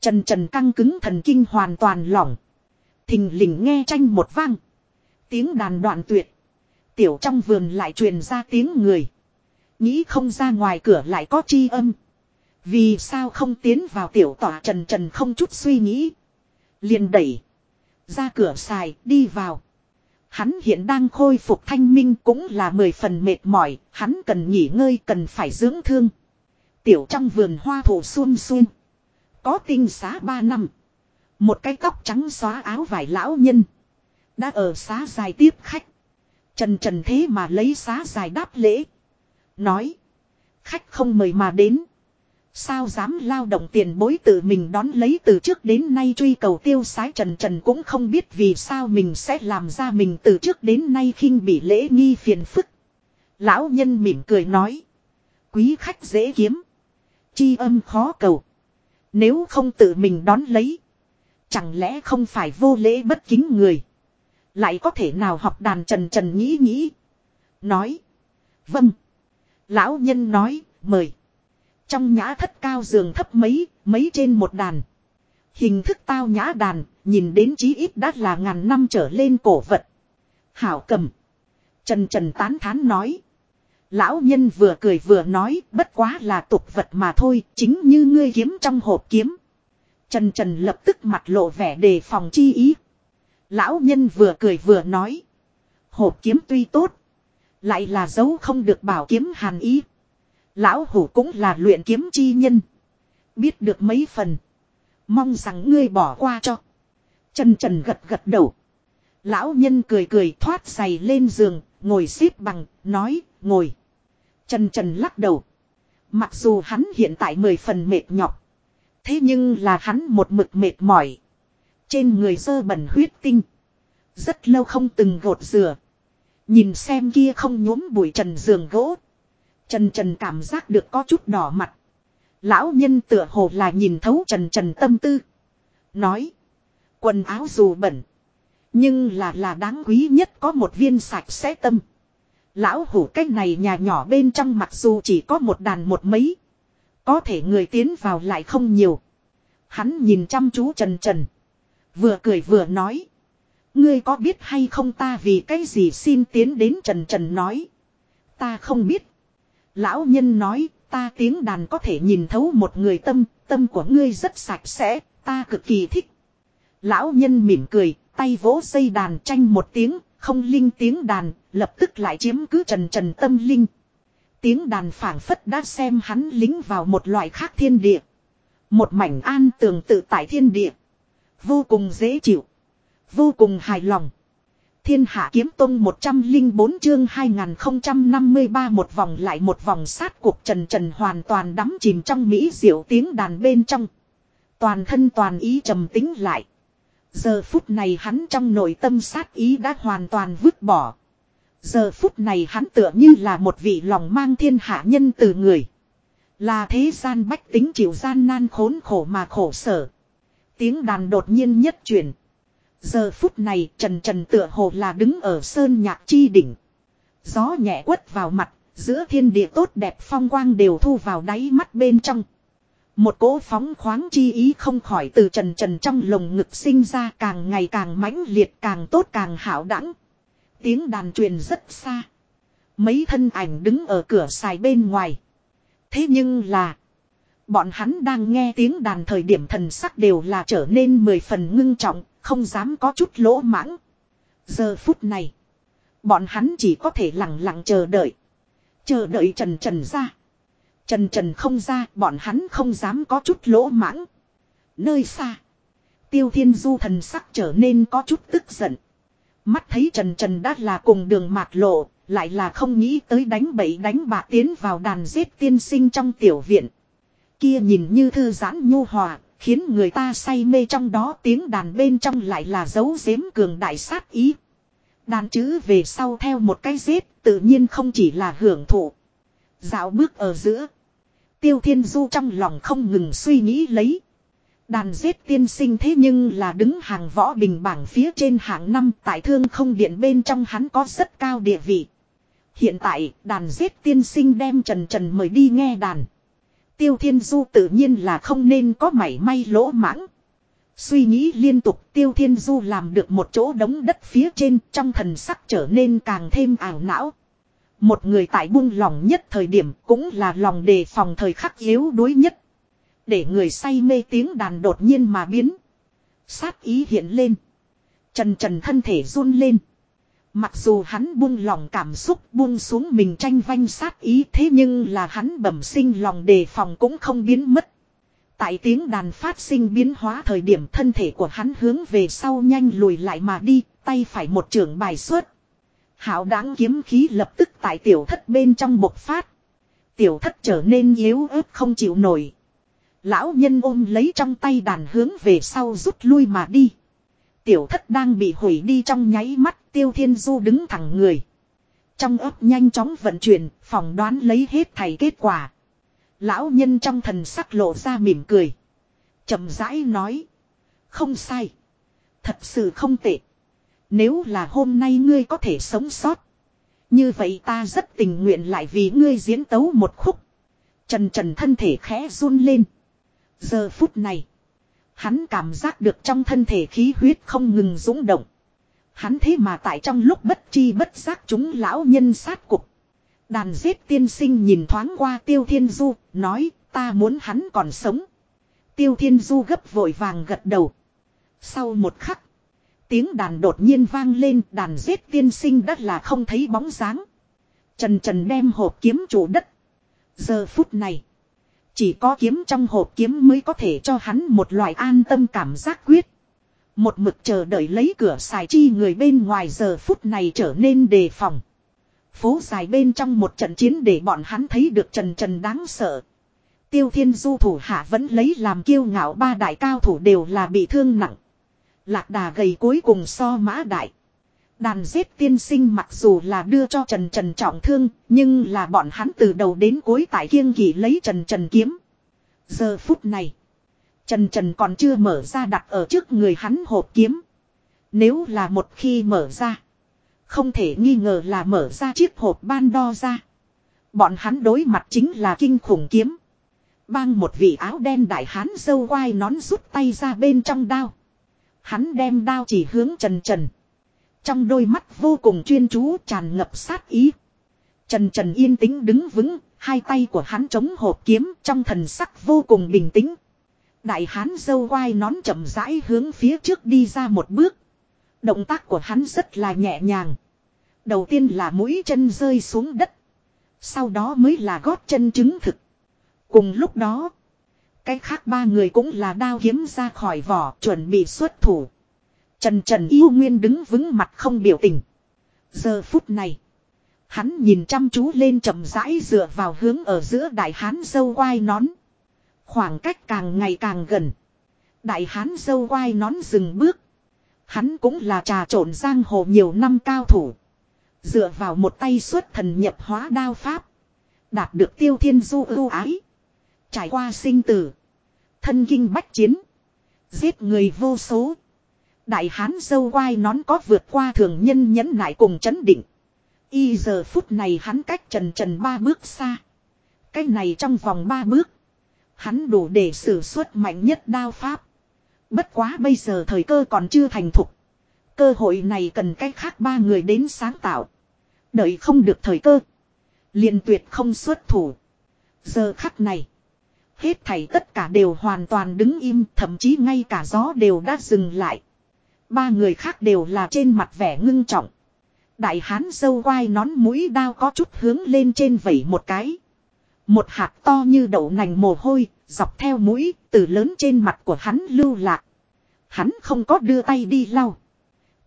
Trần trần căng cứng thần kinh hoàn toàn lỏng. Thình lình nghe tranh một vang. Tiếng đàn đoạn tuyệt. Tiểu trong vườn lại truyền ra tiếng người. Nghĩ không ra ngoài cửa lại có chi âm. Vì sao không tiến vào tiểu tỏa trần trần không chút suy nghĩ. liền đẩy. Ra cửa xài, đi vào. Hắn hiện đang khôi phục thanh minh cũng là mười phần mệt mỏi. Hắn cần nghỉ ngơi, cần phải dưỡng thương. Tiểu trong vườn hoa thổ xuân xuân. Có tinh xá ba năm. Một cái tóc trắng xóa áo vải lão nhân. Đã ở xá dài tiếp khách. Trần trần thế mà lấy xá dài đáp lễ. Nói. Khách không mời mà đến. Sao dám lao động tiền bối tự mình đón lấy từ trước đến nay truy cầu tiêu sái trần trần cũng không biết vì sao mình sẽ làm ra mình từ trước đến nay khinh bị lễ nghi phiền phức. Lão nhân mỉm cười nói. Quý khách dễ kiếm. Chi âm khó cầu. Nếu không tự mình đón lấy. Chẳng lẽ không phải vô lễ bất kính người. Lại có thể nào học đàn trần trần nghĩ nghĩ. Nói. Vâng. Lão nhân nói, mời. Trong nhã thất cao giường thấp mấy, mấy trên một đàn. Hình thức tao nhã đàn, nhìn đến chí ít đã là ngàn năm trở lên cổ vật. Hảo cầm. Trần Trần tán thán nói. Lão nhân vừa cười vừa nói, bất quá là tục vật mà thôi, chính như ngươi kiếm trong hộp kiếm. Trần Trần lập tức mặt lộ vẻ đề phòng chi ý. Lão nhân vừa cười vừa nói. Hộp kiếm tuy tốt. Lại là dấu không được bảo kiếm hàn ý. Lão hủ cũng là luyện kiếm chi nhân. Biết được mấy phần. Mong rằng ngươi bỏ qua cho. Trần trần gật gật đầu. Lão nhân cười cười thoát giày lên giường, ngồi xếp bằng, nói, ngồi. Trần trần lắc đầu. Mặc dù hắn hiện tại mười phần mệt nhọc. Thế nhưng là hắn một mực mệt mỏi. Trên người dơ bẩn huyết tinh. Rất lâu không từng gột rửa. Nhìn xem kia không nhuốm bụi trần giường gỗ. Trần Trần cảm giác được có chút đỏ mặt. Lão nhân tựa hồ là nhìn thấu Trần Trần tâm tư. Nói. Quần áo dù bẩn. Nhưng là là đáng quý nhất có một viên sạch sẽ tâm. Lão hủ cách này nhà nhỏ bên trong mặc dù chỉ có một đàn một mấy. Có thể người tiến vào lại không nhiều. Hắn nhìn chăm chú Trần Trần. Vừa cười vừa nói. Ngươi có biết hay không ta vì cái gì xin tiến đến Trần Trần nói. Ta không biết. Lão nhân nói, ta tiếng đàn có thể nhìn thấu một người tâm, tâm của ngươi rất sạch sẽ, ta cực kỳ thích. Lão nhân mỉm cười, tay vỗ dây đàn tranh một tiếng, không linh tiếng đàn, lập tức lại chiếm cứ trần trần tâm linh. Tiếng đàn phảng phất đã xem hắn lính vào một loại khác thiên địa. Một mảnh an tường tự tại thiên địa. Vô cùng dễ chịu. Vô cùng hài lòng. Thiên hạ kiếm tông 104 chương 2053 một vòng lại một vòng sát cuộc trần trần hoàn toàn đắm chìm trong mỹ diệu tiếng đàn bên trong. Toàn thân toàn ý trầm tính lại. Giờ phút này hắn trong nội tâm sát ý đã hoàn toàn vứt bỏ. Giờ phút này hắn tựa như là một vị lòng mang thiên hạ nhân từ người. Là thế gian bách tính chịu gian nan khốn khổ mà khổ sở. Tiếng đàn đột nhiên nhất chuyển. Giờ phút này trần trần tựa hồ là đứng ở sơn nhạc chi đỉnh. Gió nhẹ quất vào mặt, giữa thiên địa tốt đẹp phong quang đều thu vào đáy mắt bên trong. Một cỗ phóng khoáng chi ý không khỏi từ trần trần trong lồng ngực sinh ra càng ngày càng mãnh liệt càng tốt càng hảo đẳng. Tiếng đàn truyền rất xa. Mấy thân ảnh đứng ở cửa xài bên ngoài. Thế nhưng là. Bọn hắn đang nghe tiếng đàn thời điểm thần sắc đều là trở nên mười phần ngưng trọng, không dám có chút lỗ mãng. Giờ phút này. Bọn hắn chỉ có thể lặng lặng chờ đợi. Chờ đợi Trần Trần ra. Trần Trần không ra, bọn hắn không dám có chút lỗ mãng. Nơi xa. Tiêu Thiên Du thần sắc trở nên có chút tức giận. Mắt thấy Trần Trần đã là cùng đường mạc lộ, lại là không nghĩ tới đánh bậy đánh bạ tiến vào đàn giết tiên sinh trong tiểu viện. Kia nhìn như thư giãn nhu hòa, Khiến người ta say mê trong đó tiếng đàn bên trong lại là dấu giếm cường đại sát ý. Đàn chữ về sau theo một cái giết tự nhiên không chỉ là hưởng thụ. Dạo bước ở giữa. Tiêu Thiên Du trong lòng không ngừng suy nghĩ lấy. Đàn giết tiên sinh thế nhưng là đứng hàng võ bình bảng phía trên hạng năm tại thương không điện bên trong hắn có rất cao địa vị. Hiện tại đàn giết tiên sinh đem Trần Trần mời đi nghe đàn. Tiêu Thiên Du tự nhiên là không nên có mảy may lỗ mãng. Suy nghĩ liên tục, tiêu thiên du làm được một chỗ đống đất phía trên, trong thần sắc trở nên càng thêm ảo não. Một người tại buông lòng nhất thời điểm cũng là lòng đề phòng thời khắc yếu đuối nhất. Để người say mê tiếng đàn đột nhiên mà biến. Sát ý hiện lên. Trần trần thân thể run lên. Mặc dù hắn buông lòng cảm xúc buông xuống mình tranh vanh sát ý thế nhưng là hắn bẩm sinh lòng đề phòng cũng không biến mất. Tại tiếng đàn phát sinh biến hóa thời điểm thân thể của hắn hướng về sau nhanh lùi lại mà đi, tay phải một trường bài xuất. Hảo đáng kiếm khí lập tức tại tiểu thất bên trong bộc phát. Tiểu thất trở nên yếu ớt không chịu nổi. Lão nhân ôm lấy trong tay đàn hướng về sau rút lui mà đi. Tiểu thất đang bị hủy đi trong nháy mắt tiêu thiên du đứng thẳng người. Trong ấp nhanh chóng vận chuyển, phỏng đoán lấy hết thầy kết quả. Lão nhân trong thần sắc lộ ra mỉm cười. chậm rãi nói. Không sai. Thật sự không tệ. Nếu là hôm nay ngươi có thể sống sót. Như vậy ta rất tình nguyện lại vì ngươi diễn tấu một khúc. Trần trần thân thể khẽ run lên. Giờ phút này. Hắn cảm giác được trong thân thể khí huyết không ngừng dũng động. Hắn thế mà tại trong lúc bất chi bất giác chúng lão nhân sát cục. Đàn giết tiên sinh nhìn thoáng qua tiêu thiên du, nói ta muốn hắn còn sống. Tiêu thiên du gấp vội vàng gật đầu. Sau một khắc, tiếng đàn đột nhiên vang lên đàn giết tiên sinh đất là không thấy bóng dáng. Trần trần đem hộp kiếm chủ đất. Giờ phút này, chỉ có kiếm trong hộp kiếm mới có thể cho hắn một loại an tâm cảm giác quyết. Một mực chờ đợi lấy cửa xài chi người bên ngoài giờ phút này trở nên đề phòng. Phố dài bên trong một trận chiến để bọn hắn thấy được trần trần đáng sợ. Tiêu thiên du thủ hạ vẫn lấy làm kiêu ngạo ba đại cao thủ đều là bị thương nặng. Lạc đà gầy cuối cùng so mã đại. Đàn giết tiên sinh mặc dù là đưa cho Trần Trần trọng thương, nhưng là bọn hắn từ đầu đến cuối tại kiêng kỵ lấy Trần Trần kiếm. Giờ phút này, Trần Trần còn chưa mở ra đặt ở trước người hắn hộp kiếm. Nếu là một khi mở ra, không thể nghi ngờ là mở ra chiếc hộp ban đo ra. Bọn hắn đối mặt chính là kinh khủng kiếm. Bang một vị áo đen đại hán dâu quai nón rút tay ra bên trong đao. Hắn đem đao chỉ hướng Trần Trần. Trong đôi mắt vô cùng chuyên chú tràn ngập sát ý. Trần Trần yên tĩnh đứng vững, hai tay của hắn chống hộp kiếm trong thần sắc vô cùng bình tĩnh. Đại hán dâu quai nón chậm rãi hướng phía trước đi ra một bước. Động tác của hắn rất là nhẹ nhàng. Đầu tiên là mũi chân rơi xuống đất. Sau đó mới là gót chân chứng thực. Cùng lúc đó, cái khác ba người cũng là đao kiếm ra khỏi vỏ chuẩn bị xuất thủ. Trần Trần yêu nguyên đứng vững mặt không biểu tình. Giờ phút này. Hắn nhìn chăm chú lên chậm rãi dựa vào hướng ở giữa đại hán dâu quai nón. Khoảng cách càng ngày càng gần. Đại hán dâu quai nón dừng bước. Hắn cũng là trà trộn giang hồ nhiều năm cao thủ. Dựa vào một tay xuất thần nhập hóa đao pháp. Đạt được tiêu thiên du ưu ái. Trải qua sinh tử. Thân kinh bách chiến. Giết người vô số. Đại hán dâu quai nón có vượt qua thường nhân nhẫn nại cùng chấn định. Y giờ phút này hắn cách trần trần ba bước xa. Cái này trong vòng ba bước. Hắn đủ để sử xuất mạnh nhất đao pháp. Bất quá bây giờ thời cơ còn chưa thành thục. Cơ hội này cần cách khác ba người đến sáng tạo. Đợi không được thời cơ. liền tuyệt không xuất thủ. Giờ khắc này. Hết thảy tất cả đều hoàn toàn đứng im. Thậm chí ngay cả gió đều đã dừng lại. Ba người khác đều là trên mặt vẻ ngưng trọng. Đại hán dâu quai nón mũi đao có chút hướng lên trên vẩy một cái. Một hạt to như đậu nành mồ hôi, dọc theo mũi, từ lớn trên mặt của hắn lưu lạc. Hắn không có đưa tay đi lau.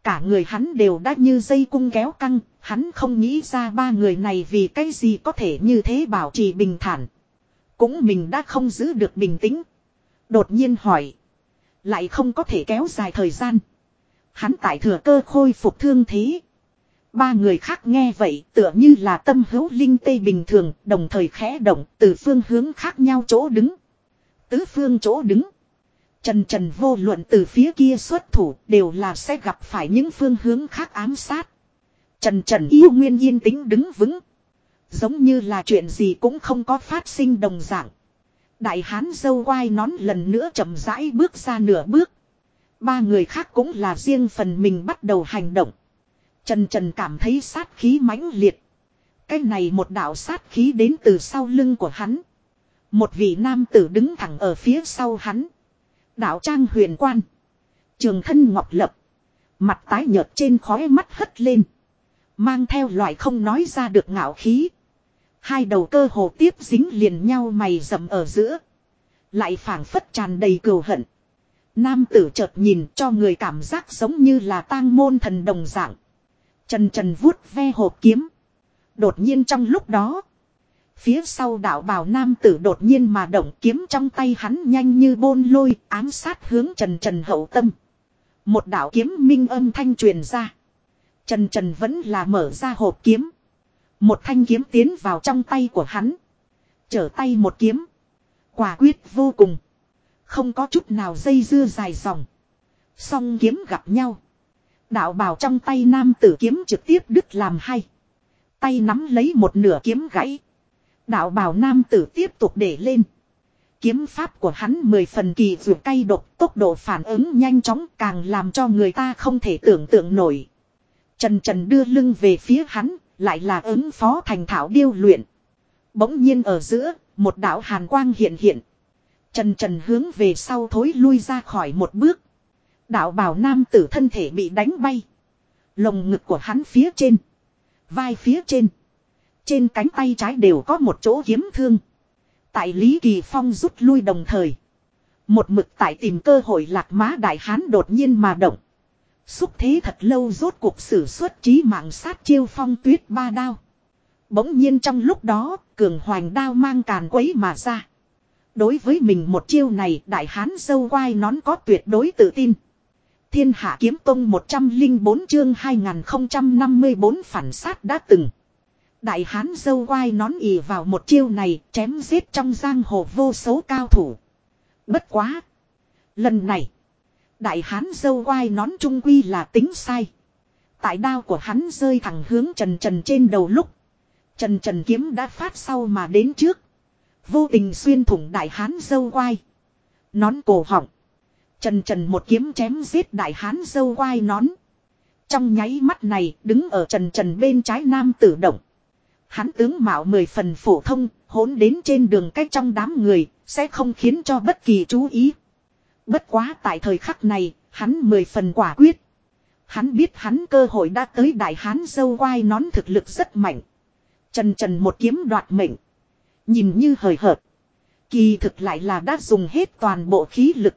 Cả người hắn đều đã như dây cung kéo căng, hắn không nghĩ ra ba người này vì cái gì có thể như thế bảo trì bình thản. Cũng mình đã không giữ được bình tĩnh. Đột nhiên hỏi. Lại không có thể kéo dài thời gian. Hắn tại thừa cơ khôi phục thương thế. Ba người khác nghe vậy tựa như là tâm hữu linh tê bình thường, đồng thời khẽ động, từ phương hướng khác nhau chỗ đứng. Tứ phương chỗ đứng. Trần trần vô luận từ phía kia xuất thủ, đều là sẽ gặp phải những phương hướng khác ám sát. Trần trần yêu nguyên yên tĩnh đứng vững. Giống như là chuyện gì cũng không có phát sinh đồng dạng. Đại hán dâu quai nón lần nữa chậm rãi bước ra nửa bước. Ba người khác cũng là riêng phần mình bắt đầu hành động. Trần Trần cảm thấy sát khí mãnh liệt. Cái này một đạo sát khí đến từ sau lưng của hắn. Một vị nam tử đứng thẳng ở phía sau hắn. Đạo trang huyền quan. Trường thân ngọc lập. Mặt tái nhợt trên khóe mắt hất lên. Mang theo loại không nói ra được ngạo khí. Hai đầu cơ hồ tiếp dính liền nhau mày rậm ở giữa. Lại phảng phất tràn đầy cừu hận. Nam tử chợt nhìn cho người cảm giác giống như là tang môn thần đồng dạng. Trần trần vuốt ve hộp kiếm. Đột nhiên trong lúc đó. Phía sau đạo bào nam tử đột nhiên mà động kiếm trong tay hắn nhanh như bôn lôi, ám sát hướng trần trần hậu tâm. Một đạo kiếm minh âm thanh truyền ra. Trần trần vẫn là mở ra hộp kiếm. Một thanh kiếm tiến vào trong tay của hắn. Trở tay một kiếm. Quả quyết vô cùng. Không có chút nào dây dưa dài dòng. Song kiếm gặp nhau. Đạo bào trong tay nam tử kiếm trực tiếp đứt làm hai. Tay nắm lấy một nửa kiếm gãy. Đạo bào nam tử tiếp tục để lên. Kiếm pháp của hắn mười phần kỳ dù cay độc, tốc độ phản ứng nhanh chóng càng làm cho người ta không thể tưởng tượng nổi. Trần Trần đưa lưng về phía hắn, lại là ứng phó thành thảo điêu luyện. Bỗng nhiên ở giữa, một đạo hàn quang hiện hiện. Trần Trần hướng về sau thối lui ra khỏi một bước. Đạo bảo nam tử thân thể bị đánh bay. Lồng ngực của hắn phía trên. Vai phía trên. Trên cánh tay trái đều có một chỗ kiếm thương. Tại Lý Kỳ Phong rút lui đồng thời. Một mực tại tìm cơ hội lạc má đại hán đột nhiên mà động. Xúc thế thật lâu rốt cuộc sử xuất trí mạng sát chiêu phong tuyết ba đao. Bỗng nhiên trong lúc đó, cường hoành đao mang càn quấy mà ra. Đối với mình một chiêu này, đại hán dâu quai nón có tuyệt đối tự tin. Thiên hạ kiếm tông 104 chương 2054 phản sát đã từng. Đại hán dâu quai nón ỉ vào một chiêu này chém giết trong giang hồ vô số cao thủ. Bất quá. Lần này. Đại hán dâu quai nón trung quy là tính sai. Tại đao của hắn rơi thẳng hướng trần trần trên đầu lúc. Trần trần kiếm đã phát sau mà đến trước. Vô tình xuyên thủng đại hán dâu quai. Nón cổ họng. Trần trần một kiếm chém giết đại hán dâu quai nón. Trong nháy mắt này đứng ở trần trần bên trái nam tử động. Hắn tướng mạo mười phần phổ thông, hỗn đến trên đường cách trong đám người, sẽ không khiến cho bất kỳ chú ý. Bất quá tại thời khắc này, hắn mười phần quả quyết. Hắn biết hắn cơ hội đã tới đại hán dâu quai nón thực lực rất mạnh. Trần trần một kiếm đoạt mệnh. Nhìn như hời hợt. Kỳ thực lại là đã dùng hết toàn bộ khí lực.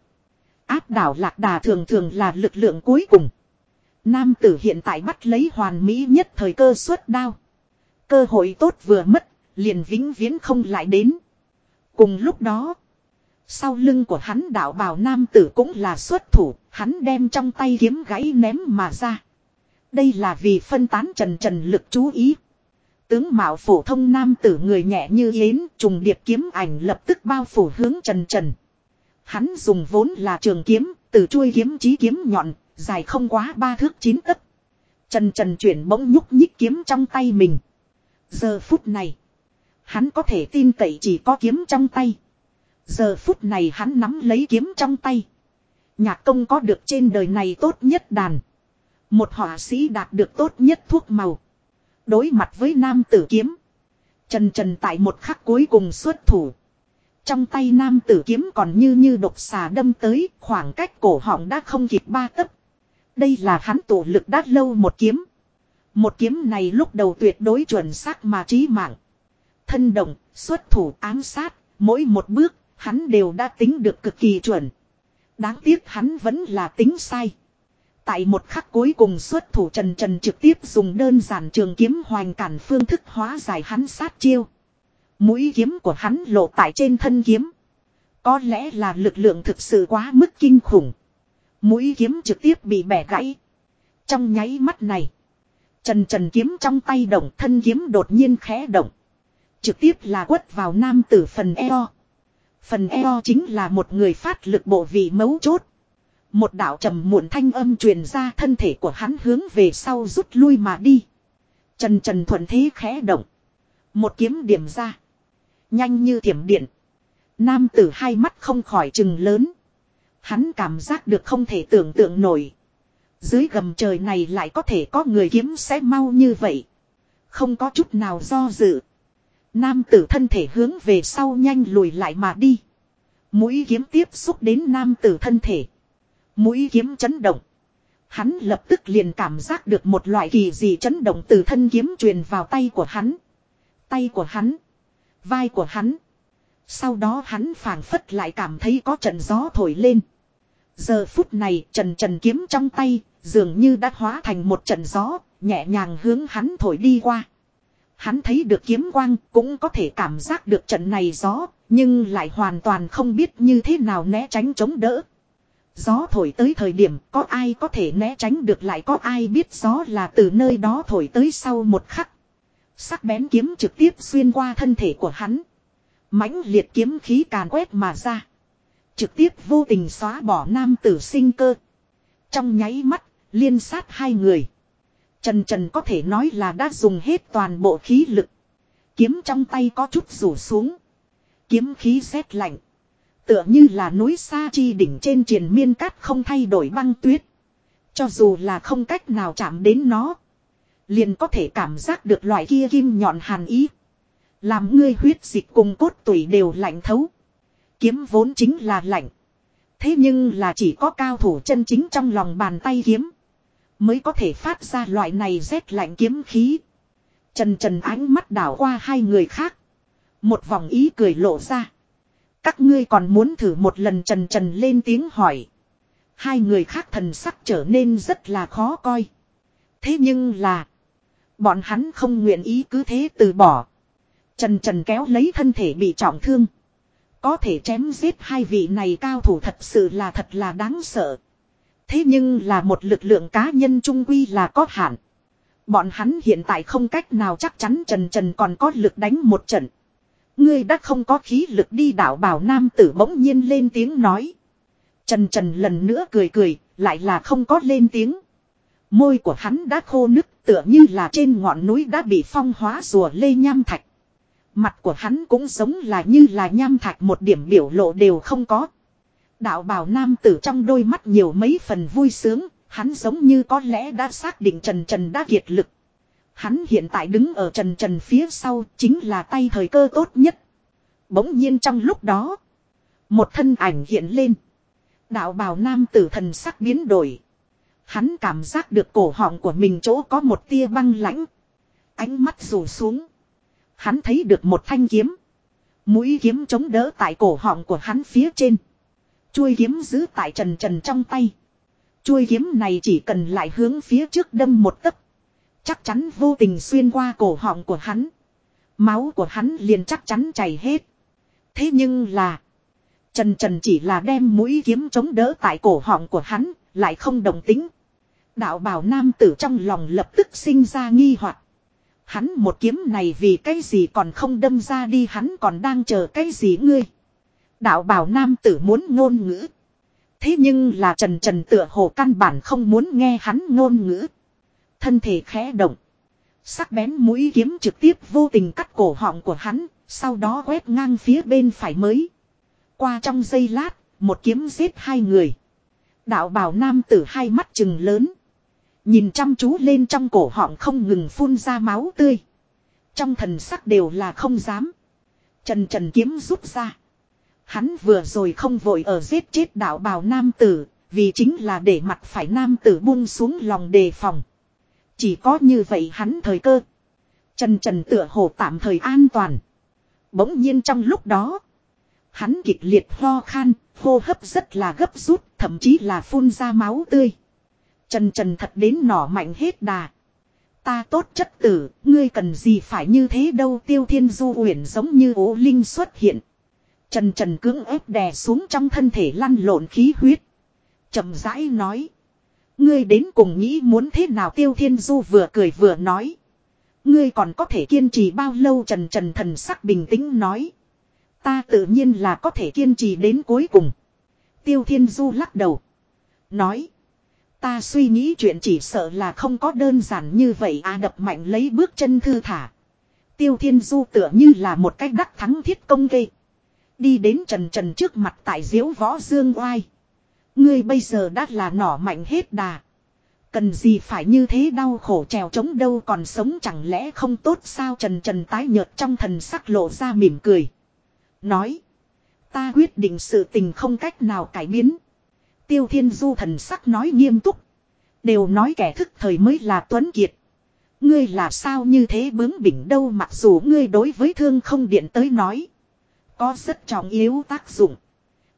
Áp đảo lạc đà thường thường là lực lượng cuối cùng. Nam tử hiện tại bắt lấy hoàn mỹ nhất thời cơ suất đao. Cơ hội tốt vừa mất, liền vĩnh viễn không lại đến. Cùng lúc đó, sau lưng của hắn đạo bào nam tử cũng là xuất thủ, hắn đem trong tay kiếm gãy ném mà ra. Đây là vì phân tán trần trần lực chú ý. Tướng mạo phổ thông nam tử người nhẹ như yến, trùng điệp kiếm ảnh lập tức bao phủ hướng trần trần. Hắn dùng vốn là trường kiếm, từ chuôi kiếm chí kiếm nhọn, dài không quá ba thước chín tấc. Trần trần chuyển bỗng nhúc nhích kiếm trong tay mình. Giờ phút này, hắn có thể tin cậy chỉ có kiếm trong tay. Giờ phút này hắn nắm lấy kiếm trong tay. Nhạc công có được trên đời này tốt nhất đàn. Một họa sĩ đạt được tốt nhất thuốc màu. Đối mặt với nam tử kiếm. Trần trần tại một khắc cuối cùng xuất thủ. Trong tay nam tử kiếm còn như như độc xà đâm tới, khoảng cách cổ họng đã không kịp ba tấc. Đây là hắn tụ lực đát lâu một kiếm. Một kiếm này lúc đầu tuyệt đối chuẩn xác mà trí mạng. Thân động, xuất thủ ám sát, mỗi một bước, hắn đều đã tính được cực kỳ chuẩn. Đáng tiếc hắn vẫn là tính sai. Tại một khắc cuối cùng xuất thủ trần trần trực tiếp dùng đơn giản trường kiếm hoành cản phương thức hóa giải hắn sát chiêu. Mũi kiếm của hắn lộ tại trên thân kiếm. Có lẽ là lực lượng thực sự quá mức kinh khủng. Mũi kiếm trực tiếp bị bẻ gãy. Trong nháy mắt này. Trần trần kiếm trong tay động, thân kiếm đột nhiên khẽ động. Trực tiếp là quất vào nam tử phần eo. Phần eo chính là một người phát lực bộ vị mấu chốt. Một đạo trầm muộn thanh âm truyền ra thân thể của hắn hướng về sau rút lui mà đi. Trần trần thuận thế khẽ động. Một kiếm điểm ra. Nhanh như thiểm điện. Nam tử hai mắt không khỏi trừng lớn. Hắn cảm giác được không thể tưởng tượng nổi. Dưới gầm trời này lại có thể có người kiếm sẽ mau như vậy. Không có chút nào do dự. Nam tử thân thể hướng về sau nhanh lùi lại mà đi. Mũi kiếm tiếp xúc đến nam tử thân thể. Mũi kiếm chấn động. Hắn lập tức liền cảm giác được một loại kỳ dị chấn động từ thân kiếm truyền vào tay của hắn. Tay của hắn. Vai của hắn. Sau đó hắn phảng phất lại cảm thấy có trận gió thổi lên. Giờ phút này trần trần kiếm trong tay dường như đã hóa thành một trận gió, nhẹ nhàng hướng hắn thổi đi qua. Hắn thấy được kiếm quang cũng có thể cảm giác được trận này gió, nhưng lại hoàn toàn không biết như thế nào né tránh chống đỡ. Gió thổi tới thời điểm có ai có thể né tránh được lại có ai biết gió là từ nơi đó thổi tới sau một khắc. Sắc bén kiếm trực tiếp xuyên qua thân thể của hắn. mãnh liệt kiếm khí càn quét mà ra. Trực tiếp vô tình xóa bỏ nam tử sinh cơ. Trong nháy mắt, liên sát hai người. Trần Trần có thể nói là đã dùng hết toàn bộ khí lực. Kiếm trong tay có chút rủ xuống. Kiếm khí rét lạnh. Tựa như là núi xa chi đỉnh trên triền miên cát không thay đổi băng tuyết. Cho dù là không cách nào chạm đến nó. Liền có thể cảm giác được loại kia kim nhọn hàn ý. Làm ngươi huyết dịch cùng cốt tủy đều lạnh thấu. Kiếm vốn chính là lạnh. Thế nhưng là chỉ có cao thủ chân chính trong lòng bàn tay kiếm. Mới có thể phát ra loại này rét lạnh kiếm khí. Trần trần ánh mắt đảo qua hai người khác. Một vòng ý cười lộ ra. Các ngươi còn muốn thử một lần trần trần lên tiếng hỏi. Hai người khác thần sắc trở nên rất là khó coi. Thế nhưng là. Bọn hắn không nguyện ý cứ thế từ bỏ. Trần trần kéo lấy thân thể bị trọng thương. Có thể chém giết hai vị này cao thủ thật sự là thật là đáng sợ. Thế nhưng là một lực lượng cá nhân trung quy là có hạn. Bọn hắn hiện tại không cách nào chắc chắn Trần Trần còn có lực đánh một trận. Ngươi đã không có khí lực đi đảo bảo nam tử bỗng nhiên lên tiếng nói. Trần Trần lần nữa cười cười, lại là không có lên tiếng. Môi của hắn đã khô nứt tựa như là trên ngọn núi đã bị phong hóa rùa lê nham thạch. Mặt của hắn cũng giống là như là nham thạch một điểm biểu lộ đều không có. Đạo bảo nam tử trong đôi mắt nhiều mấy phần vui sướng, hắn giống như có lẽ đã xác định Trần Trần đã kiệt lực. Hắn hiện tại đứng ở Trần Trần phía sau chính là tay thời cơ tốt nhất. Bỗng nhiên trong lúc đó, một thân ảnh hiện lên. Đạo bào nam tử thần sắc biến đổi. Hắn cảm giác được cổ họng của mình chỗ có một tia băng lãnh. Ánh mắt rủ xuống. Hắn thấy được một thanh kiếm. Mũi kiếm chống đỡ tại cổ họng của hắn phía trên. Chuôi kiếm giữ tại trần trần trong tay. Chuôi kiếm này chỉ cần lại hướng phía trước đâm một tấc. Chắc chắn vô tình xuyên qua cổ họng của hắn. Máu của hắn liền chắc chắn chảy hết. Thế nhưng là. Trần Trần chỉ là đem mũi kiếm chống đỡ tại cổ họng của hắn. Lại không đồng tính. Đạo bảo nam tử trong lòng lập tức sinh ra nghi hoặc Hắn một kiếm này vì cái gì còn không đâm ra đi, hắn còn đang chờ cái gì ngươi. Đạo bảo nam tử muốn ngôn ngữ. Thế nhưng là trần trần tựa hồ căn bản không muốn nghe hắn ngôn ngữ. Thân thể khẽ động. Sắc bén mũi kiếm trực tiếp vô tình cắt cổ họng của hắn, sau đó quét ngang phía bên phải mới. Qua trong giây lát, một kiếm giết hai người. Đạo bảo nam tử hai mắt chừng lớn. Nhìn chăm chú lên trong cổ họng không ngừng phun ra máu tươi. Trong thần sắc đều là không dám. Trần trần kiếm rút ra. Hắn vừa rồi không vội ở giết chết đạo bào nam tử, vì chính là để mặt phải nam tử buông xuống lòng đề phòng. Chỉ có như vậy hắn thời cơ. Trần trần tựa hồ tạm thời an toàn. Bỗng nhiên trong lúc đó. Hắn kịch liệt ho khan, hô hấp rất là gấp rút, thậm chí là phun ra máu tươi. Trần trần thật đến nỏ mạnh hết đà. Ta tốt chất tử, ngươi cần gì phải như thế đâu tiêu thiên du uyển giống như ố linh xuất hiện. Trần trần cưỡng ép đè xuống trong thân thể lăn lộn khí huyết. chậm rãi nói. Ngươi đến cùng nghĩ muốn thế nào tiêu thiên du vừa cười vừa nói. Ngươi còn có thể kiên trì bao lâu trần trần thần sắc bình tĩnh nói. Ta tự nhiên là có thể kiên trì đến cuối cùng. Tiêu thiên du lắc đầu. Nói. Ta suy nghĩ chuyện chỉ sợ là không có đơn giản như vậy à đập mạnh lấy bước chân thư thả. Tiêu thiên du tựa như là một cách đắc thắng thiết công gây. Đi đến trần trần trước mặt tại diếu võ dương oai. Ngươi bây giờ đã là nỏ mạnh hết đà. Cần gì phải như thế đau khổ trèo trống đâu còn sống chẳng lẽ không tốt sao trần trần tái nhợt trong thần sắc lộ ra mỉm cười. Nói. Ta quyết định sự tình không cách nào cải biến. Tiêu thiên du thần sắc nói nghiêm túc. Đều nói kẻ thức thời mới là tuấn kiệt. Ngươi là sao như thế bướng bỉnh đâu mặc dù ngươi đối với thương không điện tới nói. Có rất trọng yếu tác dụng.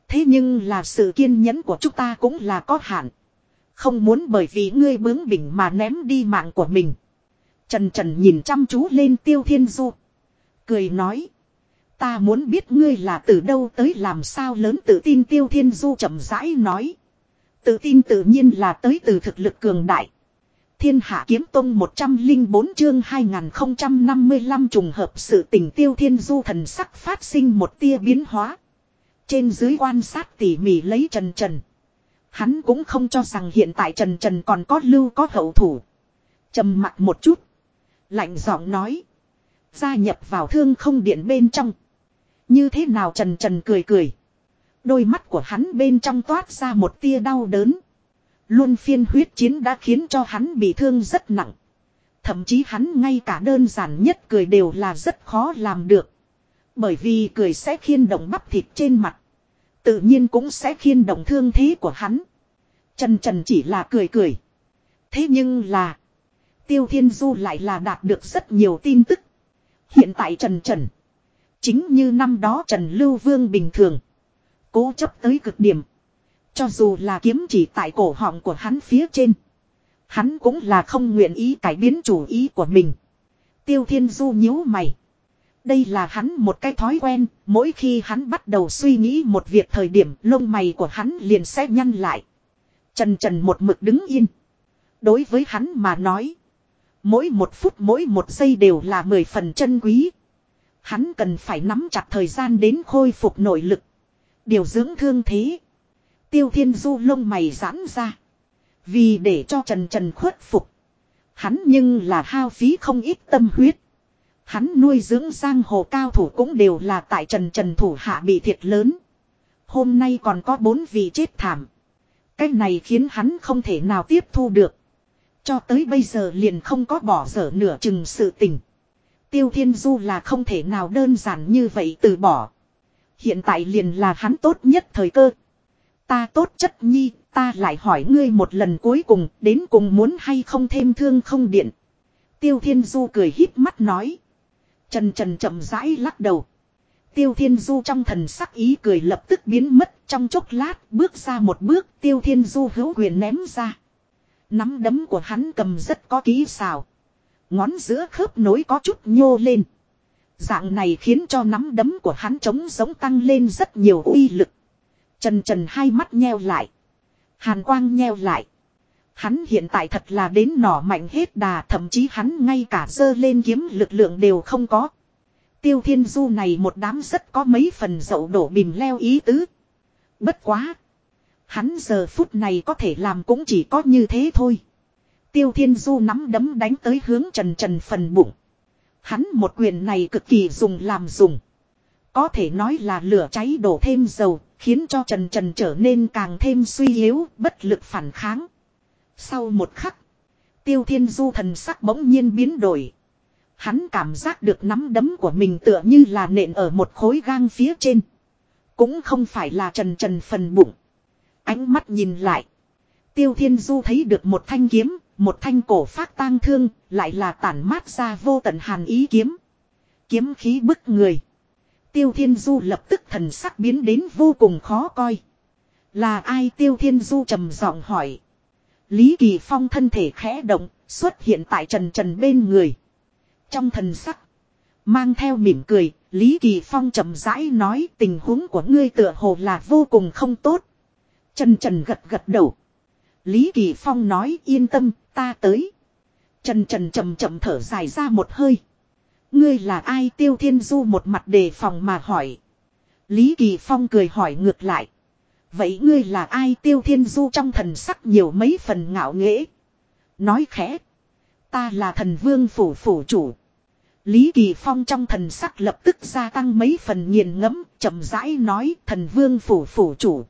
Thế nhưng là sự kiên nhẫn của chúng ta cũng là có hạn. Không muốn bởi vì ngươi bướng bỉnh mà ném đi mạng của mình. Trần Trần nhìn chăm chú lên Tiêu Thiên Du. Cười nói. Ta muốn biết ngươi là từ đâu tới làm sao lớn tự tin Tiêu Thiên Du chậm rãi nói. Tự tin tự nhiên là tới từ thực lực cường đại. Thiên Hạ Kiếm Tông 104 chương 2055 trùng hợp sự tình Tiêu Thiên Du thần sắc phát sinh một tia biến hóa. Trên dưới quan sát tỉ mỉ lấy Trần Trần. Hắn cũng không cho rằng hiện tại Trần Trần còn có lưu có hậu thủ. trầm mặt một chút. Lạnh giọng nói. Gia nhập vào thương không điện bên trong. Như thế nào Trần Trần cười cười. Đôi mắt của hắn bên trong toát ra một tia đau đớn. Luôn phiên huyết chiến đã khiến cho hắn bị thương rất nặng. Thậm chí hắn ngay cả đơn giản nhất cười đều là rất khó làm được. Bởi vì cười sẽ khiên động bắp thịt trên mặt. Tự nhiên cũng sẽ khiên động thương thế của hắn. Trần Trần chỉ là cười cười. Thế nhưng là. Tiêu Thiên Du lại là đạt được rất nhiều tin tức. Hiện tại Trần Trần. Chính như năm đó Trần Lưu Vương bình thường. Cố chấp tới cực điểm. Cho dù là kiếm chỉ tại cổ họng của hắn phía trên. Hắn cũng là không nguyện ý cải biến chủ ý của mình. Tiêu Thiên Du nhíu mày. Đây là hắn một cái thói quen, mỗi khi hắn bắt đầu suy nghĩ một việc thời điểm lông mày của hắn liền sẽ nhăn lại. Trần trần một mực đứng yên. Đối với hắn mà nói, mỗi một phút mỗi một giây đều là mười phần chân quý. Hắn cần phải nắm chặt thời gian đến khôi phục nội lực. Điều dưỡng thương thế. Tiêu thiên du lông mày giãn ra. Vì để cho Trần Trần khuất phục. Hắn nhưng là hao phí không ít tâm huyết. Hắn nuôi dưỡng giang hồ cao thủ cũng đều là tại Trần Trần thủ hạ bị thiệt lớn. Hôm nay còn có bốn vị chết thảm. Cái này khiến hắn không thể nào tiếp thu được. Cho tới bây giờ liền không có bỏ dở nửa chừng sự tình. Tiêu Thiên Du là không thể nào đơn giản như vậy từ bỏ. Hiện tại liền là hắn tốt nhất thời cơ. Ta tốt chất nhi, ta lại hỏi ngươi một lần cuối cùng, đến cùng muốn hay không thêm thương không điện. Tiêu Thiên Du cười híp mắt nói. Trần Trần chậm rãi lắc đầu. Tiêu Thiên Du trong thần sắc ý cười lập tức biến mất, trong chốc lát bước ra một bước, Tiêu Thiên Du hữu quyền ném ra. Nắm đấm của hắn cầm rất có kỹ xào. Ngón giữa khớp nối có chút nhô lên. Dạng này khiến cho nắm đấm của hắn trống giống tăng lên rất nhiều uy lực. Trần trần hai mắt nheo lại. Hàn quang nheo lại. Hắn hiện tại thật là đến nỏ mạnh hết đà thậm chí hắn ngay cả dơ lên kiếm lực lượng đều không có. Tiêu thiên du này một đám rất có mấy phần dậu đổ bìm leo ý tứ. Bất quá. Hắn giờ phút này có thể làm cũng chỉ có như thế thôi. Tiêu thiên du nắm đấm đánh tới hướng trần trần phần bụng. Hắn một quyền này cực kỳ dùng làm dùng. Có thể nói là lửa cháy đổ thêm dầu, khiến cho Trần Trần trở nên càng thêm suy yếu, bất lực phản kháng. Sau một khắc, Tiêu Thiên Du thần sắc bỗng nhiên biến đổi. Hắn cảm giác được nắm đấm của mình tựa như là nện ở một khối gang phía trên. Cũng không phải là trần trần phần bụng. Ánh mắt nhìn lại. Tiêu Thiên Du thấy được một thanh kiếm, một thanh cổ phát tang thương, lại là tản mát ra vô tận hàn ý kiếm. Kiếm khí bức người. Tiêu Thiên Du lập tức thần sắc biến đến vô cùng khó coi. Là ai Tiêu Thiên Du trầm giọng hỏi. Lý Kỳ Phong thân thể khẽ động, xuất hiện tại Trần Trần bên người. Trong thần sắc, mang theo mỉm cười, Lý Kỳ Phong chậm rãi nói tình huống của ngươi tựa hồ là vô cùng không tốt. Trần Trần gật gật đầu. Lý Kỳ Phong nói yên tâm, ta tới. Trần Trần chậm chậm thở dài ra một hơi. Ngươi là ai Tiêu Thiên Du một mặt đề phòng mà hỏi. Lý Kỳ Phong cười hỏi ngược lại. Vậy ngươi là ai Tiêu Thiên Du trong thần sắc nhiều mấy phần ngạo nghễ. Nói khẽ. Ta là thần vương phủ phủ chủ. Lý Kỳ Phong trong thần sắc lập tức gia tăng mấy phần nghiền ngẫm, chậm rãi nói thần vương phủ phủ chủ.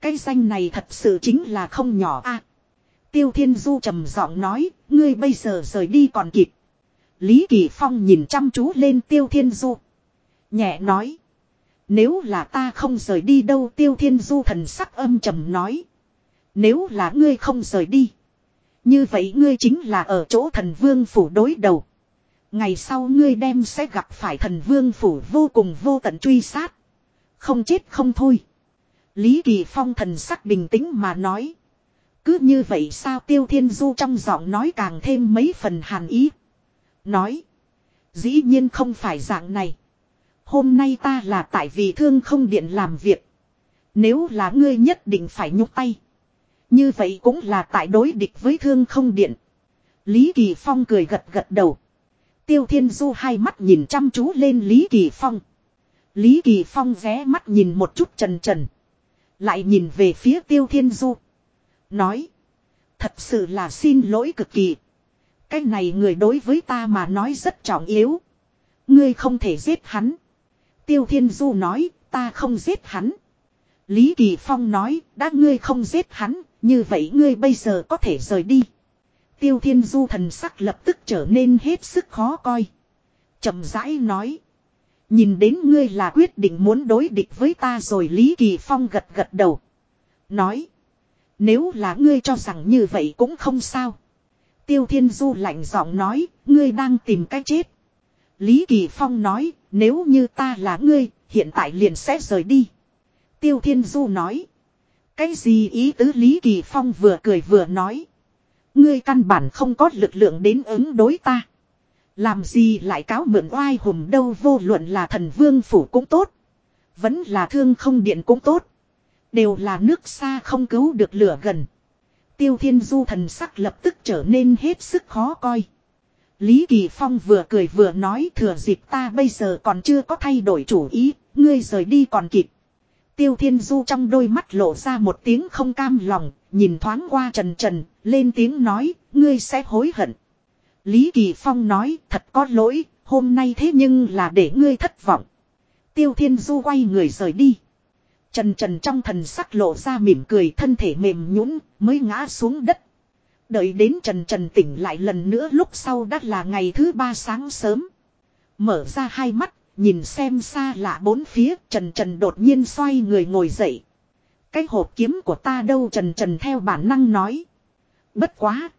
Cái danh này thật sự chính là không nhỏ a. Tiêu Thiên Du trầm giọng nói, ngươi bây giờ rời đi còn kịp. Lý Kỳ Phong nhìn chăm chú lên Tiêu Thiên Du. Nhẹ nói. Nếu là ta không rời đi đâu Tiêu Thiên Du thần sắc âm trầm nói. Nếu là ngươi không rời đi. Như vậy ngươi chính là ở chỗ thần vương phủ đối đầu. Ngày sau ngươi đem sẽ gặp phải thần vương phủ vô cùng vô tận truy sát. Không chết không thôi. Lý Kỳ Phong thần sắc bình tĩnh mà nói. Cứ như vậy sao Tiêu Thiên Du trong giọng nói càng thêm mấy phần hàn ý. Nói. Dĩ nhiên không phải dạng này. Hôm nay ta là tại vì thương không điện làm việc. Nếu là ngươi nhất định phải nhúc tay. Như vậy cũng là tại đối địch với thương không điện. Lý Kỳ Phong cười gật gật đầu. Tiêu Thiên Du hai mắt nhìn chăm chú lên Lý Kỳ Phong. Lý Kỳ Phong ré mắt nhìn một chút trần trần. Lại nhìn về phía Tiêu Thiên Du. Nói. Thật sự là xin lỗi cực kỳ. Cái này người đối với ta mà nói rất trọng yếu. Ngươi không thể giết hắn. Tiêu Thiên Du nói, ta không giết hắn. Lý Kỳ Phong nói, đã ngươi không giết hắn, như vậy ngươi bây giờ có thể rời đi. Tiêu Thiên Du thần sắc lập tức trở nên hết sức khó coi. chậm rãi nói. Nhìn đến ngươi là quyết định muốn đối địch với ta rồi Lý Kỳ Phong gật gật đầu. Nói. Nếu là ngươi cho rằng như vậy cũng không sao. Tiêu Thiên Du lạnh giọng nói, ngươi đang tìm cách chết. Lý Kỳ Phong nói, nếu như ta là ngươi, hiện tại liền sẽ rời đi. Tiêu Thiên Du nói. Cái gì ý tứ Lý Kỳ Phong vừa cười vừa nói. Ngươi căn bản không có lực lượng đến ứng đối ta. Làm gì lại cáo mượn oai hùng đâu vô luận là thần vương phủ cũng tốt. Vẫn là thương không điện cũng tốt. Đều là nước xa không cứu được lửa gần. Tiêu thiên du thần sắc lập tức trở nên hết sức khó coi. Lý Kỳ Phong vừa cười vừa nói thừa dịp ta bây giờ còn chưa có thay đổi chủ ý, ngươi rời đi còn kịp. Tiêu Thiên Du trong đôi mắt lộ ra một tiếng không cam lòng, nhìn thoáng qua Trần Trần, lên tiếng nói, ngươi sẽ hối hận. Lý Kỳ Phong nói, thật có lỗi, hôm nay thế nhưng là để ngươi thất vọng. Tiêu Thiên Du quay người rời đi. Trần Trần trong thần sắc lộ ra mỉm cười thân thể mềm nhũn mới ngã xuống đất. Đợi đến Trần Trần tỉnh lại lần nữa lúc sau đã là ngày thứ ba sáng sớm. Mở ra hai mắt, nhìn xem xa lạ bốn phía, Trần Trần đột nhiên xoay người ngồi dậy. Cái hộp kiếm của ta đâu Trần Trần theo bản năng nói. Bất quá.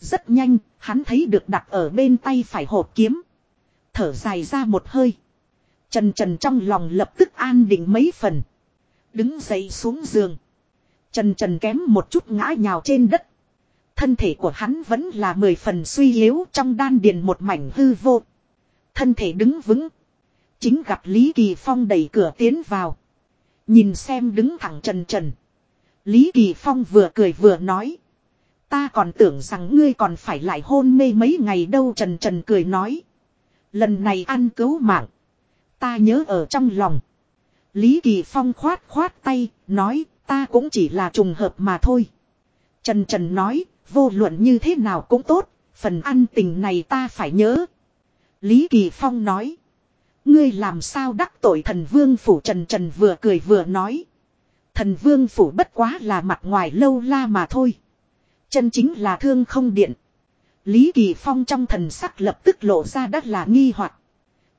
Rất nhanh, hắn thấy được đặt ở bên tay phải hộp kiếm. Thở dài ra một hơi. Trần Trần trong lòng lập tức an định mấy phần. Đứng dậy xuống giường. Trần Trần kém một chút ngã nhào trên đất. Thân thể của hắn vẫn là mười phần suy yếu trong đan điền một mảnh hư vô. Thân thể đứng vững. Chính gặp Lý Kỳ Phong đẩy cửa tiến vào. Nhìn xem đứng thẳng trần trần. Lý Kỳ Phong vừa cười vừa nói. Ta còn tưởng rằng ngươi còn phải lại hôn mê mấy ngày đâu trần trần cười nói. Lần này ăn cứu mạng. Ta nhớ ở trong lòng. Lý Kỳ Phong khoát khoát tay, nói, ta cũng chỉ là trùng hợp mà thôi. Trần Trần nói, vô luận như thế nào cũng tốt, phần ăn tình này ta phải nhớ. Lý Kỳ Phong nói, ngươi làm sao đắc tội thần vương phủ Trần Trần vừa cười vừa nói. Thần vương phủ bất quá là mặt ngoài lâu la mà thôi. Chân chính là thương không điện. Lý Kỳ Phong trong thần sắc lập tức lộ ra đắt là nghi hoặc.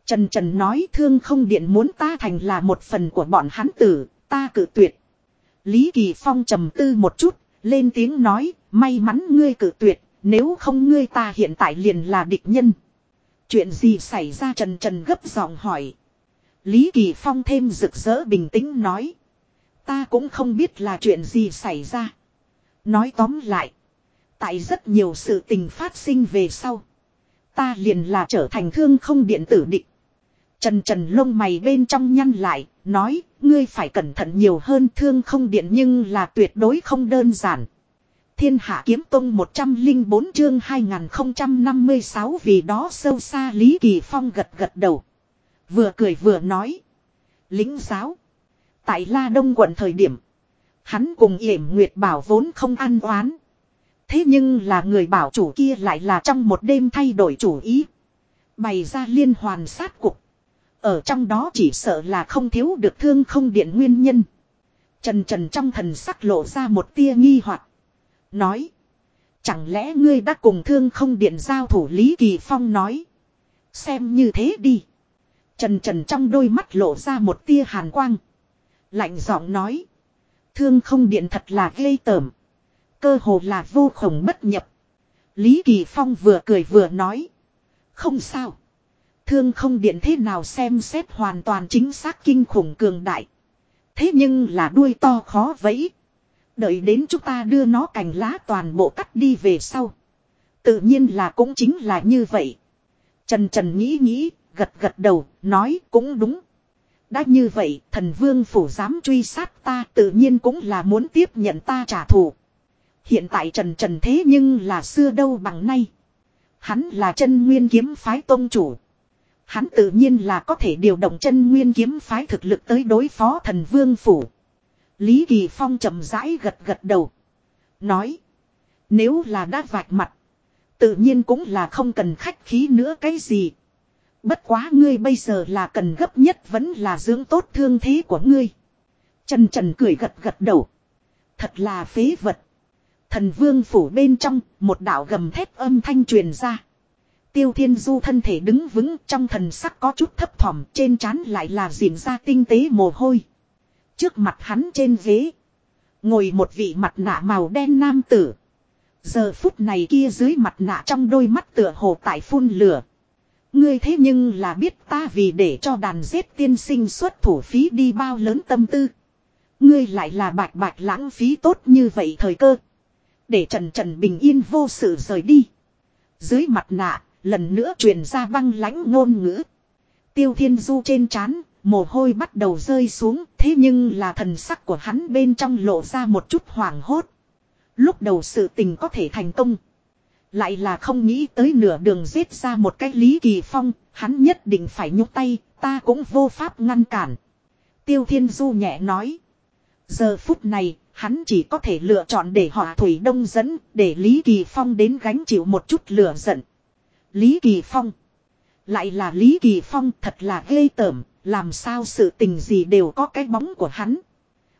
Trần Trần nói thương không điện muốn ta thành là một phần của bọn hắn tử, ta cử tuyệt. Lý Kỳ Phong trầm tư một chút, lên tiếng nói, may mắn ngươi cử tuyệt, nếu không ngươi ta hiện tại liền là địch nhân. Chuyện gì xảy ra Trần Trần gấp giọng hỏi. Lý Kỳ Phong thêm rực rỡ bình tĩnh nói. Ta cũng không biết là chuyện gì xảy ra. Nói tóm lại. Tại rất nhiều sự tình phát sinh về sau. Ta liền là trở thành thương không điện tử định. Trần trần lông mày bên trong nhăn lại, nói, ngươi phải cẩn thận nhiều hơn thương không điện nhưng là tuyệt đối không đơn giản. Thiên hạ kiếm tông 104 chương 2056 vì đó sâu xa Lý Kỳ Phong gật gật đầu. Vừa cười vừa nói. Lính giáo. Tại La Đông quận thời điểm. Hắn cùng yểm Nguyệt Bảo vốn không ăn oán. Thế nhưng là người bảo chủ kia lại là trong một đêm thay đổi chủ ý. Bày ra liên hoàn sát cục. Ở trong đó chỉ sợ là không thiếu được thương không điện nguyên nhân. Trần trần trong thần sắc lộ ra một tia nghi hoặc Nói. Chẳng lẽ ngươi đã cùng thương không điện giao thủ Lý Kỳ Phong nói. Xem như thế đi. Trần trần trong đôi mắt lộ ra một tia hàn quang. Lạnh giọng nói. Thương không điện thật là ghê tởm. Cơ hồ là vô khổng bất nhập. Lý Kỳ Phong vừa cười vừa nói. Không sao. Thương không điện thế nào xem xét hoàn toàn chính xác kinh khủng cường đại. Thế nhưng là đuôi to khó vẫy. Đợi đến chúng ta đưa nó cành lá toàn bộ cắt đi về sau. Tự nhiên là cũng chính là như vậy. Trần Trần nghĩ nghĩ, gật gật đầu, nói cũng đúng. Đã như vậy, thần vương phủ dám truy sát ta tự nhiên cũng là muốn tiếp nhận ta trả thù. Hiện tại Trần Trần thế nhưng là xưa đâu bằng nay. Hắn là chân nguyên kiếm phái tôn chủ. Hắn tự nhiên là có thể điều động chân nguyên kiếm phái thực lực tới đối phó thần vương phủ. Lý Kỳ Phong chậm rãi gật gật đầu. Nói. Nếu là đã vạch mặt. Tự nhiên cũng là không cần khách khí nữa cái gì. Bất quá ngươi bây giờ là cần gấp nhất vẫn là dưỡng tốt thương thế của ngươi. Trần Trần cười gật gật đầu. Thật là phế vật. Thần vương phủ bên trong, một đạo gầm thép âm thanh truyền ra. Tiêu Thiên Du thân thể đứng vững trong thần sắc có chút thấp thỏm trên trán lại là diễn ra tinh tế mồ hôi. Trước mặt hắn trên ghế. Ngồi một vị mặt nạ màu đen nam tử. Giờ phút này kia dưới mặt nạ trong đôi mắt tựa hồ tại phun lửa. Ngươi thế nhưng là biết ta vì để cho đàn giết tiên sinh xuất thủ phí đi bao lớn tâm tư. Ngươi lại là bạch bạch lãng phí tốt như vậy thời cơ. Để Trần Trần bình yên vô sự rời đi. Dưới mặt nạ, lần nữa truyền ra băng lãnh ngôn ngữ. Tiêu Thiên Du trên chán mồ hôi bắt đầu rơi xuống, thế nhưng là thần sắc của hắn bên trong lộ ra một chút hoảng hốt. Lúc đầu sự tình có thể thành công. Lại là không nghĩ tới nửa đường giết ra một cách Lý Kỳ Phong, hắn nhất định phải nhúc tay, ta cũng vô pháp ngăn cản. Tiêu Thiên Du nhẹ nói. Giờ phút này, hắn chỉ có thể lựa chọn để họ Thủy Đông dẫn, để Lý Kỳ Phong đến gánh chịu một chút lửa giận. Lý Kỳ Phong. Lại là Lý Kỳ Phong thật là ghê tởm, làm sao sự tình gì đều có cái bóng của hắn.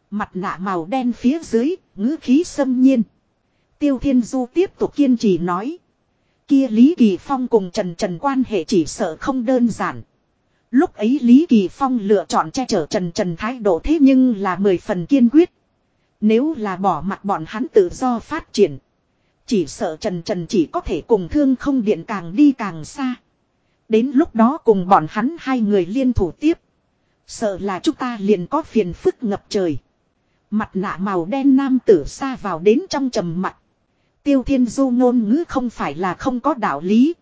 Mặt nạ màu đen phía dưới, ngữ khí xâm nhiên. Tiêu Thiên Du tiếp tục kiên trì nói. Kia Lý Kỳ Phong cùng Trần Trần quan hệ chỉ sợ không đơn giản. Lúc ấy Lý Kỳ Phong lựa chọn che chở Trần Trần thái độ thế nhưng là mười phần kiên quyết. Nếu là bỏ mặt bọn hắn tự do phát triển. Chỉ sợ Trần Trần chỉ có thể cùng thương không điện càng đi càng xa. Đến lúc đó cùng bọn hắn hai người liên thủ tiếp. Sợ là chúng ta liền có phiền phức ngập trời. Mặt nạ màu đen nam tử xa vào đến trong trầm mặt. Tiêu thiên du ngôn ngữ không phải là không có đạo lý.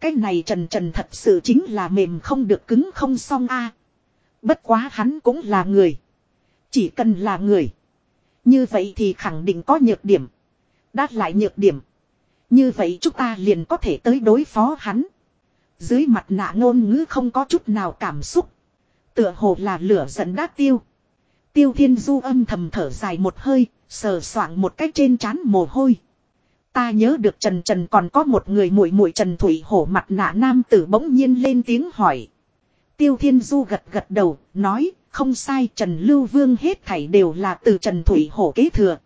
Cái này trần trần thật sự chính là mềm không được cứng không xong a. Bất quá hắn cũng là người. Chỉ cần là người. Như vậy thì khẳng định có nhược điểm. Đát lại nhược điểm. Như vậy chúng ta liền có thể tới đối phó hắn. Dưới mặt nạ ngôn ngữ không có chút nào cảm xúc. Tựa hồ là lửa giận đã tiêu. Tiêu thiên du âm thầm thở dài một hơi, sờ soạng một cách trên trán mồ hôi. Ta nhớ được Trần Trần còn có một người muội muội Trần Thủy hổ mặt nạ nam tử bỗng nhiên lên tiếng hỏi. Tiêu Thiên Du gật gật đầu, nói, không sai Trần Lưu Vương hết thảy đều là từ Trần Thủy hổ kế thừa.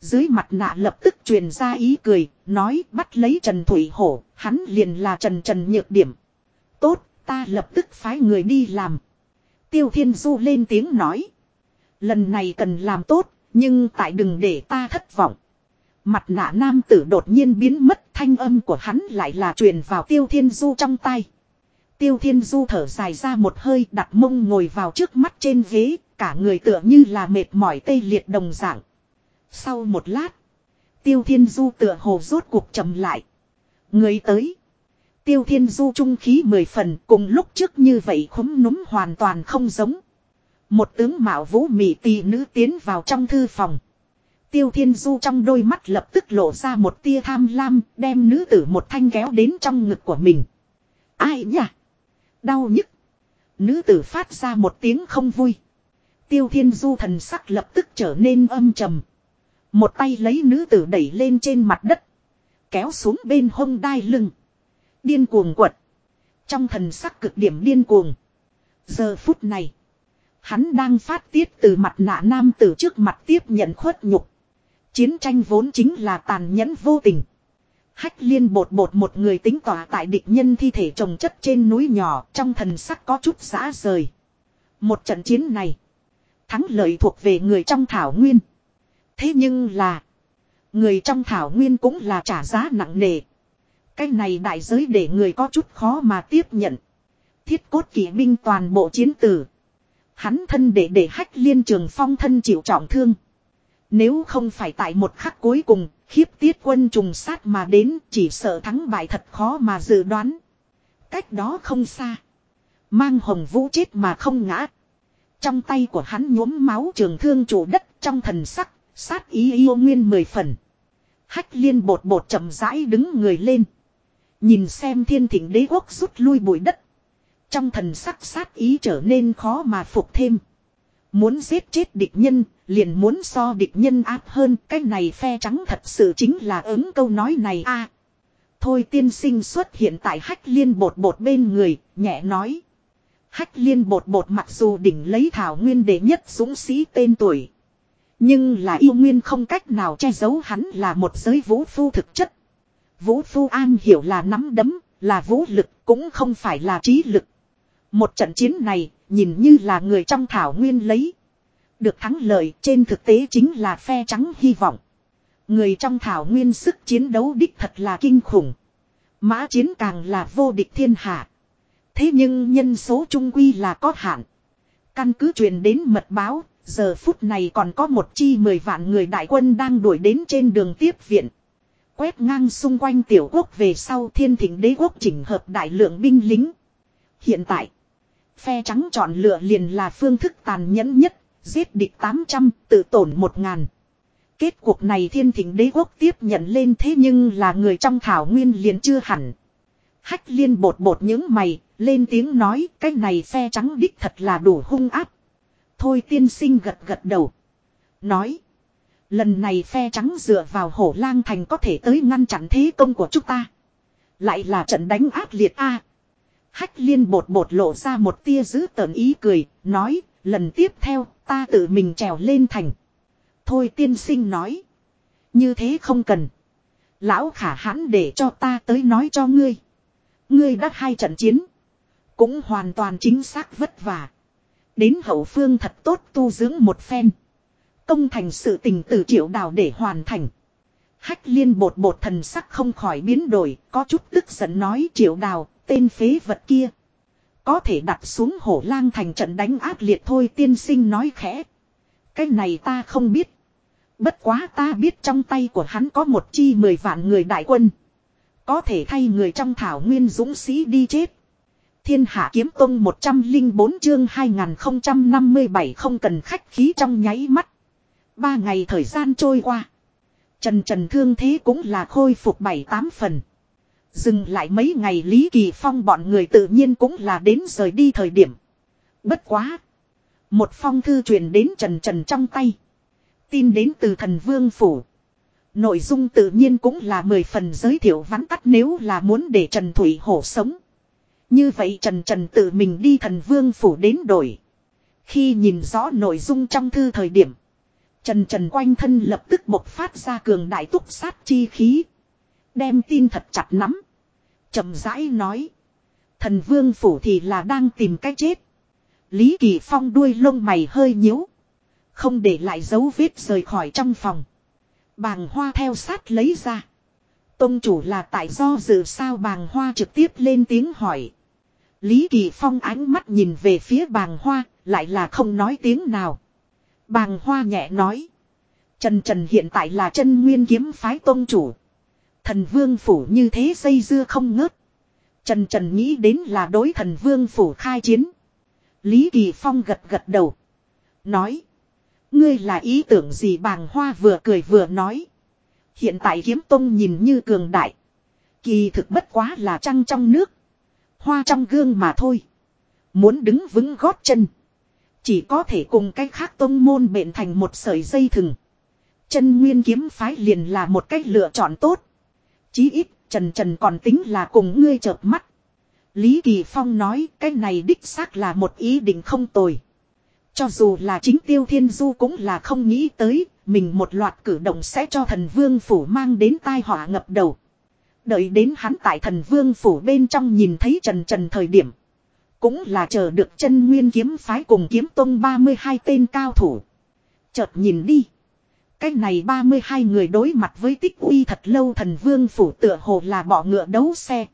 Dưới mặt nạ lập tức truyền ra ý cười, nói bắt lấy Trần Thủy hổ, hắn liền là Trần Trần nhược điểm. Tốt, ta lập tức phái người đi làm. Tiêu Thiên Du lên tiếng nói. Lần này cần làm tốt, nhưng tại đừng để ta thất vọng. Mặt nạ nam tử đột nhiên biến mất thanh âm của hắn lại là truyền vào Tiêu Thiên Du trong tay. Tiêu Thiên Du thở dài ra một hơi đặt mông ngồi vào trước mắt trên ghế, cả người tựa như là mệt mỏi tê liệt đồng dạng. Sau một lát, Tiêu Thiên Du tựa hồ rốt cuộc trầm lại. Người tới. Tiêu Thiên Du trung khí mười phần cùng lúc trước như vậy khúm núm hoàn toàn không giống. Một tướng mạo vũ mị tỳ nữ tiến vào trong thư phòng. Tiêu Thiên Du trong đôi mắt lập tức lộ ra một tia tham lam, đem nữ tử một thanh kéo đến trong ngực của mình. Ai nhỉ? Đau nhức. Nữ tử phát ra một tiếng không vui. Tiêu Thiên Du thần sắc lập tức trở nên âm trầm. Một tay lấy nữ tử đẩy lên trên mặt đất. Kéo xuống bên hông đai lưng. Điên cuồng quật. Trong thần sắc cực điểm điên cuồng. Giờ phút này. Hắn đang phát tiết từ mặt nạ nam tử trước mặt tiếp nhận khuất nhục. Chiến tranh vốn chính là tàn nhẫn vô tình. Hách liên bột bột một người tính tỏa tại địch nhân thi thể trồng chất trên núi nhỏ, trong thần sắc có chút giã rời. Một trận chiến này. Thắng lợi thuộc về người trong thảo nguyên. Thế nhưng là. Người trong thảo nguyên cũng là trả giá nặng nề. Cái này đại giới để người có chút khó mà tiếp nhận. Thiết cốt kỵ binh toàn bộ chiến tử. Hắn thân để để hách liên trường phong thân chịu trọng thương. Nếu không phải tại một khắc cuối cùng, khiếp tiết quân trùng sát mà đến chỉ sợ thắng bại thật khó mà dự đoán. Cách đó không xa. Mang hồng vũ chết mà không ngã. Trong tay của hắn nhuốm máu trường thương chủ đất trong thần sắc, sát ý yêu nguyên mười phần. Hách liên bột bột chậm rãi đứng người lên. Nhìn xem thiên thỉnh đế quốc rút lui bụi đất. Trong thần sắc sát ý trở nên khó mà phục thêm. Muốn giết chết địch nhân, liền muốn so địch nhân áp hơn. Cái này phe trắng thật sự chính là ứng câu nói này a Thôi tiên sinh xuất hiện tại hách liên bột bột bên người, nhẹ nói. Hách liên bột bột mặc dù đỉnh lấy thảo nguyên đệ nhất dũng sĩ tên tuổi. Nhưng là yêu nguyên không cách nào che giấu hắn là một giới vũ phu thực chất. Vũ phu an hiểu là nắm đấm, là vũ lực, cũng không phải là trí lực. Một trận chiến này, nhìn như là người trong thảo nguyên lấy. Được thắng lợi trên thực tế chính là phe trắng hy vọng. Người trong thảo nguyên sức chiến đấu đích thật là kinh khủng. Mã chiến càng là vô địch thiên hạ. Thế nhưng nhân số trung quy là có hạn. Căn cứ truyền đến mật báo, giờ phút này còn có một chi mười vạn người đại quân đang đuổi đến trên đường tiếp viện. Quét ngang xung quanh tiểu quốc về sau thiên thỉnh đế quốc chỉnh hợp đại lượng binh lính. Hiện tại, phe trắng chọn lựa liền là phương thức tàn nhẫn nhất, giết địch 800, tự tổn 1000. Kết cuộc này thiên thỉnh đế quốc tiếp nhận lên thế nhưng là người trong thảo nguyên liền chưa hẳn. Hách liên bột bột những mày, lên tiếng nói cái này phe trắng đích thật là đủ hung áp. Thôi tiên sinh gật gật đầu. Nói. Lần này phe trắng dựa vào hổ lang thành có thể tới ngăn chặn thế công của chúng ta. Lại là trận đánh ác liệt a. Hách liên bột bột lộ ra một tia giữ tờn ý cười, nói, lần tiếp theo, ta tự mình trèo lên thành. Thôi tiên sinh nói. Như thế không cần. Lão khả hãn để cho ta tới nói cho ngươi. Ngươi đã hai trận chiến. Cũng hoàn toàn chính xác vất vả. Đến hậu phương thật tốt tu dưỡng một phen. Công thành sự tình từ triệu đào để hoàn thành. Hách liên bột bột thần sắc không khỏi biến đổi, có chút tức giận nói triệu đào, tên phế vật kia. Có thể đặt xuống hổ lang thành trận đánh ác liệt thôi tiên sinh nói khẽ. Cái này ta không biết. Bất quá ta biết trong tay của hắn có một chi mười vạn người đại quân. Có thể thay người trong thảo nguyên dũng sĩ đi chết. Thiên hạ kiếm tông 104 chương 2057 không cần khách khí trong nháy mắt. Ba ngày thời gian trôi qua. Trần Trần thương thế cũng là khôi phục bảy tám phần. Dừng lại mấy ngày Lý Kỳ Phong bọn người tự nhiên cũng là đến rời đi thời điểm. Bất quá. Một phong thư truyền đến Trần Trần trong tay. Tin đến từ thần vương phủ. Nội dung tự nhiên cũng là mười phần giới thiệu vắn tắt nếu là muốn để Trần Thủy Hổ sống. Như vậy Trần Trần tự mình đi thần vương phủ đến đổi. Khi nhìn rõ nội dung trong thư thời điểm. Trần Trần quanh thân lập tức bộc phát ra cường đại túc sát chi khí. Đem tin thật chặt nắm. chậm rãi nói. Thần vương phủ thì là đang tìm cách chết. Lý Kỳ Phong đuôi lông mày hơi nhíu. Không để lại dấu vết rời khỏi trong phòng. Bàng hoa theo sát lấy ra. Tông chủ là tại do dự sao bàng hoa trực tiếp lên tiếng hỏi. Lý Kỳ Phong ánh mắt nhìn về phía bàng hoa, lại là không nói tiếng nào. Bàng hoa nhẹ nói. Trần Trần hiện tại là chân nguyên kiếm phái tôn chủ. Thần vương phủ như thế xây dưa không ngớt. Trần Trần nghĩ đến là đối thần vương phủ khai chiến. Lý Kỳ Phong gật gật đầu. Nói. Ngươi là ý tưởng gì bàng hoa vừa cười vừa nói. Hiện tại kiếm tông nhìn như cường đại. Kỳ thực bất quá là trăng trong nước. Hoa trong gương mà thôi. Muốn đứng vững gót chân. Chỉ có thể cùng cái khác tông môn bệnh thành một sợi dây thừng. Chân nguyên kiếm phái liền là một cách lựa chọn tốt. Chí ít, Trần Trần còn tính là cùng ngươi chợp mắt. Lý Kỳ Phong nói cái này đích xác là một ý định không tồi. Cho dù là chính tiêu thiên du cũng là không nghĩ tới, mình một loạt cử động sẽ cho thần vương phủ mang đến tai họa ngập đầu. Đợi đến hắn tại thần vương phủ bên trong nhìn thấy trần trần thời điểm. Cũng là chờ được chân nguyên kiếm phái cùng kiếm tông 32 tên cao thủ. Chợt nhìn đi. Cái này 32 người đối mặt với tích uy thật lâu thần vương phủ tựa hồ là bỏ ngựa đấu xe.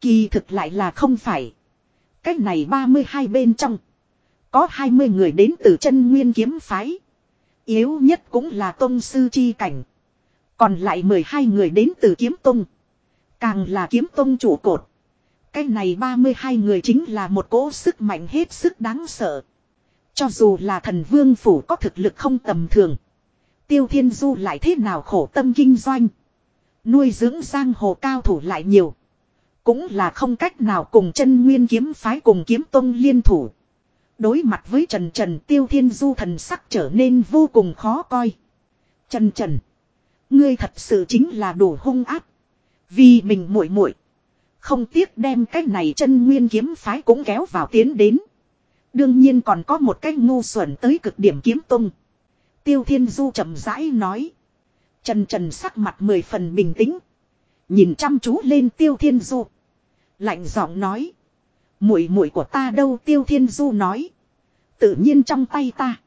Kỳ thực lại là không phải. Cái này 32 bên trong. Có 20 người đến từ chân nguyên kiếm phái. Yếu nhất cũng là tôn sư chi cảnh. Còn lại 12 người đến từ kiếm tông. Càng là kiếm tông chủ cột. Cái này 32 người chính là một cỗ sức mạnh hết sức đáng sợ. Cho dù là thần vương phủ có thực lực không tầm thường. Tiêu Thiên Du lại thế nào khổ tâm kinh doanh. Nuôi dưỡng giang hồ cao thủ lại nhiều. Cũng là không cách nào cùng chân nguyên kiếm phái cùng kiếm tông liên thủ. Đối mặt với Trần Trần, Tiêu Thiên Du thần sắc trở nên vô cùng khó coi. Trần Trần. Ngươi thật sự chính là đủ hung áp. Vì mình muội muội Không tiếc đem cái này chân nguyên kiếm phái cũng kéo vào tiến đến. Đương nhiên còn có một cái ngu xuẩn tới cực điểm kiếm tung. Tiêu Thiên Du chậm rãi nói. Trần Trần sắc mặt mười phần bình tĩnh. Nhìn chăm chú lên Tiêu Thiên Du. Lạnh giọng nói. Muội muội của ta đâu Tiêu Thiên Du nói. Tự nhiên trong tay ta.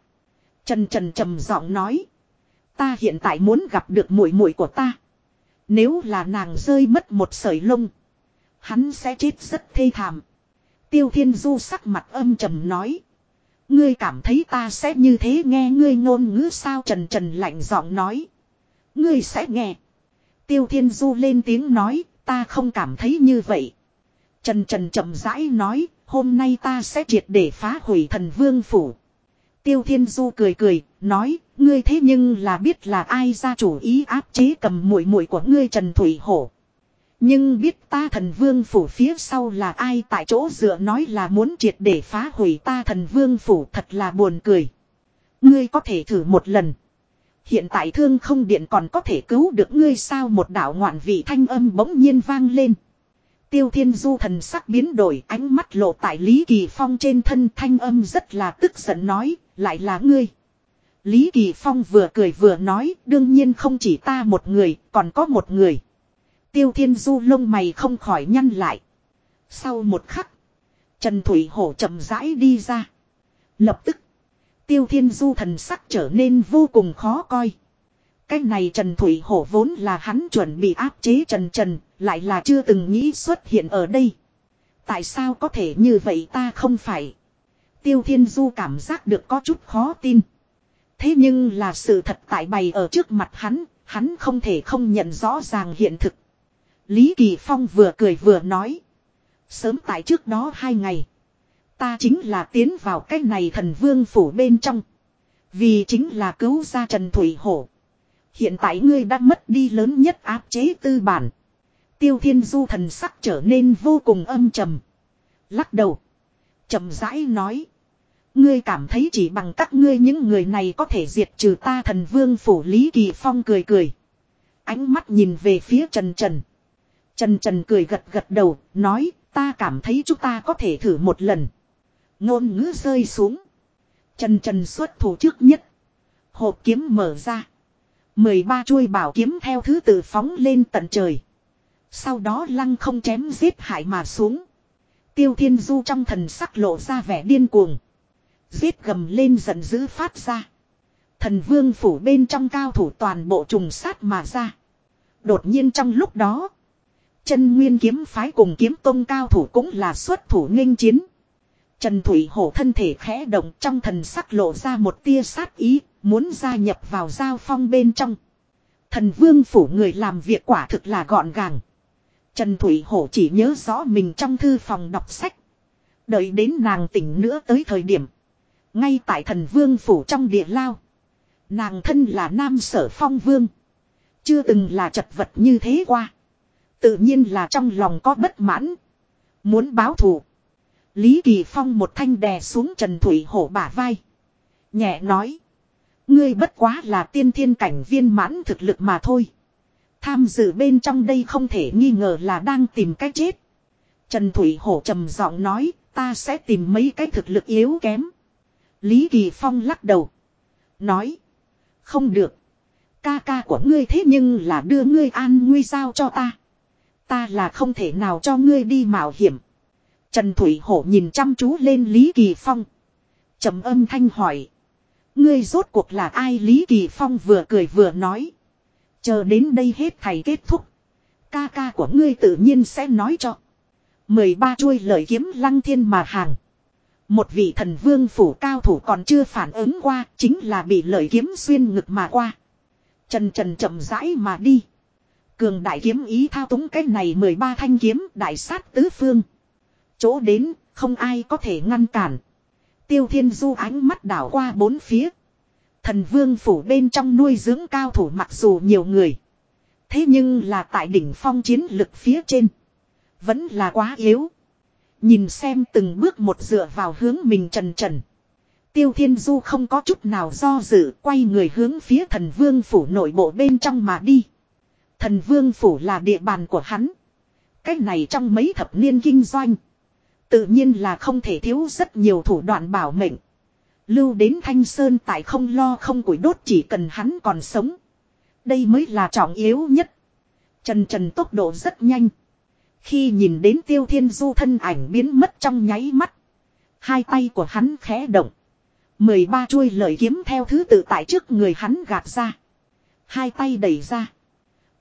Trần Trần trầm giọng nói. Ta hiện tại muốn gặp được muội muội của ta. Nếu là nàng rơi mất một sợi lông. Hắn sẽ chết rất thê thảm. Tiêu Thiên Du sắc mặt âm trầm nói. Ngươi cảm thấy ta sẽ như thế nghe ngươi ngôn ngữ sao trần trần lạnh giọng nói. Ngươi sẽ nghe. Tiêu Thiên Du lên tiếng nói, ta không cảm thấy như vậy. Trần trần chậm rãi nói, hôm nay ta sẽ triệt để phá hủy thần vương phủ. Tiêu Thiên Du cười cười, nói, ngươi thế nhưng là biết là ai ra chủ ý áp chế cầm muội muội của ngươi Trần Thủy Hổ. Nhưng biết ta thần vương phủ phía sau là ai tại chỗ dựa nói là muốn triệt để phá hủy ta thần vương phủ thật là buồn cười. Ngươi có thể thử một lần. Hiện tại thương không điện còn có thể cứu được ngươi sao một đạo ngoạn vị thanh âm bỗng nhiên vang lên. Tiêu thiên du thần sắc biến đổi ánh mắt lộ tại Lý Kỳ Phong trên thân thanh âm rất là tức giận nói, lại là ngươi. Lý Kỳ Phong vừa cười vừa nói, đương nhiên không chỉ ta một người, còn có một người. Tiêu Thiên Du lông mày không khỏi nhăn lại. Sau một khắc, Trần Thủy Hổ chậm rãi đi ra. Lập tức, Tiêu Thiên Du thần sắc trở nên vô cùng khó coi. Cái này Trần Thủy Hổ vốn là hắn chuẩn bị áp chế Trần Trần, lại là chưa từng nghĩ xuất hiện ở đây. Tại sao có thể như vậy ta không phải. Tiêu Thiên Du cảm giác được có chút khó tin. Thế nhưng là sự thật tại bày ở trước mặt hắn, hắn không thể không nhận rõ ràng hiện thực. Lý Kỳ Phong vừa cười vừa nói. Sớm tại trước đó hai ngày. Ta chính là tiến vào cái này thần vương phủ bên trong. Vì chính là cứu ra Trần Thủy Hổ. Hiện tại ngươi đã mất đi lớn nhất áp chế tư bản. Tiêu Thiên Du thần sắc trở nên vô cùng âm trầm. Lắc đầu. trầm rãi nói. Ngươi cảm thấy chỉ bằng các ngươi những người này có thể diệt trừ ta thần vương phủ Lý Kỳ Phong cười cười. Ánh mắt nhìn về phía Trần Trần. Trần Trần cười gật gật đầu, nói, ta cảm thấy chúng ta có thể thử một lần. Ngôn ngữ rơi xuống. Trần Trần xuất thủ trước nhất. Hộp kiếm mở ra. 13 chuôi bảo kiếm theo thứ tự phóng lên tận trời. Sau đó lăng không chém giết hại mà xuống. Tiêu Thiên Du trong thần sắc lộ ra vẻ điên cuồng. Giết gầm lên giận dữ phát ra. Thần vương phủ bên trong cao thủ toàn bộ trùng sát mà ra. Đột nhiên trong lúc đó. Chân nguyên kiếm phái cùng kiếm tông cao thủ cũng là xuất thủ nghênh chiến. Trần Thủy Hổ thân thể khẽ động trong thần sắc lộ ra một tia sát ý, muốn gia nhập vào giao phong bên trong. Thần vương phủ người làm việc quả thực là gọn gàng. Trần Thủy Hổ chỉ nhớ rõ mình trong thư phòng đọc sách. Đợi đến nàng tỉnh nữa tới thời điểm. Ngay tại thần vương phủ trong địa lao. Nàng thân là nam sở phong vương. Chưa từng là chật vật như thế qua. Tự nhiên là trong lòng có bất mãn. Muốn báo thù. Lý Kỳ Phong một thanh đè xuống Trần Thủy Hổ bả vai. Nhẹ nói. Ngươi bất quá là tiên thiên cảnh viên mãn thực lực mà thôi. Tham dự bên trong đây không thể nghi ngờ là đang tìm cách chết. Trần Thủy Hổ trầm giọng nói, ta sẽ tìm mấy cái thực lực yếu kém. Lý Kỳ Phong lắc đầu. Nói. Không được. Ca ca của ngươi thế nhưng là đưa ngươi an nguy sao cho ta. Ta là không thể nào cho ngươi đi mạo hiểm. Trần Thủy Hổ nhìn chăm chú lên Lý Kỳ Phong. trầm âm thanh hỏi. Ngươi rốt cuộc là ai Lý Kỳ Phong vừa cười vừa nói. Chờ đến đây hết thầy kết thúc. Ca ca của ngươi tự nhiên sẽ nói cho. 13 chuôi lời kiếm lăng thiên mà hàng. Một vị thần vương phủ cao thủ còn chưa phản ứng qua, chính là bị lợi kiếm xuyên ngực mà qua. Trần trần chậm rãi mà đi. Cường đại kiếm ý thao túng cái này 13 thanh kiếm đại sát tứ phương. Chỗ đến, không ai có thể ngăn cản. Tiêu thiên du ánh mắt đảo qua bốn phía. Thần vương phủ bên trong nuôi dưỡng cao thủ mặc dù nhiều người. Thế nhưng là tại đỉnh phong chiến lực phía trên. Vẫn là quá yếu. Nhìn xem từng bước một dựa vào hướng mình trần trần. Tiêu Thiên Du không có chút nào do dự, quay người hướng phía thần vương phủ nội bộ bên trong mà đi. Thần vương phủ là địa bàn của hắn. Cách này trong mấy thập niên kinh doanh. Tự nhiên là không thể thiếu rất nhiều thủ đoạn bảo mệnh. Lưu đến Thanh Sơn tại không lo không củi đốt chỉ cần hắn còn sống. Đây mới là trọng yếu nhất. Trần trần tốc độ rất nhanh. Khi nhìn đến tiêu thiên du thân ảnh biến mất trong nháy mắt. Hai tay của hắn khẽ động. 13 chuôi lợi kiếm theo thứ tự tại trước người hắn gạt ra. Hai tay đẩy ra.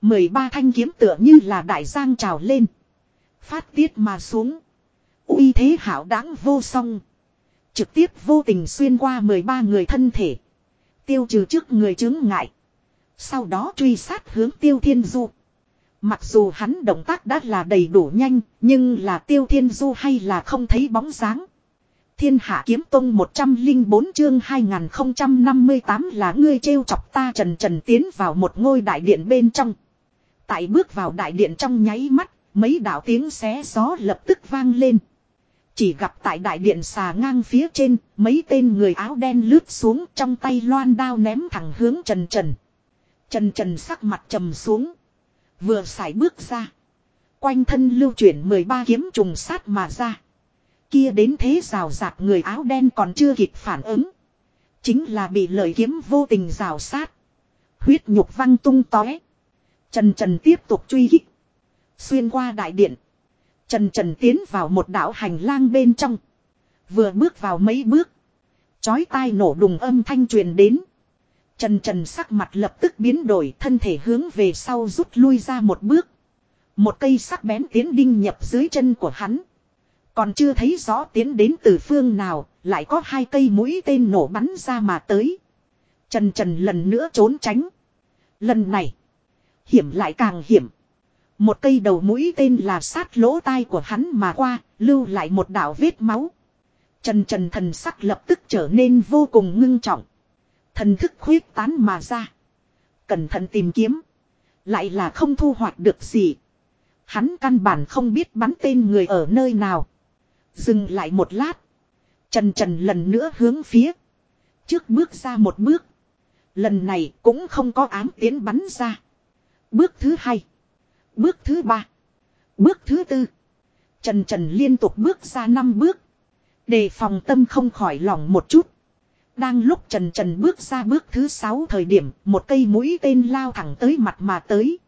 13 thanh kiếm tựa như là đại giang trào lên. Phát tiết mà xuống. uy thế hảo đáng vô song. Trực tiếp vô tình xuyên qua 13 người thân thể. Tiêu trừ trước người chứng ngại. Sau đó truy sát hướng tiêu thiên du. Mặc dù hắn động tác đã là đầy đủ nhanh, nhưng là tiêu thiên du hay là không thấy bóng dáng. Thiên hạ kiếm tông 104 chương 2058 là ngươi trêu chọc ta trần trần tiến vào một ngôi đại điện bên trong. Tại bước vào đại điện trong nháy mắt, mấy đạo tiếng xé gió lập tức vang lên. Chỉ gặp tại đại điện xà ngang phía trên, mấy tên người áo đen lướt xuống trong tay loan đao ném thẳng hướng trần trần. Trần trần sắc mặt trầm xuống. Vừa xài bước ra. Quanh thân lưu chuyển 13 kiếm trùng sát mà ra. Kia đến thế rào rạc người áo đen còn chưa kịp phản ứng. Chính là bị lợi kiếm vô tình rào sát. Huyết nhục văng tung tóe. Trần Trần tiếp tục truy kích. Xuyên qua đại điện. Trần Trần tiến vào một đảo hành lang bên trong. Vừa bước vào mấy bước. Chói tai nổ đùng âm thanh truyền đến. Trần Trần sắc mặt lập tức biến đổi thân thể hướng về sau rút lui ra một bước. Một cây sắc bén tiến đinh nhập dưới chân của hắn. Còn chưa thấy rõ tiến đến từ phương nào, lại có hai cây mũi tên nổ bắn ra mà tới. Trần Trần lần nữa trốn tránh. Lần này, hiểm lại càng hiểm. Một cây đầu mũi tên là sát lỗ tai của hắn mà qua, lưu lại một đạo vết máu. Trần Trần thần sắc lập tức trở nên vô cùng ngưng trọng. Thần thức khuyết tán mà ra. Cẩn thận tìm kiếm. Lại là không thu hoạch được gì. Hắn căn bản không biết bắn tên người ở nơi nào. Dừng lại một lát. Trần trần lần nữa hướng phía. Trước bước ra một bước. Lần này cũng không có ám tiến bắn ra. Bước thứ hai. Bước thứ ba. Bước thứ tư. Trần trần liên tục bước ra năm bước. Đề phòng tâm không khỏi lỏng một chút. Đang lúc Trần Trần bước ra bước thứ sáu thời điểm, một cây mũi tên lao thẳng tới mặt mà tới.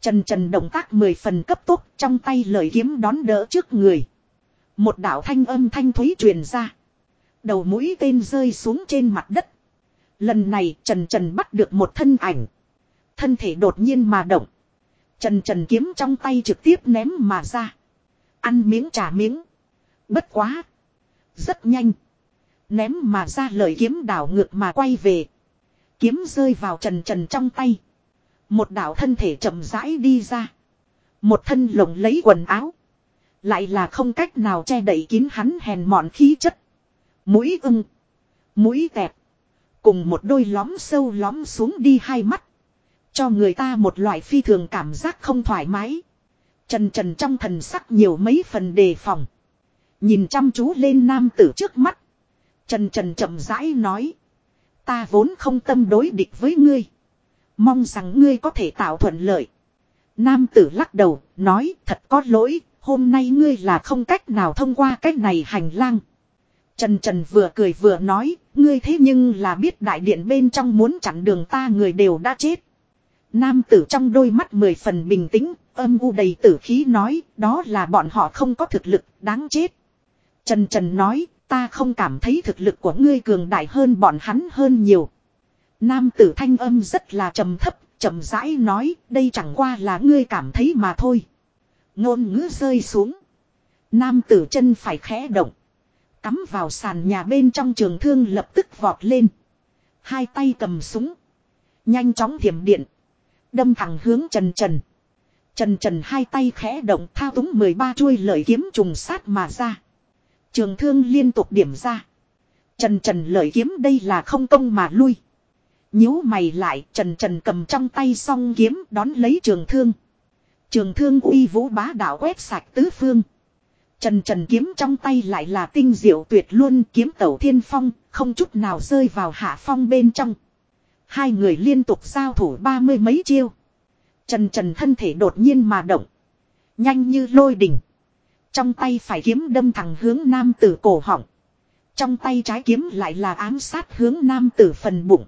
Trần Trần động tác mười phần cấp tốc, trong tay lời kiếm đón đỡ trước người. Một đạo thanh âm thanh thúy truyền ra. Đầu mũi tên rơi xuống trên mặt đất. Lần này Trần Trần bắt được một thân ảnh. Thân thể đột nhiên mà động. Trần Trần kiếm trong tay trực tiếp ném mà ra. Ăn miếng trả miếng. Bất quá. Rất nhanh. Ném mà ra lời kiếm đảo ngược mà quay về. Kiếm rơi vào trần trần trong tay. Một đảo thân thể chậm rãi đi ra. Một thân lồng lấy quần áo. Lại là không cách nào che đậy kín hắn hèn mọn khí chất. Mũi ưng. Mũi tẹt. Cùng một đôi lóm sâu lóm xuống đi hai mắt. Cho người ta một loại phi thường cảm giác không thoải mái. Trần trần trong thần sắc nhiều mấy phần đề phòng. Nhìn chăm chú lên nam tử trước mắt. Trần Trần chậm rãi nói. Ta vốn không tâm đối địch với ngươi. Mong rằng ngươi có thể tạo thuận lợi. Nam tử lắc đầu, nói thật có lỗi, hôm nay ngươi là không cách nào thông qua cách này hành lang. Trần Trần vừa cười vừa nói, ngươi thế nhưng là biết đại điện bên trong muốn chặn đường ta người đều đã chết. Nam tử trong đôi mắt mười phần bình tĩnh, âm u đầy tử khí nói, đó là bọn họ không có thực lực, đáng chết. Trần Trần nói, ta không cảm thấy thực lực của ngươi cường đại hơn bọn hắn hơn nhiều. Nam tử thanh âm rất là trầm thấp, chậm rãi nói, đây chẳng qua là ngươi cảm thấy mà thôi. Ngôn ngữ rơi xuống. Nam tử chân phải khẽ động. Cắm vào sàn nhà bên trong trường thương lập tức vọt lên. Hai tay cầm súng. Nhanh chóng thiểm điện. Đâm thẳng hướng Trần Trần. Trần Trần hai tay khẽ động thao túng 13 chuôi lợi kiếm trùng sát mà ra. Trường thương liên tục điểm ra. Trần Trần lợi kiếm đây là không công mà lui. nhíu mày lại Trần Trần cầm trong tay song kiếm đón lấy trường thương. Trường thương uy vũ bá đạo quét sạch tứ phương. Trần Trần kiếm trong tay lại là tinh diệu tuyệt luôn kiếm tẩu thiên phong, không chút nào rơi vào hạ phong bên trong. Hai người liên tục giao thủ ba mươi mấy chiêu. Trần Trần thân thể đột nhiên mà động. Nhanh như lôi đỉnh. Trong tay phải kiếm đâm thẳng hướng nam tử cổ họng. Trong tay trái kiếm lại là ám sát hướng nam tử phần bụng.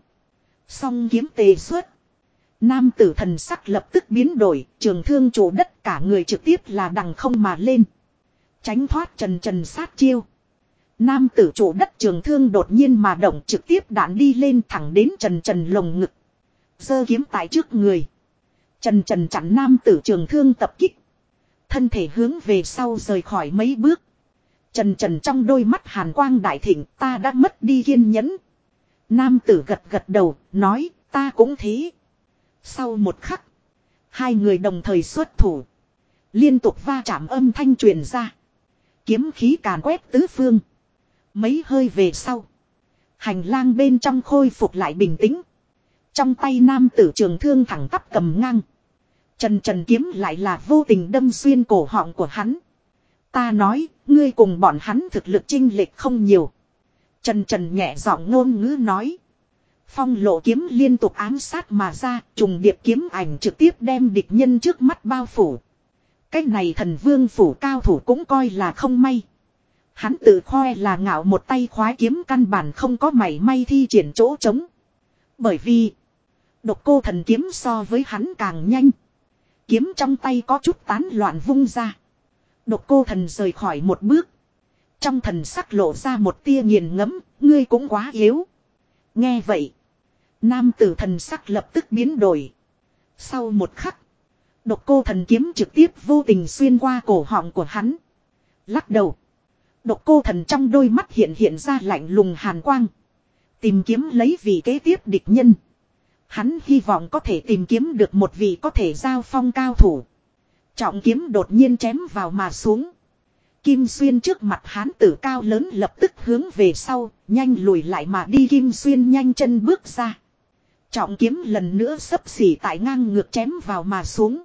Song kiếm tề xuất. Nam tử thần sắc lập tức biến đổi, trường thương chủ đất cả người trực tiếp là đằng không mà lên. Tránh thoát trần trần sát chiêu. Nam tử chủ đất trường thương đột nhiên mà động trực tiếp đạn đi lên thẳng đến trần trần lồng ngực. Giơ kiếm tại trước người. Trần trần chặn nam tử trường thương tập kích. Thân thể hướng về sau rời khỏi mấy bước. Trần trần trong đôi mắt hàn quang đại thịnh ta đã mất đi kiên nhẫn. Nam tử gật gật đầu, nói ta cũng thế. Sau một khắc. Hai người đồng thời xuất thủ. Liên tục va chạm âm thanh truyền ra. Kiếm khí càn quét tứ phương. Mấy hơi về sau. Hành lang bên trong khôi phục lại bình tĩnh. Trong tay nam tử trường thương thẳng tắp cầm ngang. Trần trần kiếm lại là vô tình đâm xuyên cổ họng của hắn. Ta nói, ngươi cùng bọn hắn thực lực chinh lệch không nhiều. Trần trần nhẹ giọng ngôn ngữ nói. Phong lộ kiếm liên tục ám sát mà ra, trùng điệp kiếm ảnh trực tiếp đem địch nhân trước mắt bao phủ. Cái này thần vương phủ cao thủ cũng coi là không may. Hắn tự khoe là ngạo một tay khoái kiếm căn bản không có mảy may thi triển chỗ trống. Bởi vì, độc cô thần kiếm so với hắn càng nhanh. Kiếm trong tay có chút tán loạn vung ra. Độc cô thần rời khỏi một bước. Trong thần sắc lộ ra một tia nghiền ngẫm, ngươi cũng quá yếu. Nghe vậy. Nam tử thần sắc lập tức biến đổi. Sau một khắc. Độc cô thần kiếm trực tiếp vô tình xuyên qua cổ họng của hắn. Lắc đầu. Độc cô thần trong đôi mắt hiện hiện ra lạnh lùng hàn quang. Tìm kiếm lấy vị kế tiếp địch nhân. Hắn hy vọng có thể tìm kiếm được một vị có thể giao phong cao thủ. Trọng kiếm đột nhiên chém vào mà xuống. Kim Xuyên trước mặt hán tử cao lớn lập tức hướng về sau, nhanh lùi lại mà đi Kim Xuyên nhanh chân bước ra. Trọng kiếm lần nữa sấp xỉ tại ngang ngược chém vào mà xuống.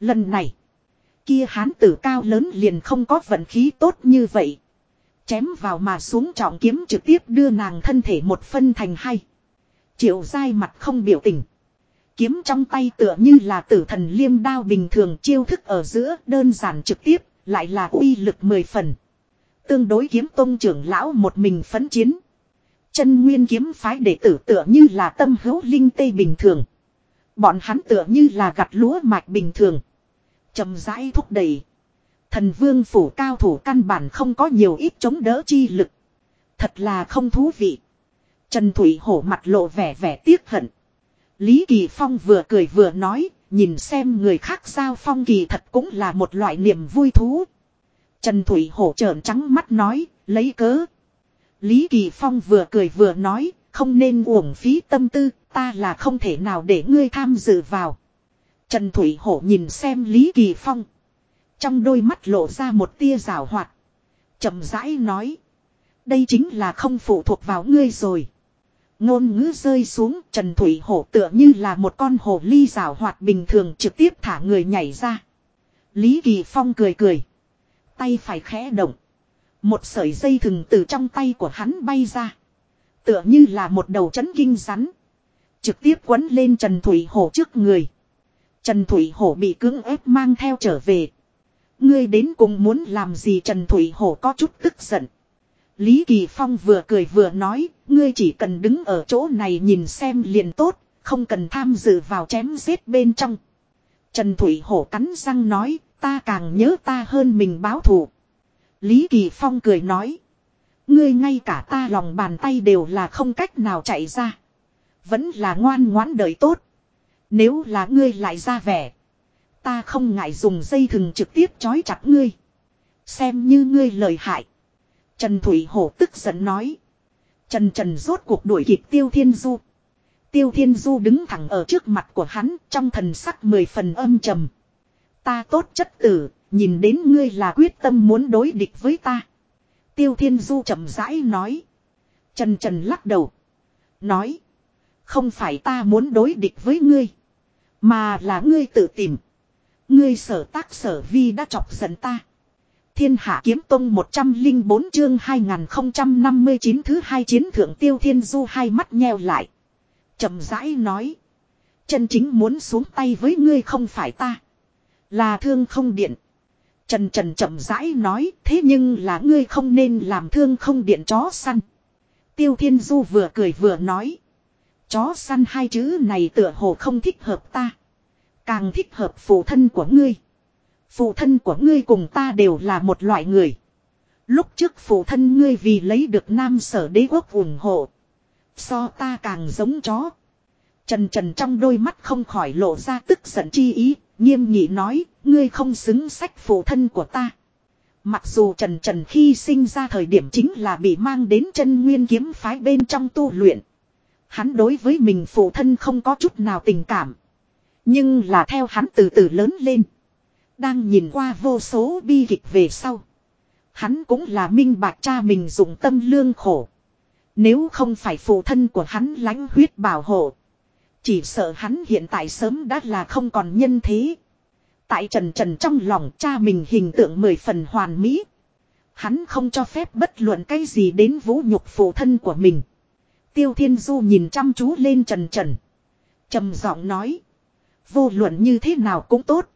Lần này, kia hán tử cao lớn liền không có vận khí tốt như vậy. Chém vào mà xuống trọng kiếm trực tiếp đưa nàng thân thể một phân thành hai. Triệu dai mặt không biểu tình. Kiếm trong tay tựa như là tử thần liêm đao bình thường chiêu thức ở giữa đơn giản trực tiếp, lại là uy lực mười phần. Tương đối kiếm tông trưởng lão một mình phấn chiến. Chân nguyên kiếm phái đệ tử tựa như là tâm hữu linh tê bình thường. Bọn hắn tựa như là gặt lúa mạch bình thường chậm rãi thúc đẩy. Thần vương phủ cao thủ căn bản không có nhiều ít chống đỡ chi lực. Thật là không thú vị. Trần Thủy Hổ mặt lộ vẻ vẻ tiếc hận. Lý Kỳ Phong vừa cười vừa nói, nhìn xem người khác giao phong kỳ thật cũng là một loại niềm vui thú. Trần Thủy Hổ trợn trắng mắt nói, lấy cớ. Lý Kỳ Phong vừa cười vừa nói, không nên uổng phí tâm tư, ta là không thể nào để ngươi tham dự vào. Trần Thủy Hổ nhìn xem Lý Kỳ Phong. Trong đôi mắt lộ ra một tia rào hoạt. chậm rãi nói. Đây chính là không phụ thuộc vào ngươi rồi. Ngôn ngữ rơi xuống, Trần Thủy Hổ tựa như là một con hổ ly rào hoạt bình thường trực tiếp thả người nhảy ra. Lý Kỳ Phong cười cười. Tay phải khẽ động. Một sợi dây thừng từ trong tay của hắn bay ra. Tựa như là một đầu chấn kinh rắn. Trực tiếp quấn lên Trần Thủy Hổ trước người. Trần Thủy Hổ bị cưỡng ép mang theo trở về. Ngươi đến cùng muốn làm gì Trần Thủy Hổ có chút tức giận. Lý Kỳ Phong vừa cười vừa nói, ngươi chỉ cần đứng ở chỗ này nhìn xem liền tốt, không cần tham dự vào chém giết bên trong. Trần Thủy Hổ cắn răng nói, ta càng nhớ ta hơn mình báo thù. Lý Kỳ Phong cười nói, ngươi ngay cả ta lòng bàn tay đều là không cách nào chạy ra. Vẫn là ngoan ngoãn đời tốt. Nếu là ngươi lại ra vẻ, ta không ngại dùng dây thừng trực tiếp trói chặt ngươi. Xem như ngươi lời hại. Trần Thủy Hổ tức giận nói. Trần Trần rốt cuộc đuổi kịp Tiêu Thiên Du. Tiêu Thiên Du đứng thẳng ở trước mặt của hắn trong thần sắc mười phần âm trầm. Ta tốt chất tử, nhìn đến ngươi là quyết tâm muốn đối địch với ta. Tiêu Thiên Du chậm rãi nói. Trần Trần lắc đầu. Nói. Không phải ta muốn đối địch với ngươi. Mà là ngươi tự tìm. Ngươi sở tác sở vi đã chọc giận ta. Thiên Hạ Kiếm Tông 104 chương 2059 thứ hai chiến thượng Tiêu Thiên Du hai mắt nheo lại. chậm rãi nói. Chân chính muốn xuống tay với ngươi không phải ta. Là thương không điện. Trần Trần chậm rãi nói, thế nhưng là ngươi không nên làm thương không điện chó săn. Tiêu Thiên Du vừa cười vừa nói. Chó săn hai chữ này tựa hồ không thích hợp ta. Càng thích hợp phụ thân của ngươi. Phụ thân của ngươi cùng ta đều là một loại người. Lúc trước phụ thân ngươi vì lấy được nam sở đế quốc ủng hộ. So ta càng giống chó. Trần trần trong đôi mắt không khỏi lộ ra tức giận chi ý. Nghiêm nghị nói, ngươi không xứng sách phụ thân của ta. Mặc dù Trần Trần khi sinh ra thời điểm chính là bị mang đến chân nguyên kiếm phái bên trong tu luyện. Hắn đối với mình phụ thân không có chút nào tình cảm. Nhưng là theo hắn từ từ lớn lên. Đang nhìn qua vô số bi kịch về sau. Hắn cũng là minh bạch cha mình dùng tâm lương khổ. Nếu không phải phụ thân của hắn lãnh huyết bảo hộ. Chỉ sợ hắn hiện tại sớm đã là không còn nhân thế. Tại trần trần trong lòng cha mình hình tượng mười phần hoàn mỹ. Hắn không cho phép bất luận cái gì đến vũ nhục phụ thân của mình. Tiêu Thiên Du nhìn chăm chú lên trần trần. trầm giọng nói. Vô luận như thế nào cũng tốt.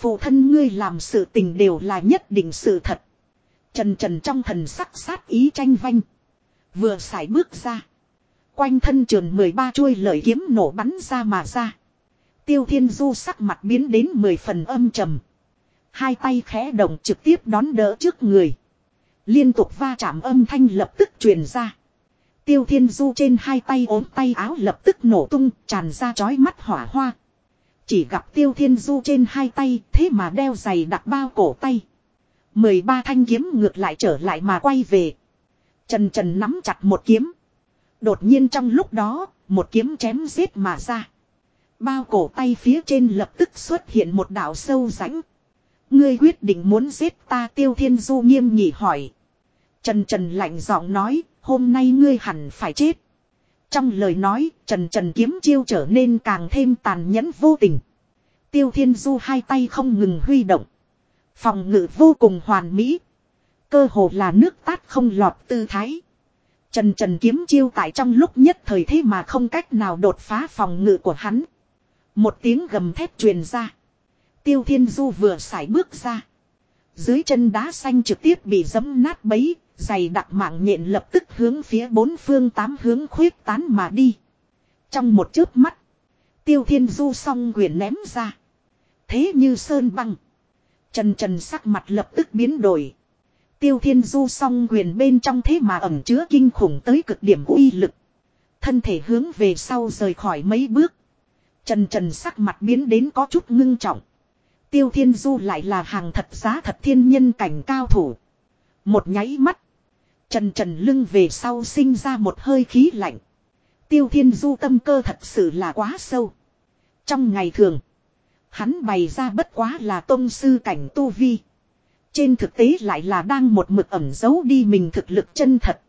Phụ thân ngươi làm sự tình đều là nhất định sự thật. Trần trần trong thần sắc sát ý tranh vanh. Vừa xài bước ra. Quanh thân trường 13 chuôi lợi kiếm nổ bắn ra mà ra. Tiêu thiên du sắc mặt biến đến 10 phần âm trầm. Hai tay khẽ động trực tiếp đón đỡ trước người. Liên tục va chạm âm thanh lập tức truyền ra. Tiêu thiên du trên hai tay ốm tay áo lập tức nổ tung, tràn ra chói mắt hỏa hoa. Chỉ gặp tiêu thiên du trên hai tay thế mà đeo giày đặt bao cổ tay. 13 thanh kiếm ngược lại trở lại mà quay về. Trần trần nắm chặt một kiếm. Đột nhiên trong lúc đó, một kiếm chém giết mà ra. Bao cổ tay phía trên lập tức xuất hiện một đạo sâu rãnh. Ngươi quyết định muốn giết ta tiêu thiên du nghiêm nhị hỏi. Trần Trần lạnh giọng nói, hôm nay ngươi hẳn phải chết. Trong lời nói, Trần Trần kiếm chiêu trở nên càng thêm tàn nhẫn vô tình. Tiêu Thiên Du hai tay không ngừng huy động. Phòng ngự vô cùng hoàn mỹ. Cơ hồ là nước tát không lọt tư thái. Trần Trần kiếm chiêu tại trong lúc nhất thời thế mà không cách nào đột phá phòng ngự của hắn. Một tiếng gầm thép truyền ra. Tiêu Thiên Du vừa xài bước ra. Dưới chân đá xanh trực tiếp bị dấm nát bấy, Dày đặc mạng nhện lập tức hướng phía bốn phương tám hướng khuyết tán mà đi. Trong một chớp mắt. Tiêu thiên du song quyền ném ra. Thế như sơn băng. Trần trần sắc mặt lập tức biến đổi. Tiêu thiên du song quyền bên trong thế mà ẩm chứa kinh khủng tới cực điểm uy lực. Thân thể hướng về sau rời khỏi mấy bước. Trần trần sắc mặt biến đến có chút ngưng trọng. Tiêu thiên du lại là hàng thật giá thật thiên nhân cảnh cao thủ. Một nháy mắt. Trần trần lưng về sau sinh ra một hơi khí lạnh. Tiêu thiên du tâm cơ thật sự là quá sâu. Trong ngày thường. Hắn bày ra bất quá là tôn sư cảnh tu vi. Trên thực tế lại là đang một mực ẩm giấu đi mình thực lực chân thật.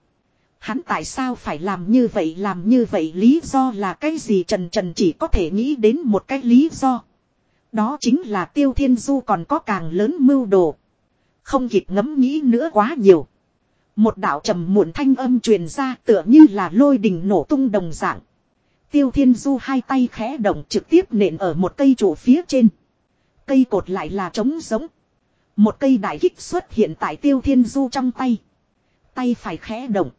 Hắn tại sao phải làm như vậy, làm như vậy, lý do là cái gì Trần Trần chỉ có thể nghĩ đến một cái lý do. Đó chính là Tiêu Thiên Du còn có càng lớn mưu đồ. Không kịp ngẫm nghĩ nữa quá nhiều. Một đạo trầm muộn thanh âm truyền ra tựa như là lôi đình nổ tung đồng dạng. Tiêu Thiên Du hai tay khẽ động trực tiếp nện ở một cây trụ phía trên. Cây cột lại là trống giống. Một cây đại kích xuất hiện tại Tiêu Thiên Du trong tay. Tay phải khẽ động.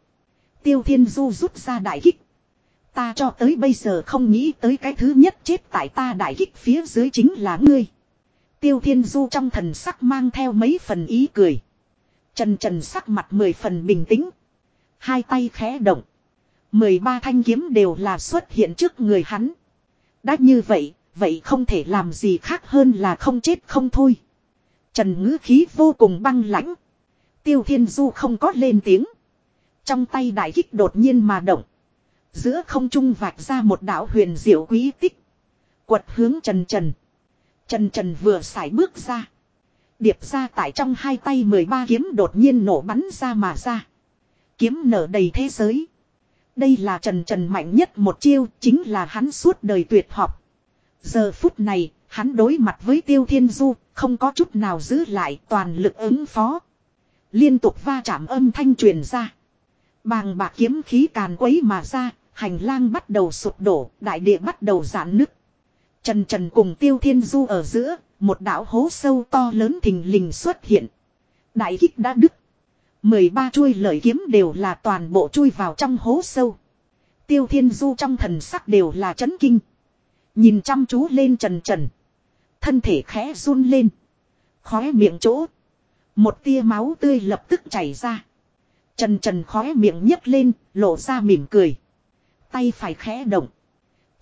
Tiêu Thiên Du rút ra đại kích. Ta cho tới bây giờ không nghĩ tới cái thứ nhất chết tại ta đại kích phía dưới chính là ngươi. Tiêu Thiên Du trong thần sắc mang theo mấy phần ý cười. Trần trần sắc mặt mười phần bình tĩnh. Hai tay khẽ động. Mười ba thanh kiếm đều là xuất hiện trước người hắn. Đã như vậy, vậy không thể làm gì khác hơn là không chết không thôi. Trần ngữ khí vô cùng băng lãnh. Tiêu Thiên Du không có lên tiếng. Trong tay đại kích đột nhiên mà động. Giữa không trung vạch ra một đạo huyền diệu quý tích. Quật hướng Trần Trần. Trần Trần vừa sải bước ra. Điệp ra tại trong hai tay 13 kiếm đột nhiên nổ bắn ra mà ra. Kiếm nở đầy thế giới. Đây là Trần Trần mạnh nhất một chiêu chính là hắn suốt đời tuyệt học. Giờ phút này, hắn đối mặt với Tiêu Thiên Du, không có chút nào giữ lại toàn lực ứng phó. Liên tục va chạm âm thanh truyền ra. Bàng bạc kiếm khí càn quấy mà ra, hành lang bắt đầu sụp đổ, đại địa bắt đầu giãn nứt. Trần Trần cùng Tiêu Thiên Du ở giữa, một đạo hố sâu to lớn thình lình xuất hiện. Đại kích đã đứt. 13 chuôi lợi kiếm đều là toàn bộ chui vào trong hố sâu. Tiêu Thiên Du trong thần sắc đều là chấn kinh. Nhìn chăm chú lên Trần Trần. Thân thể khẽ run lên. Khóe miệng chỗ. Một tia máu tươi lập tức chảy ra. Trần Trần khóe miệng nhấc lên, lộ ra mỉm cười. Tay phải khẽ động.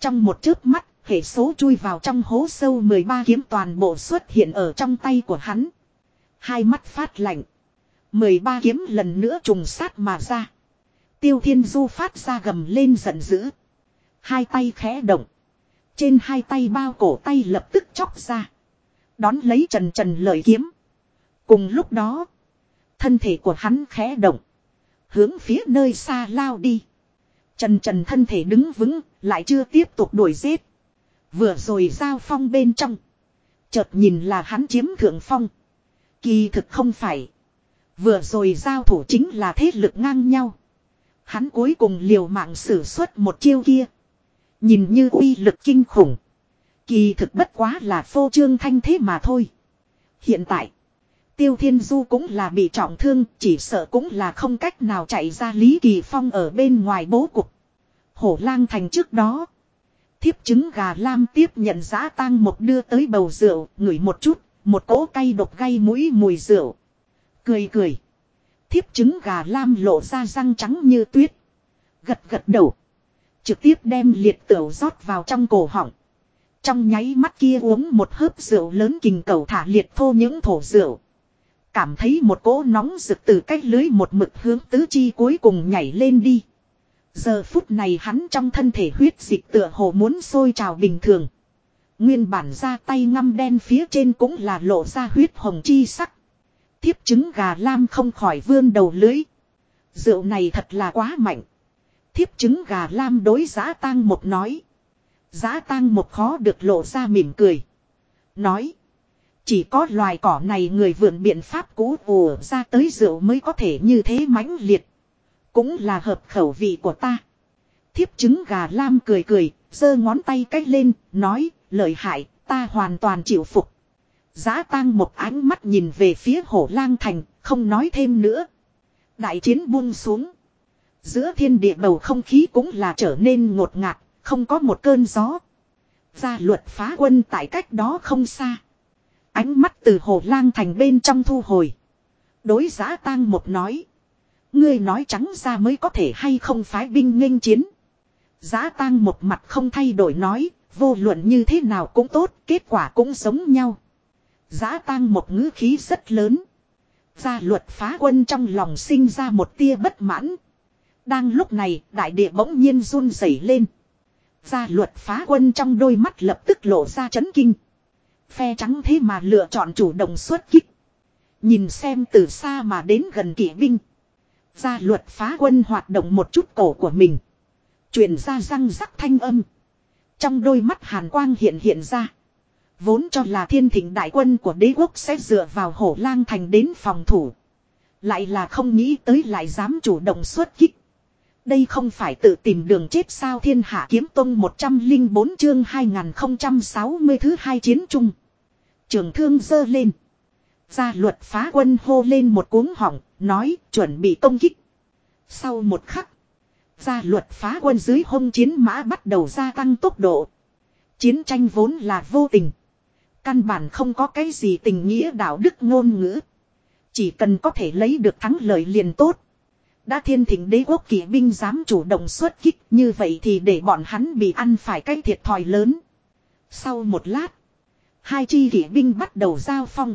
Trong một chớp mắt, hệ số chui vào trong hố sâu 13 kiếm toàn bộ xuất hiện ở trong tay của hắn. Hai mắt phát lạnh. 13 kiếm lần nữa trùng sát mà ra. Tiêu Thiên Du phát ra gầm lên giận dữ. Hai tay khẽ động. Trên hai tay bao cổ tay lập tức chóc ra. Đón lấy trần trần lợi kiếm. Cùng lúc đó. Thân thể của hắn khẽ động. Hướng phía nơi xa lao đi. Trần trần thân thể đứng vững. Lại chưa tiếp tục đuổi giết. Vừa rồi giao phong bên trong. Chợt nhìn là hắn chiếm thượng phong. Kỳ thực không phải. Vừa rồi giao thủ chính là thế lực ngang nhau. Hắn cuối cùng liều mạng sử xuất một chiêu kia. Nhìn như uy lực kinh khủng. Kỳ thực bất quá là phô trương thanh thế mà thôi. Hiện tại. Tiêu Thiên Du cũng là bị trọng thương. Chỉ sợ cũng là không cách nào chạy ra Lý Kỳ Phong ở bên ngoài bố cục. Hổ lang thành trước đó. Thiếp trứng gà lam tiếp nhận giã tang một đưa tới bầu rượu. Ngửi một chút. Một cỗ cay độc gay mũi mùi rượu. Cười cười. Thiếp trứng gà lam lộ ra răng trắng như tuyết. Gật gật đầu. Trực tiếp đem liệt tửu rót vào trong cổ họng. Trong nháy mắt kia uống một hớp rượu lớn kình cầu thả liệt thô những thổ rượu. Cảm thấy một cỗ nóng rực từ cách lưới một mực hướng tứ chi cuối cùng nhảy lên đi. Giờ phút này hắn trong thân thể huyết dịch tựa hồ muốn sôi trào bình thường. Nguyên bản ra tay ngăm đen phía trên cũng là lộ ra huyết hồng chi sắc. Thiếp trứng gà lam không khỏi vươn đầu lưới. Rượu này thật là quá mạnh. Thiếp trứng gà lam đối giá tang một nói. Giá tang một khó được lộ ra mỉm cười. Nói. Chỉ có loài cỏ này người vượn biện pháp cũ ùa ra tới rượu mới có thể như thế mãnh liệt. Cũng là hợp khẩu vị của ta. Thiếp trứng gà lam cười cười, giơ ngón tay cách lên, nói, lợi hại, ta hoàn toàn chịu phục. Giá tang một ánh mắt nhìn về phía hổ lang thành, không nói thêm nữa. Đại chiến buông xuống. Giữa thiên địa bầu không khí cũng là trở nên ngột ngạt, không có một cơn gió. Gia luật phá quân tại cách đó không xa. Ánh mắt từ hồ lang thành bên trong thu hồi. Đối giá tang một nói. Ngươi nói trắng ra mới có thể hay không phái binh nghênh chiến. Giá tang một mặt không thay đổi nói, vô luận như thế nào cũng tốt, kết quả cũng giống nhau. Giá tang một ngữ khí rất lớn. Gia luật phá quân trong lòng sinh ra một tia bất mãn. Đang lúc này, đại địa bỗng nhiên run rẩy lên. Gia luật phá quân trong đôi mắt lập tức lộ ra chấn kinh. Phe trắng thế mà lựa chọn chủ động xuất kích. Nhìn xem từ xa mà đến gần kỵ binh. Gia luật phá quân hoạt động một chút cổ của mình. Truyền ra răng rắc thanh âm. Trong đôi mắt hàn quang hiện hiện ra. Vốn cho là thiên thịnh đại quân của đế quốc sẽ dựa vào hổ lang thành đến phòng thủ. Lại là không nghĩ tới lại dám chủ động xuất kích. Đây không phải tự tìm đường chết sao thiên hạ kiếm tông 104 chương 2060 thứ hai chiến trung. Trường thương dơ lên. Gia luật phá quân hô lên một cuống họng, nói chuẩn bị công kích. Sau một khắc. Gia luật phá quân dưới hông chiến mã bắt đầu gia tăng tốc độ. Chiến tranh vốn là vô tình. Căn bản không có cái gì tình nghĩa đạo đức ngôn ngữ. Chỉ cần có thể lấy được thắng lợi liền tốt. Đã thiên thỉnh đế quốc kỵ binh dám chủ động xuất kích như vậy thì để bọn hắn bị ăn phải cái thiệt thòi lớn. Sau một lát. Hai chi kỵ binh bắt đầu giao phong.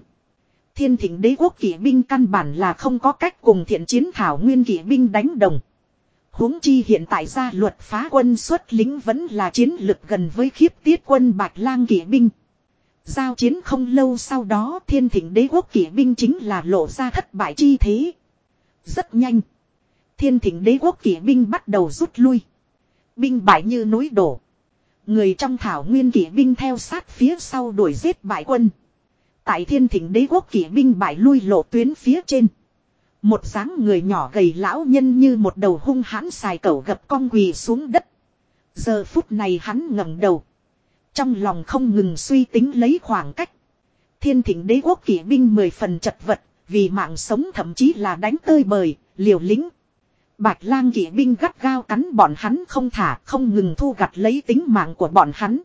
Thiên thỉnh đế quốc kỵ binh căn bản là không có cách cùng thiện chiến thảo nguyên kỵ binh đánh đồng huống chi hiện tại ra luật phá quân xuất lính vẫn là chiến lực gần với khiếp tiết quân bạch lang kỵ binh. Giao chiến không lâu sau đó, thiên thỉnh đế quốc kỵ binh chính là lộ ra thất bại chi thế. Rất nhanh. Thiên thỉnh đế quốc kỵ binh bắt đầu rút lui. Binh bại như núi đổ. Người trong thảo nguyên kỵ binh theo sát phía sau đuổi giết bại quân. Tại thiên thỉnh đế quốc kỵ binh bại lui lộ tuyến phía trên. Một dáng người nhỏ gầy lão nhân như một đầu hung hãn xài cẩu gập cong quỳ xuống đất. Giờ phút này hắn ngẩng đầu. Trong lòng không ngừng suy tính lấy khoảng cách. Thiên thỉnh đế quốc kỵ binh mười phần chật vật, vì mạng sống thậm chí là đánh tơi bời, liều lính. Bạch lang kỵ binh gắt gao cắn bọn hắn không thả, không ngừng thu gặt lấy tính mạng của bọn hắn.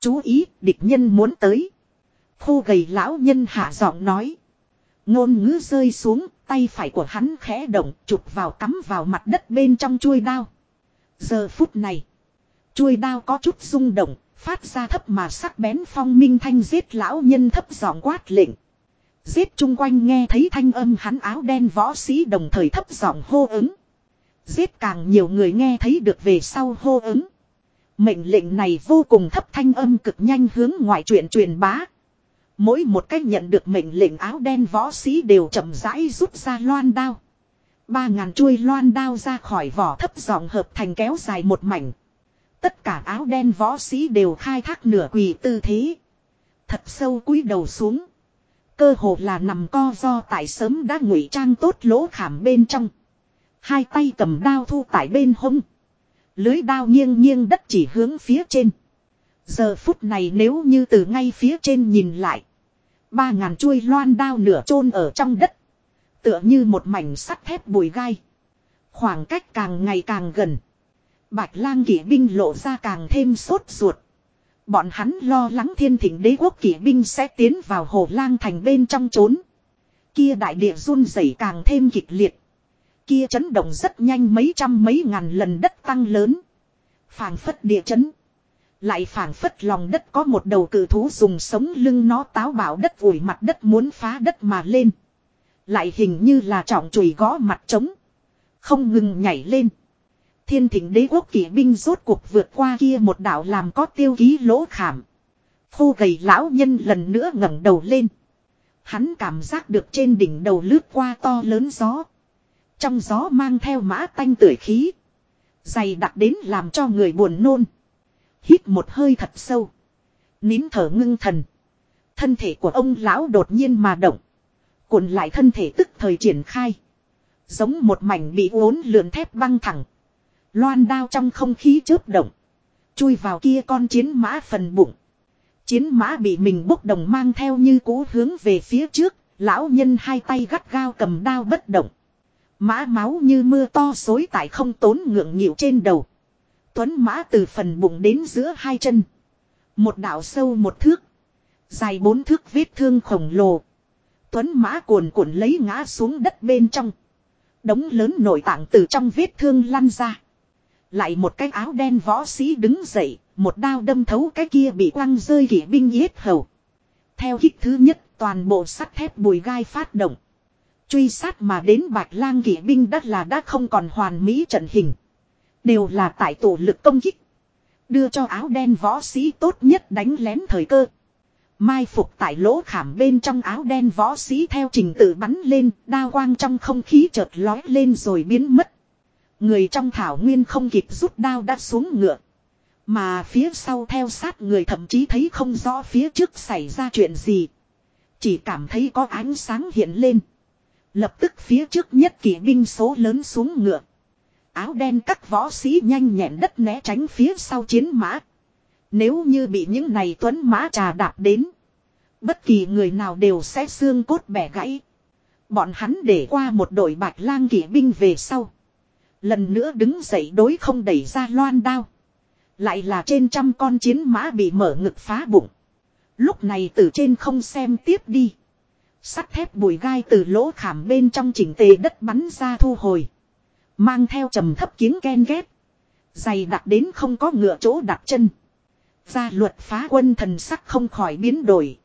Chú ý, địch nhân muốn tới. Khô gầy lão nhân hạ giọng nói. Ngôn ngữ rơi xuống, tay phải của hắn khẽ động, chụp vào cắm vào mặt đất bên trong chuôi đao. Giờ phút này, chuôi đao có chút rung động, phát ra thấp mà sắc bén phong minh thanh giết lão nhân thấp giọng quát lệnh. Giết chung quanh nghe thấy thanh âm hắn áo đen võ sĩ đồng thời thấp giọng hô ứng. Giết càng nhiều người nghe thấy được về sau hô ứng. Mệnh lệnh này vô cùng thấp thanh âm cực nhanh hướng ngoại truyện truyền bá. Mỗi một cách nhận được mệnh lệnh áo đen võ sĩ đều chậm rãi rút ra loan đao. Ba ngàn chuôi loan đao ra khỏi vỏ thấp giọng hợp thành kéo dài một mảnh. Tất cả áo đen võ sĩ đều khai thác nửa quỳ tư thế. Thật sâu cúi đầu xuống. Cơ hồ là nằm co do tại sớm đã ngụy trang tốt lỗ khảm bên trong. Hai tay cầm đao thu tại bên hông. Lưới đao nghiêng nghiêng đất chỉ hướng phía trên. Giờ phút này nếu như từ ngay phía trên nhìn lại. Ba ngàn chuôi loan đao nửa chôn ở trong đất. Tựa như một mảnh sắt thép bùi gai. Khoảng cách càng ngày càng gần. Bạch lang kỵ binh lộ ra càng thêm sốt ruột. Bọn hắn lo lắng thiên thỉnh đế quốc kỵ binh sẽ tiến vào hồ lang thành bên trong trốn. Kia đại địa run rẩy càng thêm kịch liệt. Kia chấn động rất nhanh mấy trăm mấy ngàn lần đất tăng lớn. phảng phất địa chấn. Lại phảng phất lòng đất có một đầu cử thú dùng sống lưng nó táo bảo đất vùi mặt đất muốn phá đất mà lên. Lại hình như là trọng chùy gõ mặt trống. Không ngừng nhảy lên. Thiên thỉnh đế quốc kỵ binh rốt cuộc vượt qua kia một đảo làm có tiêu ký lỗ khảm. Khô gầy lão nhân lần nữa ngẩng đầu lên. Hắn cảm giác được trên đỉnh đầu lướt qua to lớn gió. Trong gió mang theo mã tanh tưởi khí. Dày đặc đến làm cho người buồn nôn. Hít một hơi thật sâu. Nín thở ngưng thần. Thân thể của ông lão đột nhiên mà động. Cuộn lại thân thể tức thời triển khai. Giống một mảnh bị uốn lượn thép băng thẳng. Loan đao trong không khí chớp động. Chui vào kia con chiến mã phần bụng. Chiến mã bị mình bốc đồng mang theo như cũ hướng về phía trước. Lão nhân hai tay gắt gao cầm đao bất động. Mã máu như mưa to xối tại không tốn ngượng nghịu trên đầu. Tuấn mã từ phần bụng đến giữa hai chân. Một đạo sâu một thước. Dài bốn thước vết thương khổng lồ. Tuấn mã cuồn cuộn lấy ngã xuống đất bên trong. Đống lớn nội tạng từ trong vết thương lăn ra. Lại một cái áo đen võ sĩ đứng dậy, một đao đâm thấu cái kia bị quăng rơi kỷ binh yết hầu. Theo hít thứ nhất, toàn bộ sắt thép bùi gai phát động. Truy sát mà đến bạch lang kỷ binh đất là đã không còn hoàn mỹ trận hình. Đều là tại tổ lực công kích. Đưa cho áo đen võ sĩ tốt nhất đánh lén thời cơ. Mai phục tại lỗ khảm bên trong áo đen võ sĩ theo trình tự bắn lên, đao quang trong không khí chợt lói lên rồi biến mất. Người trong thảo nguyên không kịp rút đao đã xuống ngựa. Mà phía sau theo sát người thậm chí thấy không rõ phía trước xảy ra chuyện gì. Chỉ cảm thấy có ánh sáng hiện lên. Lập tức phía trước nhất kỵ binh số lớn xuống ngựa. Áo đen các võ sĩ nhanh nhẹn đất né tránh phía sau chiến mã. Nếu như bị những này tuấn mã trà đạp đến. Bất kỳ người nào đều sẽ xương cốt bẻ gãy. Bọn hắn để qua một đội bạch lang kỵ binh về sau. Lần nữa đứng dậy đối không đẩy ra loan đao. Lại là trên trăm con chiến mã bị mở ngực phá bụng. Lúc này từ trên không xem tiếp đi. Sắt thép bùi gai từ lỗ khảm bên trong chỉnh tề đất bắn ra thu hồi. Mang theo trầm thấp kiếng ken ghét. Dày đặt đến không có ngựa chỗ đặt chân. Gia luật phá quân thần sắc không khỏi biến đổi.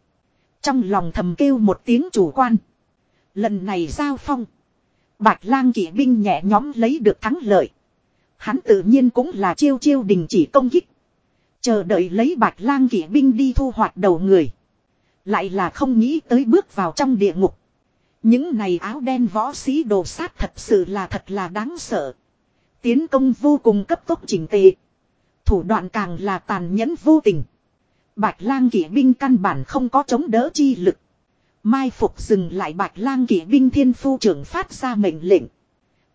Trong lòng thầm kêu một tiếng chủ quan. Lần này giao phong. Bạch lang kỵ binh nhẹ nhóm lấy được thắng lợi. Hắn tự nhiên cũng là chiêu chiêu đình chỉ công kích. Chờ đợi lấy bạch lang kỵ binh đi thu hoạch đầu người. Lại là không nghĩ tới bước vào trong địa ngục. Những này áo đen võ sĩ đồ sát thật sự là thật là đáng sợ. Tiến công vô cùng cấp tốc chỉnh tề. Thủ đoạn càng là tàn nhẫn vô tình. Bạch lang kỵ binh căn bản không có chống đỡ chi lực. Mai phục dừng lại bạch lang kỵ binh thiên phu trưởng phát ra mệnh lệnh.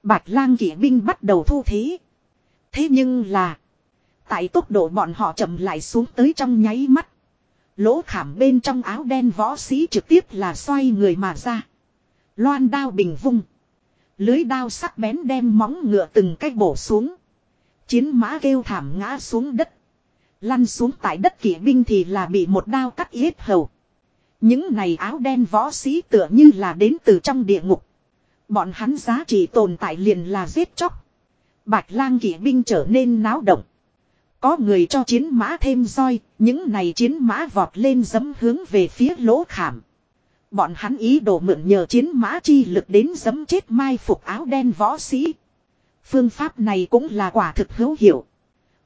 Bạch lang kỵ binh bắt đầu thu thế. Thế nhưng là. Tại tốc độ bọn họ chậm lại xuống tới trong nháy mắt. Lỗ khảm bên trong áo đen võ sĩ trực tiếp là xoay người mà ra. Loan đao bình vung. Lưới đao sắc bén đem móng ngựa từng cách bổ xuống. Chiến mã kêu thảm ngã xuống đất. Lăn xuống tại đất kỵ binh thì là bị một đao cắt yết hầu. Những này áo đen võ sĩ tựa như là đến từ trong địa ngục. Bọn hắn giá trị tồn tại liền là giết chóc. Bạch lang kỵ binh trở nên náo động. Có người cho chiến mã thêm roi, những này chiến mã vọt lên dấm hướng về phía lỗ khảm. Bọn hắn ý đồ mượn nhờ chiến mã chi lực đến giấm chết mai phục áo đen võ sĩ. Phương pháp này cũng là quả thực hữu hiệu.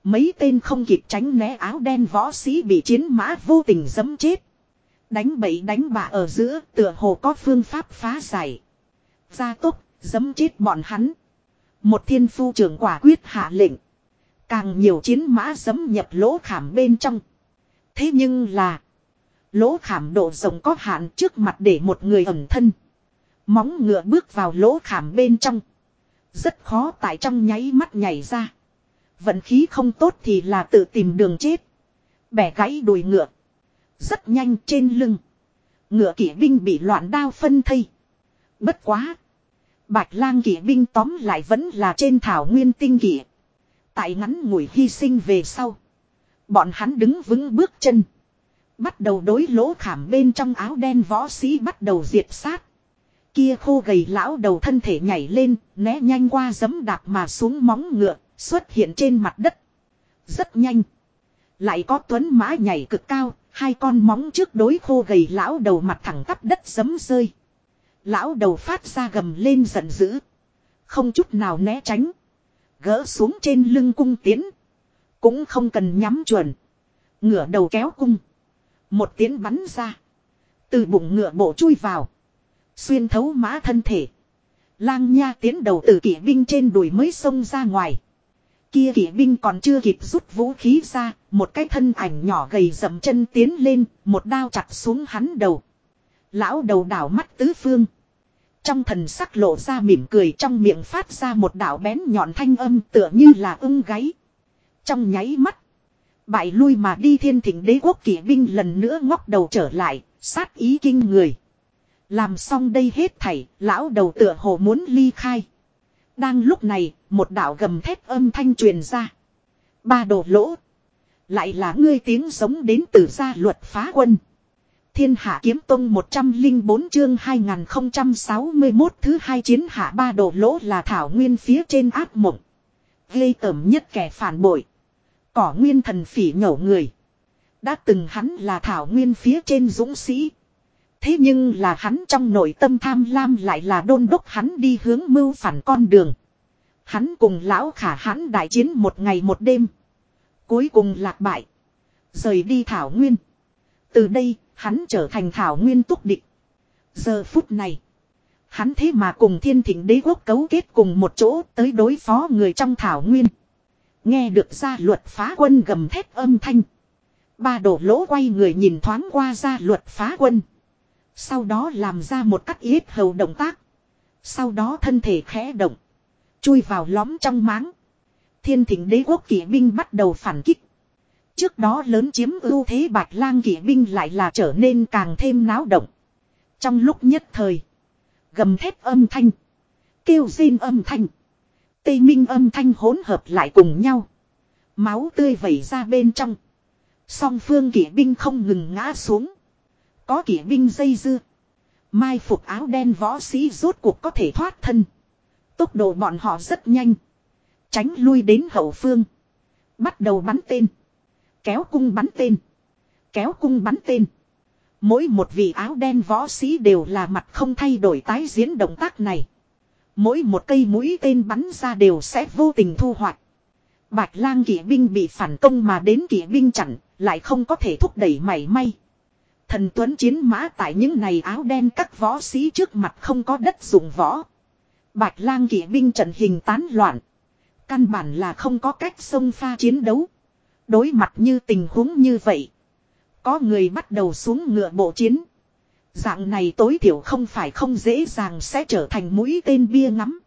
Mấy tên không kịp tránh né áo đen võ sĩ bị chiến mã vô tình giấm chết. Đánh bậy đánh bạ ở giữa tựa hồ có phương pháp phá giải. Gia tốc, giấm chết bọn hắn. Một thiên phu trưởng quả quyết hạ lệnh. Càng nhiều chiến mã giấm nhập lỗ khảm bên trong. Thế nhưng là. Lỗ khảm độ rộng có hạn trước mặt để một người ẩn thân. Móng ngựa bước vào lỗ khảm bên trong. Rất khó tại trong nháy mắt nhảy ra. Vận khí không tốt thì là tự tìm đường chết. Bẻ gãy đùi ngựa. Rất nhanh trên lưng. Ngựa kỵ binh bị loạn đao phân thây. Bất quá. Bạch lang kỵ binh tóm lại vẫn là trên thảo nguyên tinh kỵ. Tại ngắn ngủi hy sinh về sau. Bọn hắn đứng vững bước chân. Bắt đầu đối lỗ khảm bên trong áo đen võ sĩ bắt đầu diệt sát. Kia khô gầy lão đầu thân thể nhảy lên, né nhanh qua giấm đạp mà xuống móng ngựa, xuất hiện trên mặt đất. Rất nhanh. Lại có tuấn mã nhảy cực cao, hai con móng trước đối khô gầy lão đầu mặt thẳng tắp đất giấm rơi. Lão đầu phát ra gầm lên giận dữ. Không chút nào né tránh. Gỡ xuống trên lưng cung tiến. Cũng không cần nhắm chuẩn. Ngửa đầu kéo cung. Một tiến bắn ra. Từ bụng ngựa bộ chui vào. Xuyên thấu mã thân thể. Lang nha tiến đầu từ kỵ binh trên đùi mới xông ra ngoài. Kia kỵ binh còn chưa kịp rút vũ khí ra. Một cái thân ảnh nhỏ gầy dậm chân tiến lên. Một đao chặt xuống hắn đầu. Lão đầu đảo mắt tứ phương. Trong thần sắc lộ ra mỉm cười, trong miệng phát ra một đạo bén nhọn thanh âm tựa như là ưng gáy. Trong nháy mắt. Bại lui mà đi thiên thỉnh đế quốc kỵ binh lần nữa ngóc đầu trở lại, sát ý kinh người. Làm xong đây hết thảy, lão đầu tựa hồ muốn ly khai. Đang lúc này, một đạo gầm thép âm thanh truyền ra. Ba đồ lỗ. Lại là ngươi tiếng giống đến từ gia luật phá quân. Thiên hạ kiếm tông 104 chương 2061 thứ hai chiến hạ ba đồ lỗ là thảo nguyên phía trên áp mộng. Gây tẩm nhất kẻ phản bội. Cỏ nguyên thần phỉ nhổ người. Đã từng hắn là thảo nguyên phía trên dũng sĩ. Thế nhưng là hắn trong nội tâm tham lam lại là đôn đốc hắn đi hướng mưu phản con đường. Hắn cùng lão khả hắn đại chiến một ngày một đêm. Cuối cùng lạc bại. Rời đi thảo nguyên. Từ đây, hắn trở thành thảo nguyên túc địch. Giờ phút này. Hắn thế mà cùng thiên thỉnh đế quốc cấu kết cùng một chỗ tới đối phó người trong thảo nguyên. Nghe được ra luật phá quân gầm thét âm thanh. Ba đổ lỗ quay người nhìn thoáng qua ra luật phá quân. Sau đó làm ra một cắt yết hầu động tác. Sau đó thân thể khẽ động. Chui vào lõm trong máng. Thiên thỉnh đế quốc kỵ binh bắt đầu phản kích. Trước đó lớn chiếm ưu thế bạch lang kỵ binh lại là trở nên càng thêm náo động. Trong lúc nhất thời. Gầm thét âm thanh. Kêu rên âm thanh. Tây minh âm thanh hỗn hợp lại cùng nhau. Máu tươi vẩy ra bên trong. Song phương kỵ binh không ngừng ngã xuống. Có kỵ binh dây dưa. Mai phục áo đen võ sĩ rốt cuộc có thể thoát thân. Tốc độ bọn họ rất nhanh. Tránh lui đến hậu phương. Bắt đầu bắn tên. Kéo cung bắn tên. Kéo cung bắn tên. Mỗi một vị áo đen võ sĩ đều là mặt không thay đổi tái diễn động tác này. Mỗi một cây mũi tên bắn ra đều sẽ vô tình thu hoạch. Bạch lang kỵ binh bị phản công mà đến kỵ binh chặn, lại không có thể thúc đẩy mảy may. Thần tuấn chiến mã tại những này áo đen các võ sĩ trước mặt không có đất dùng võ. Bạch lang kỵ binh trận hình tán loạn. Căn bản là không có cách xông pha chiến đấu. Đối mặt như tình huống như vậy. Có người bắt đầu xuống ngựa bộ chiến. Dạng này tối thiểu không phải không dễ dàng sẽ trở thành mũi tên bia ngắm.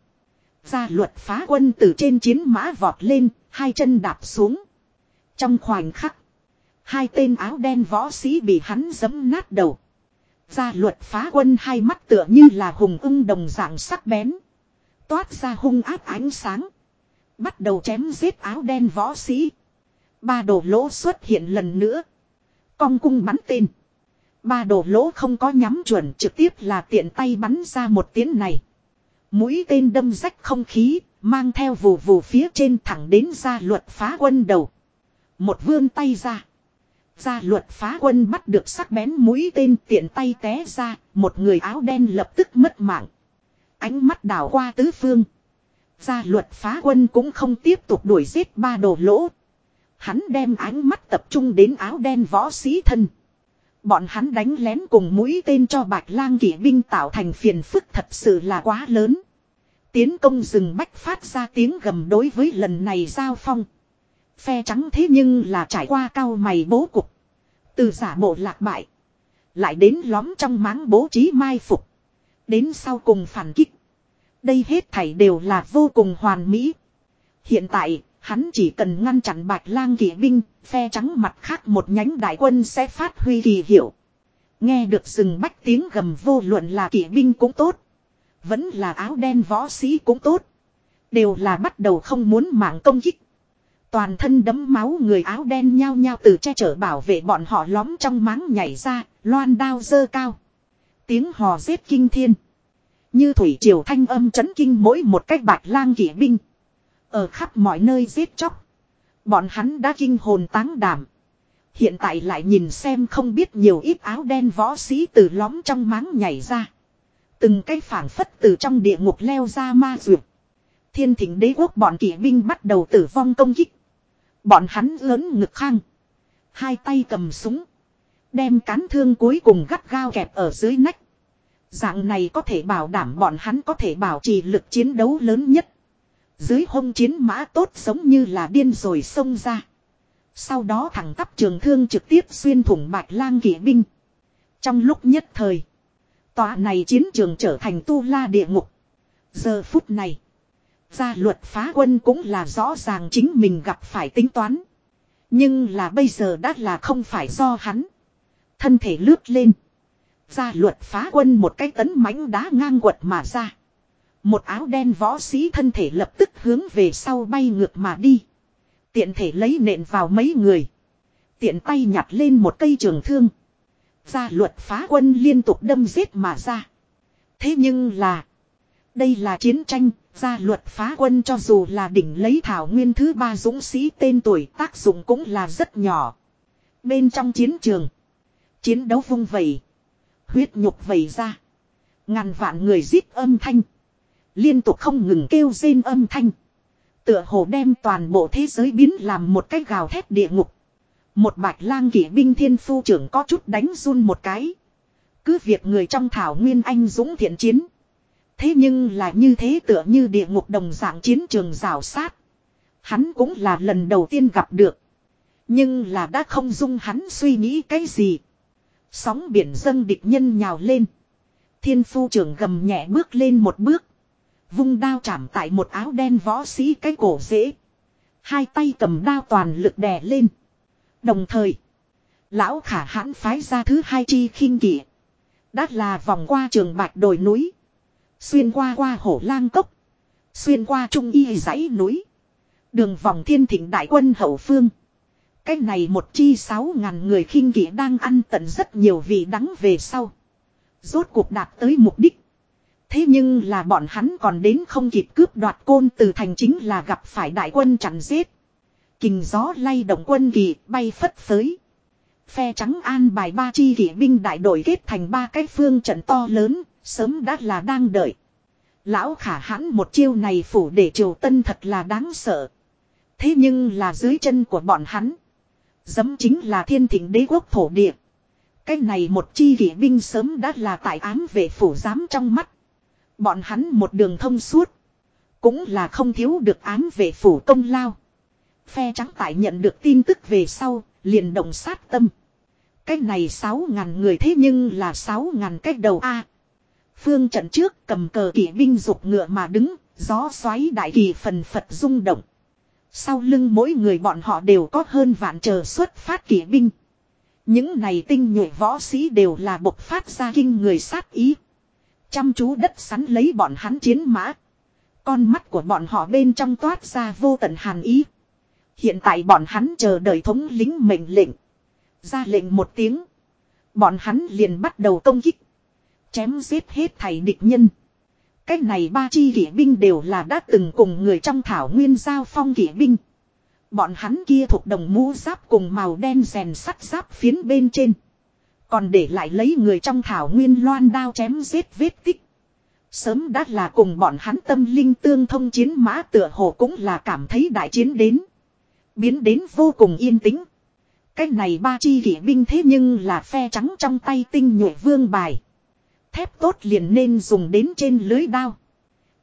Gia luật phá quân từ trên chiến mã vọt lên, hai chân đạp xuống. Trong khoảnh khắc, hai tên áo đen võ sĩ bị hắn giấm nát đầu. Gia luật phá quân hai mắt tựa như là hùng ưng đồng dạng sắc bén. Toát ra hung áp ánh sáng. Bắt đầu chém giết áo đen võ sĩ. Ba đồ lỗ xuất hiện lần nữa. Cong cung bắn tên. Ba đồ lỗ không có nhắm chuẩn trực tiếp là tiện tay bắn ra một tiếng này. Mũi tên đâm rách không khí, mang theo vù vù phía trên thẳng đến gia luật phá quân đầu. Một vươn tay ra. Gia luật phá quân bắt được sắc bén mũi tên tiện tay té ra, một người áo đen lập tức mất mạng. Ánh mắt đảo qua tứ phương. Gia luật phá quân cũng không tiếp tục đuổi giết ba đồ lỗ. Hắn đem ánh mắt tập trung đến áo đen võ sĩ thân. Bọn hắn đánh lén cùng mũi tên cho bạch lang kỵ binh tạo thành phiền phức thật sự là quá lớn. Tiến công rừng bách phát ra tiếng gầm đối với lần này giao phong. Phe trắng thế nhưng là trải qua cao mày bố cục. Từ giả bộ lạc bại. Lại đến lõm trong máng bố trí mai phục. Đến sau cùng phản kích. Đây hết thảy đều là vô cùng hoàn mỹ. Hiện tại, hắn chỉ cần ngăn chặn bạch lang kỵ binh, phe trắng mặt khác một nhánh đại quân sẽ phát huy kỳ hiệu. Nghe được rừng bách tiếng gầm vô luận là kỵ binh cũng tốt. Vẫn là áo đen võ sĩ cũng tốt. Đều là bắt đầu không muốn mạng công kích. Toàn thân đấm máu người áo đen nhao nhao từ che chở bảo vệ bọn họ lóm trong máng nhảy ra, loan đao dơ cao. Tiếng hò giết kinh thiên. Như thủy triều thanh âm chấn kinh mỗi một cách bạch lang kỵ binh. Ở khắp mọi nơi giết chóc. Bọn hắn đã kinh hồn táng đảm. Hiện tại lại nhìn xem không biết nhiều ít áo đen võ sĩ từ lõm trong máng nhảy ra. Từng cái phảng phất từ trong địa ngục leo ra ma dược. Thiên thỉnh đế quốc bọn kỵ binh bắt đầu tử vong công kích. Bọn hắn lớn ngực khang. Hai tay cầm súng. Đem cán thương cuối cùng gắt gao kẹp ở dưới nách. Dạng này có thể bảo đảm bọn hắn có thể bảo trì lực chiến đấu lớn nhất. Dưới hông chiến mã tốt giống như là điên rồi xông ra. Sau đó thẳng tắp trường thương trực tiếp xuyên thủng bạch lang kỵ binh. Trong lúc nhất thời. Tòa này chiến trường trở thành tu la địa ngục. Giờ phút này. Gia luật phá quân cũng là rõ ràng chính mình gặp phải tính toán. Nhưng là bây giờ đã là không phải do hắn. Thân thể lướt lên. Gia luật phá quân một cái tấn mãnh đá ngang quật mà ra. Một áo đen võ sĩ thân thể lập tức hướng về sau bay ngược mà đi. Tiện thể lấy nện vào mấy người. Tiện tay nhặt lên một cây trường thương. Gia luật phá quân liên tục đâm giết mà ra. Thế nhưng là. Đây là chiến tranh. Gia luật phá quân cho dù là đỉnh lấy thảo nguyên thứ ba dũng sĩ tên tuổi tác dụng cũng là rất nhỏ. Bên trong chiến trường. Chiến đấu vung vẩy. Huyết nhục vẩy ra. Ngàn vạn người giết âm thanh. Liên tục không ngừng kêu rên âm thanh. Tựa hồ đem toàn bộ thế giới biến làm một cái gào thét địa ngục. Một bạch lang kỵ binh thiên phu trưởng có chút đánh run một cái. Cứ việc người trong thảo nguyên anh dũng thiện chiến. Thế nhưng là như thế tựa như địa ngục đồng dạng chiến trường rào sát. Hắn cũng là lần đầu tiên gặp được. Nhưng là đã không dung hắn suy nghĩ cái gì. Sóng biển dâng địch nhân nhào lên. Thiên phu trưởng gầm nhẹ bước lên một bước. Vung đao chạm tại một áo đen võ sĩ cái cổ dễ. Hai tay cầm đao toàn lực đè lên. Đồng thời. Lão khả hãn phái ra thứ hai chi khinh kỵ. Đã là vòng qua trường bạch đồi núi. Xuyên qua qua hổ lang cốc. Xuyên qua trung y dãy núi. Đường vòng thiên thịnh đại quân hậu phương. Cách này một chi sáu ngàn người khinh kỵ đang ăn tận rất nhiều vị đắng về sau. Rốt cuộc đạt tới mục đích. Thế nhưng là bọn hắn còn đến không kịp cướp đoạt côn từ thành chính là gặp phải đại quân chặn giết. Kình gió lay động quân kỳ bay phất phới. Phe trắng an bài ba chi kỷ binh đại đội kết thành ba cái phương trận to lớn, sớm đã là đang đợi. Lão khả hãn một chiêu này phủ để triều tân thật là đáng sợ. Thế nhưng là dưới chân của bọn hắn. Dấm chính là thiên thịnh đế quốc thổ địa. Cái này một chi kỷ binh sớm đã là tại ám về phủ giám trong mắt. Bọn hắn một đường thông suốt. Cũng là không thiếu được ám về phủ công lao. Phe trắng tại nhận được tin tức về sau, liền động sát tâm. Cái này sáu ngàn người thế nhưng là sáu ngàn cách đầu A. Phương trận trước cầm cờ kỵ binh dục ngựa mà đứng, gió xoáy đại kỳ phần phật rung động. Sau lưng mỗi người bọn họ đều có hơn vạn chờ xuất phát kỵ binh. Những này tinh nhuệ võ sĩ đều là bộc phát ra kinh người sát ý. Chăm chú đất sắn lấy bọn hắn chiến mã. Con mắt của bọn họ bên trong toát ra vô tận hàn ý. Hiện tại bọn hắn chờ đợi thống lính mệnh lệnh. Ra lệnh một tiếng. Bọn hắn liền bắt đầu công kích. Chém giết hết thảy địch nhân. Cách này ba chi kỷ binh đều là đã từng cùng người trong thảo nguyên giao phong kỷ binh. Bọn hắn kia thuộc đồng mũ giáp cùng màu đen rèn sắt giáp phiến bên trên. Còn để lại lấy người trong thảo nguyên loan đao chém giết vết tích. Sớm đã là cùng bọn hắn tâm linh tương thông chiến mã tựa hồ cũng là cảm thấy đại chiến đến. Biến đến vô cùng yên tĩnh. Cái này ba chi kỷ binh thế nhưng là phe trắng trong tay tinh nhuệ vương bài. Thép tốt liền nên dùng đến trên lưới đao.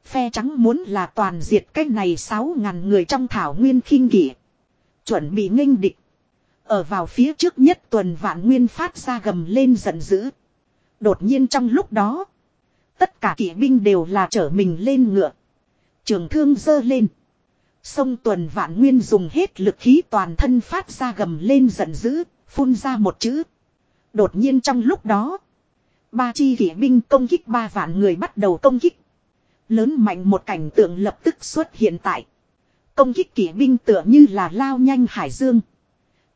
Phe trắng muốn là toàn diệt cái này 6.000 người trong thảo nguyên khinh kỷ. Chuẩn bị nghênh địch. Ở vào phía trước nhất tuần vạn nguyên phát ra gầm lên giận dữ. Đột nhiên trong lúc đó. Tất cả kỵ binh đều là trở mình lên ngựa. Trường thương dơ lên. Sông tuần vạn nguyên dùng hết lực khí toàn thân phát ra gầm lên giận dữ, phun ra một chữ. Đột nhiên trong lúc đó. Ba chi kỵ binh công kích ba vạn người bắt đầu công kích. Lớn mạnh một cảnh tượng lập tức xuất hiện tại. Công kích kỵ binh tựa như là lao nhanh hải dương.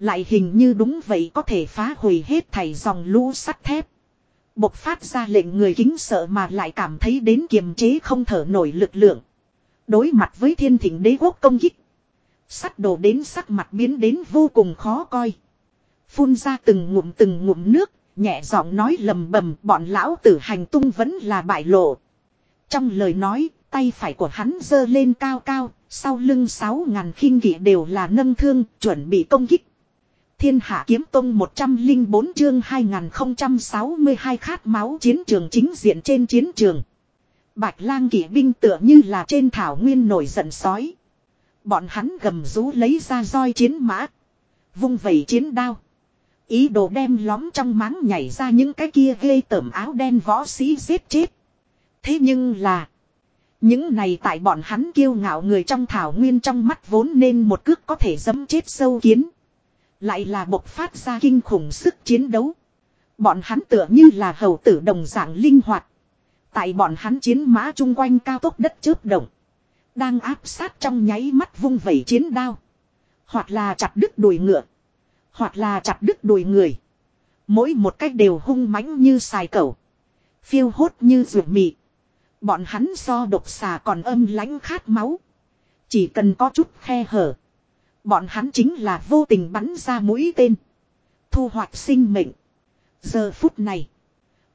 Lại hình như đúng vậy có thể phá hủy hết thảy dòng lũ sắt thép. Bộc phát ra lệnh người kính sợ mà lại cảm thấy đến kiềm chế không thở nổi lực lượng. Đối mặt với thiên thỉnh đế quốc công kích. Sắt đổ đến sắc mặt biến đến vô cùng khó coi. Phun ra từng ngụm từng ngụm nước, nhẹ giọng nói lầm bầm bọn lão tử hành tung vẫn là bại lộ. Trong lời nói, tay phải của hắn giơ lên cao cao, sau lưng sáu ngàn khinh kỵ đều là nâng thương, chuẩn bị công kích. Thiên Hạ Kiếm Tông 104 chương 2062 khát máu chiến trường chính diện trên chiến trường. Bạch lang kỵ binh tựa như là trên thảo nguyên nổi giận sói. Bọn hắn gầm rú lấy ra roi chiến mã. Vung vẩy chiến đao. Ý đồ đem lóm trong máng nhảy ra những cái kia ghê tởm áo đen võ sĩ giết chết. Thế nhưng là. Những này tại bọn hắn kiêu ngạo người trong thảo nguyên trong mắt vốn nên một cước có thể dấm chết sâu kiến. Lại là bộc phát ra kinh khủng sức chiến đấu. Bọn hắn tựa như là hầu tử đồng dạng linh hoạt. Tại bọn hắn chiến mã chung quanh cao tốc đất chớp động. Đang áp sát trong nháy mắt vung vẩy chiến đao. Hoặc là chặt đứt đùi ngựa. Hoặc là chặt đứt đùi người. Mỗi một cách đều hung mãnh như xài cẩu. Phiêu hốt như ruột mị. Bọn hắn so độc xà còn âm lãnh khát máu. Chỉ cần có chút khe hở. Bọn hắn chính là vô tình bắn ra mũi tên. Thu hoạch sinh mệnh. Giờ phút này.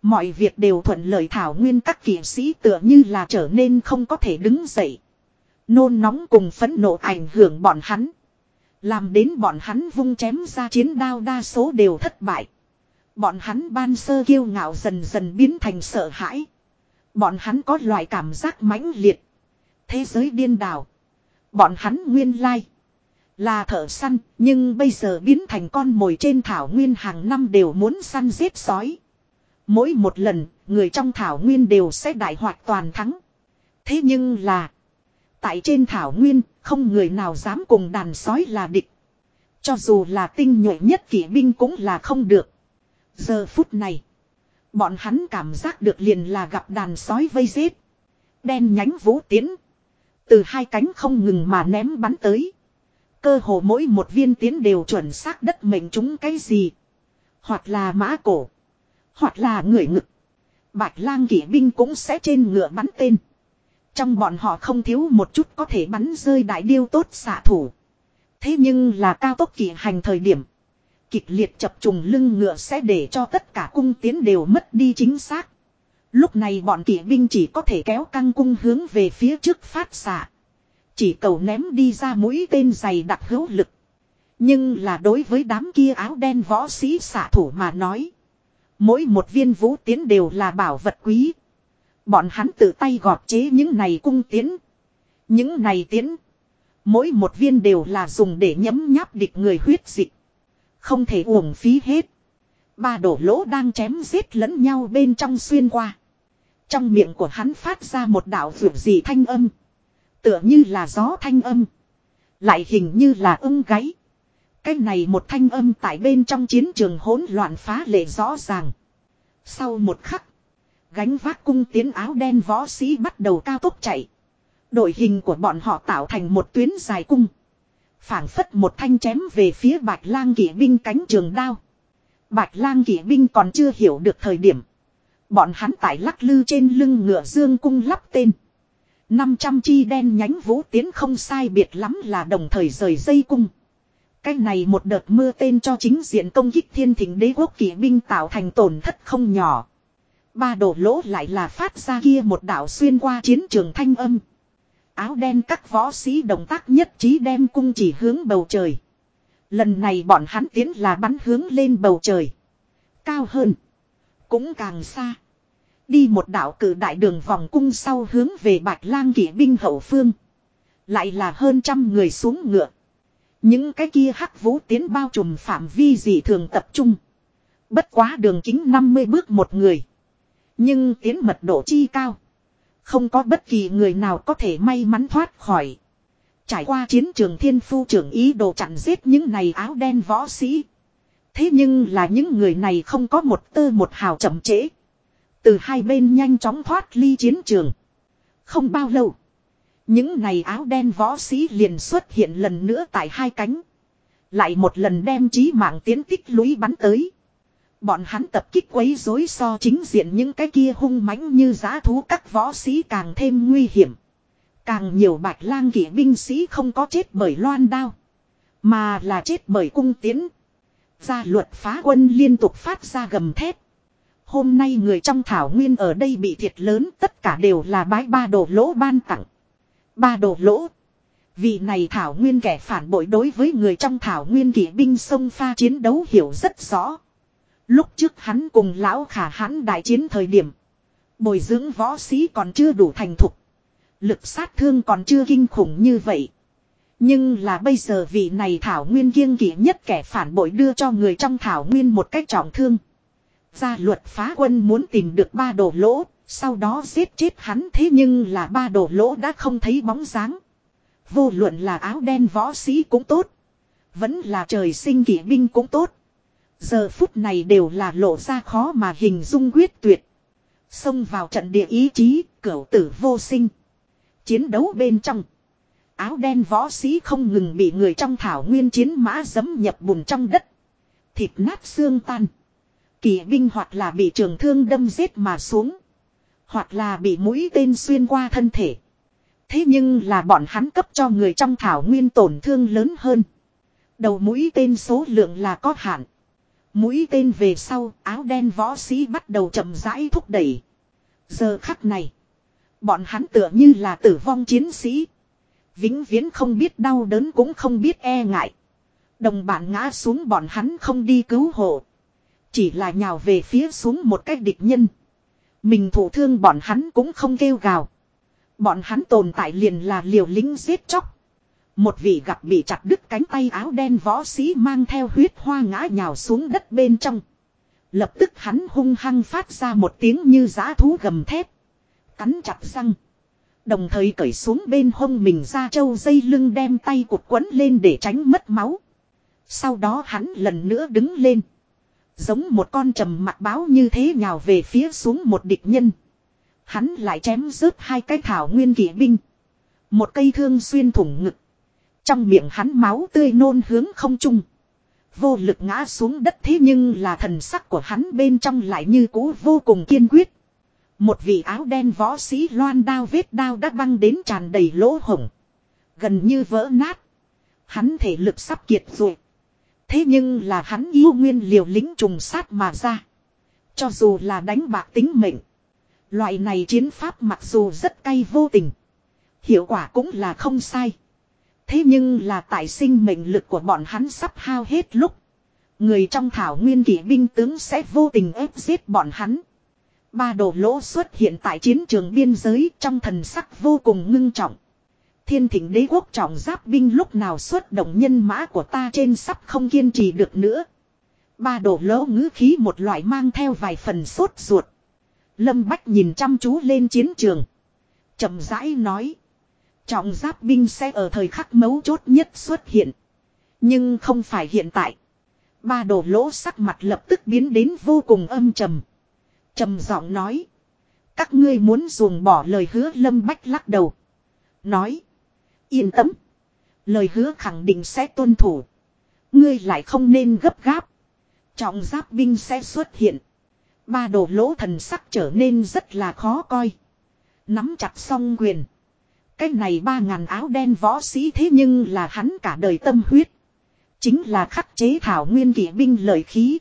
Mọi việc đều thuận lợi thảo nguyên các kỵ sĩ tựa như là trở nên không có thể đứng dậy. Nôn nóng cùng phẫn nộ ảnh hưởng bọn hắn. Làm đến bọn hắn vung chém ra chiến đao đa số đều thất bại. Bọn hắn ban sơ kiêu ngạo dần dần biến thành sợ hãi. Bọn hắn có loại cảm giác mãnh liệt. Thế giới điên đảo. Bọn hắn nguyên lai. Là thợ săn, nhưng bây giờ biến thành con mồi trên thảo nguyên hàng năm đều muốn săn giết sói. Mỗi một lần, người trong thảo nguyên đều sẽ đại hoạt toàn thắng. Thế nhưng là, tại trên thảo nguyên, không người nào dám cùng đàn sói là địch. Cho dù là tinh nhuệ nhất kỵ binh cũng là không được. Giờ phút này, bọn hắn cảm giác được liền là gặp đàn sói vây giết. Đen nhánh vũ tiến. Từ hai cánh không ngừng mà ném bắn tới. Cơ hồ mỗi một viên tiến đều chuẩn xác đất mệnh chúng cái gì. Hoặc là mã cổ. Hoặc là người ngực. Bạch lang kỵ binh cũng sẽ trên ngựa bắn tên. Trong bọn họ không thiếu một chút có thể bắn rơi đại điêu tốt xạ thủ. Thế nhưng là cao tốc kỵ hành thời điểm. Kịch liệt chập trùng lưng ngựa sẽ để cho tất cả cung tiến đều mất đi chính xác. Lúc này bọn kỵ binh chỉ có thể kéo căng cung hướng về phía trước phát xạ. Chỉ cầu ném đi ra mũi tên dày đặc hữu lực. Nhưng là đối với đám kia áo đen võ sĩ xạ thủ mà nói. Mỗi một viên vũ tiến đều là bảo vật quý. Bọn hắn tự tay gọt chế những này cung tiến. Những này tiến. Mỗi một viên đều là dùng để nhấm nháp địch người huyết dịch. Không thể uổng phí hết. Ba đổ lỗ đang chém giết lẫn nhau bên trong xuyên qua. Trong miệng của hắn phát ra một đạo vượt dị thanh âm. Tựa như là gió thanh âm. Lại hình như là ưng gáy. Cái này một thanh âm tại bên trong chiến trường hỗn loạn phá lệ rõ ràng. Sau một khắc. Gánh vác cung tiến áo đen võ sĩ bắt đầu cao tốc chạy. Đội hình của bọn họ tạo thành một tuyến dài cung. phảng phất một thanh chém về phía bạch lang kỵ binh cánh trường đao. Bạch lang kỵ binh còn chưa hiểu được thời điểm. Bọn hắn tại lắc lư trên lưng ngựa dương cung lắp tên. 500 chi đen nhánh vũ tiến không sai biệt lắm là đồng thời rời dây cung. Cái này một đợt mưa tên cho chính diện công kích thiên thỉnh đế quốc kỵ binh tạo thành tổn thất không nhỏ. Ba đổ lỗ lại là phát ra kia một đạo xuyên qua chiến trường thanh âm. Áo đen các võ sĩ động tác nhất trí đem cung chỉ hướng bầu trời. Lần này bọn hắn tiến là bắn hướng lên bầu trời. Cao hơn. Cũng càng xa. Đi một đạo cử đại đường vòng cung sau hướng về bạch lang kỵ binh hậu phương. Lại là hơn trăm người xuống ngựa. Những cái kia hắc vũ tiến bao trùm phạm vi gì thường tập trung. Bất quá đường kính 50 bước một người. Nhưng tiến mật độ chi cao. Không có bất kỳ người nào có thể may mắn thoát khỏi. Trải qua chiến trường thiên phu trưởng ý đồ chặn giết những này áo đen võ sĩ. Thế nhưng là những người này không có một tơ một hào chậm trễ. Từ hai bên nhanh chóng thoát ly chiến trường. Không bao lâu. Những này áo đen võ sĩ liền xuất hiện lần nữa tại hai cánh. Lại một lần đem trí mạng tiến tích lũy bắn tới. Bọn hắn tập kích quấy rối so chính diện những cái kia hung mãnh như giá thú các võ sĩ càng thêm nguy hiểm. Càng nhiều bạch lang kỵ binh sĩ không có chết bởi loan đao. Mà là chết bởi cung tiến. Gia luật phá quân liên tục phát ra gầm thép. Hôm nay người trong thảo nguyên ở đây bị thiệt lớn, tất cả đều là bái ba đồ lỗ ban tặng. Ba đồ lỗ. Vị này thảo nguyên kẻ phản bội đối với người trong thảo nguyên kỵ binh sông pha chiến đấu hiểu rất rõ. Lúc trước hắn cùng lão khả hãn đại chiến thời điểm. Bồi dưỡng võ sĩ còn chưa đủ thành thục. Lực sát thương còn chưa kinh khủng như vậy. Nhưng là bây giờ vị này thảo nguyên kiêng kỵ nhất kẻ phản bội đưa cho người trong thảo nguyên một cách trọng thương. Gia luật phá quân muốn tìm được ba đồ lỗ, sau đó giết chết hắn thế nhưng là ba đồ lỗ đã không thấy bóng dáng. Vô luận là áo đen võ sĩ cũng tốt. Vẫn là trời sinh kỵ binh cũng tốt. Giờ phút này đều là lộ ra khó mà hình dung quyết tuyệt. Xông vào trận địa ý chí, cửu tử vô sinh. Chiến đấu bên trong. Áo đen võ sĩ không ngừng bị người trong thảo nguyên chiến mã dấm nhập bùn trong đất. Thịt nát xương tan. Kỳ binh hoặc là bị trường thương đâm giết mà xuống. Hoặc là bị mũi tên xuyên qua thân thể. Thế nhưng là bọn hắn cấp cho người trong thảo nguyên tổn thương lớn hơn. Đầu mũi tên số lượng là có hạn. Mũi tên về sau, áo đen võ sĩ bắt đầu chậm rãi thúc đẩy. Giờ khắc này, bọn hắn tựa như là tử vong chiến sĩ. Vĩnh viễn không biết đau đớn cũng không biết e ngại. Đồng bạn ngã xuống bọn hắn không đi cứu hộ. Chỉ là nhào về phía xuống một cách địch nhân. Mình thủ thương bọn hắn cũng không kêu gào. Bọn hắn tồn tại liền là liều lính giết chóc. Một vị gặp bị chặt đứt cánh tay áo đen võ sĩ mang theo huyết hoa ngã nhào xuống đất bên trong. Lập tức hắn hung hăng phát ra một tiếng như giã thú gầm thép. Cắn chặt răng. Đồng thời cởi xuống bên hông mình ra trâu dây lưng đem tay cụt quấn lên để tránh mất máu. Sau đó hắn lần nữa đứng lên. Giống một con trầm mặt báo như thế nhào về phía xuống một địch nhân. Hắn lại chém rớt hai cái thảo nguyên kỵ binh. Một cây thương xuyên thủng ngực. Trong miệng hắn máu tươi nôn hướng không trung. Vô lực ngã xuống đất thế nhưng là thần sắc của hắn bên trong lại như cũ vô cùng kiên quyết. Một vị áo đen võ sĩ loan đao vết đao đã băng đến tràn đầy lỗ hổng. Gần như vỡ nát. Hắn thể lực sắp kiệt rồi. Thế nhưng là hắn yêu nguyên liều lính trùng sát mà ra. Cho dù là đánh bạc tính mệnh. Loại này chiến pháp mặc dù rất cay vô tình. Hiệu quả cũng là không sai. Thế nhưng là tại sinh mệnh lực của bọn hắn sắp hao hết lúc. Người trong thảo nguyên kỵ binh tướng sẽ vô tình ép giết bọn hắn. Ba đồ lỗ xuất hiện tại chiến trường biên giới trong thần sắc vô cùng ngưng trọng. Thiên thỉnh đế quốc trọng giáp binh lúc nào xuất động nhân mã của ta trên sắp không kiên trì được nữa. Ba đồ lỗ ngữ khí một loại mang theo vài phần sốt ruột. Lâm Bách nhìn chăm chú lên chiến trường. chậm rãi nói. Trọng giáp binh sẽ ở thời khắc mấu chốt nhất xuất hiện. Nhưng không phải hiện tại. Ba đồ lỗ sắc mặt lập tức biến đến vô cùng âm trầm. trầm giọng nói. Các ngươi muốn ruồng bỏ lời hứa lâm bách lắc đầu. Nói. Yên tâm. Lời hứa khẳng định sẽ tuân thủ. Ngươi lại không nên gấp gáp. Trọng giáp binh sẽ xuất hiện. Ba đồ lỗ thần sắc trở nên rất là khó coi. Nắm chặt song quyền. Cái này ba ngàn áo đen võ sĩ thế nhưng là hắn cả đời tâm huyết. Chính là khắc chế thảo nguyên kỵ binh lợi khí.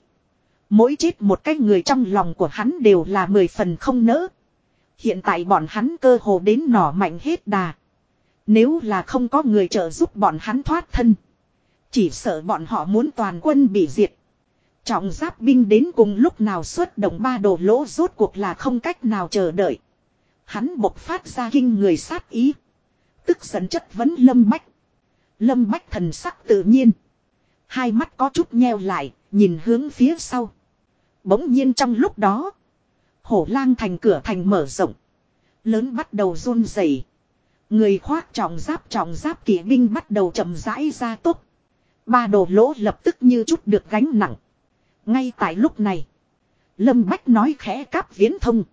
Mỗi chết một cái người trong lòng của hắn đều là mười phần không nỡ. Hiện tại bọn hắn cơ hồ đến nỏ mạnh hết đà. Nếu là không có người trợ giúp bọn hắn thoát thân. Chỉ sợ bọn họ muốn toàn quân bị diệt. Trọng giáp binh đến cùng lúc nào xuất động ba đồ lỗ rốt cuộc là không cách nào chờ đợi. Hắn bộc phát ra kinh người sát ý. Tức giận chất vấn Lâm Bách. Lâm Bách thần sắc tự nhiên. Hai mắt có chút nheo lại, nhìn hướng phía sau. Bỗng nhiên trong lúc đó. Hổ lang thành cửa thành mở rộng. Lớn bắt đầu run rẩy. Người khoác trọng giáp trọng giáp kỵ binh bắt đầu chậm rãi ra tốt. Ba đồ lỗ lập tức như chút được gánh nặng. Ngay tại lúc này. Lâm Bách nói khẽ cáp viễn thông.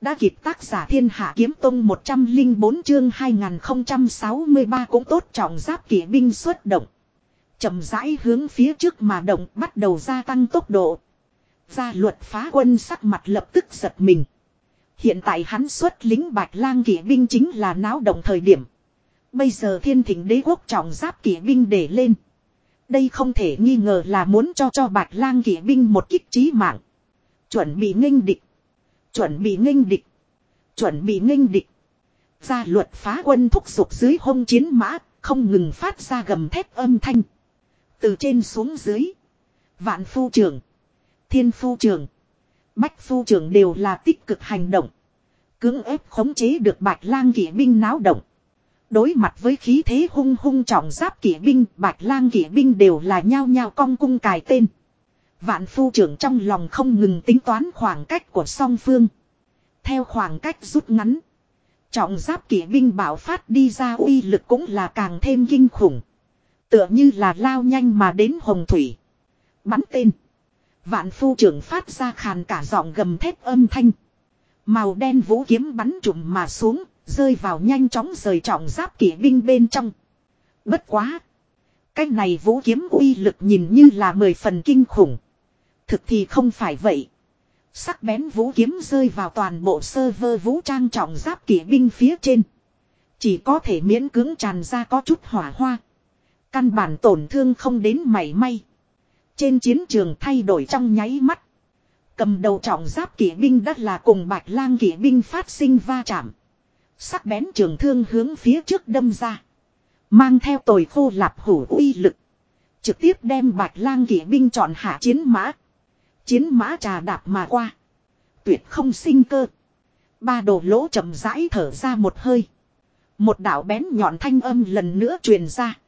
Đã kịp tác giả thiên hạ kiếm tông 104 chương 2063 cũng tốt trọng giáp kỵ binh xuất động. chậm rãi hướng phía trước mà động bắt đầu gia tăng tốc độ. Gia luật phá quân sắc mặt lập tức giật mình. Hiện tại hắn xuất lính bạch lang kỵ binh chính là náo động thời điểm. Bây giờ thiên thỉnh đế quốc trọng giáp kỵ binh để lên. Đây không thể nghi ngờ là muốn cho cho bạch lang kỵ binh một kích trí mạng. Chuẩn bị nghênh địch. Chuẩn bị nghênh địch. Chuẩn bị nghênh địch. Gia luật phá quân thúc giục dưới hông chiến mã, không ngừng phát ra gầm thép âm thanh. Từ trên xuống dưới. Vạn phu trường, Thiên phu trường. Bách phu trưởng đều là tích cực hành động. Cưỡng ép khống chế được bạch lang kỵ binh náo động. Đối mặt với khí thế hung hung trọng giáp kỵ binh, bạch lang kỵ binh đều là nhao nhao cong cung cài tên. Vạn phu trưởng trong lòng không ngừng tính toán khoảng cách của song phương. Theo khoảng cách rút ngắn. Trọng giáp kỵ binh bảo phát đi ra uy lực cũng là càng thêm kinh khủng. Tựa như là lao nhanh mà đến hồng thủy. Bắn tên. Vạn phu trưởng phát ra khàn cả giọng gầm thép âm thanh. Màu đen vũ kiếm bắn trụm mà xuống, rơi vào nhanh chóng rời trọng giáp kỵ binh bên trong. Bất quá. Cái này vũ kiếm uy lực nhìn như là mười phần kinh khủng. Thực thì không phải vậy. Sắc bén vũ kiếm rơi vào toàn bộ sơ vơ vũ trang trọng giáp kỵ binh phía trên. Chỉ có thể miễn cưỡng tràn ra có chút hỏa hoa. Căn bản tổn thương không đến mảy may. Trên chiến trường thay đổi trong nháy mắt. Cầm đầu trọng giáp kỵ binh đất là cùng bạch lang kỵ binh phát sinh va chạm. Sắc bén trường thương hướng phía trước đâm ra. Mang theo tồi khô lạp hủ uy lực. Trực tiếp đem bạch lang kỵ binh chọn hạ chiến mã. Chiến mã trà đạp mà qua. Tuyệt không sinh cơ. Ba đồ lỗ chậm rãi thở ra một hơi. Một đạo bén nhọn thanh âm lần nữa truyền ra.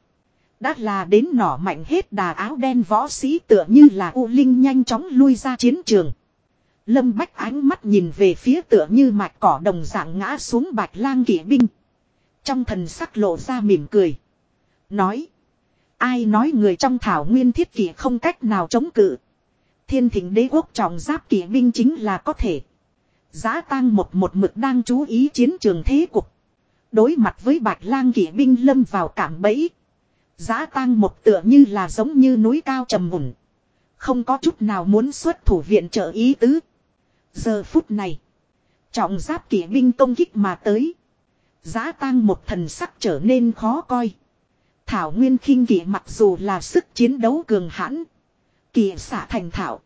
Đã là đến nỏ mạnh hết đà áo đen võ sĩ tựa như là U Linh nhanh chóng lui ra chiến trường. Lâm Bách ánh mắt nhìn về phía tựa như mạch cỏ đồng dạng ngã xuống bạch lang kỵ binh. Trong thần sắc lộ ra mỉm cười. Nói. Ai nói người trong thảo nguyên thiết kỷ không cách nào chống cự. Thiên thỉnh đế quốc trọng giáp kỵ binh chính là có thể. Giá tang một một mực đang chú ý chiến trường thế cục. Đối mặt với bạch lang kỵ binh lâm vào cảm bẫy. Giá tang một tựa như là giống như núi cao trầm mùn. Không có chút nào muốn xuất thủ viện trợ ý tứ. Giờ phút này. Trọng giáp kỵ binh công kích mà tới. Giá tang một thần sắc trở nên khó coi. Thảo Nguyên khinh kỵ mặc dù là sức chiến đấu cường hãn. Kỵ xả thành thảo.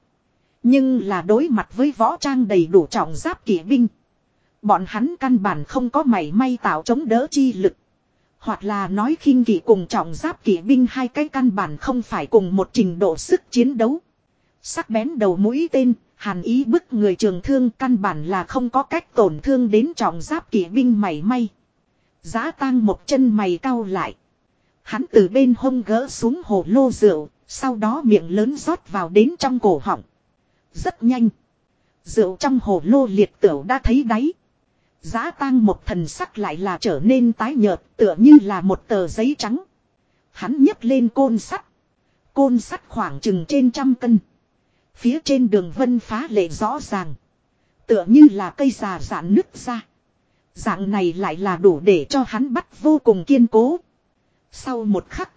Nhưng là đối mặt với võ trang đầy đủ trọng giáp kỵ binh. Bọn hắn căn bản không có mảy may tạo chống đỡ chi lực. Hoặc là nói khinh kỵ cùng trọng giáp kỵ binh hai cái căn bản không phải cùng một trình độ sức chiến đấu. Sắc bén đầu mũi tên, hàn ý bức người trường thương căn bản là không có cách tổn thương đến trọng giáp kỵ binh mảy may. Giá tang một chân mày cau lại. Hắn từ bên hông gỡ xuống hồ lô rượu, sau đó miệng lớn rót vào đến trong cổ họng. Rất nhanh. Rượu trong hồ lô liệt tửu đã thấy đáy. Giá tang một thần sắc lại là trở nên tái nhợt, tựa như là một tờ giấy trắng. Hắn nhấc lên côn sắt. Côn sắt khoảng chừng trên trăm cân. Phía trên đường vân phá lệ rõ ràng. Tựa như là cây già giãn nứt ra. Dạng này lại là đủ để cho hắn bắt vô cùng kiên cố. Sau một khắc.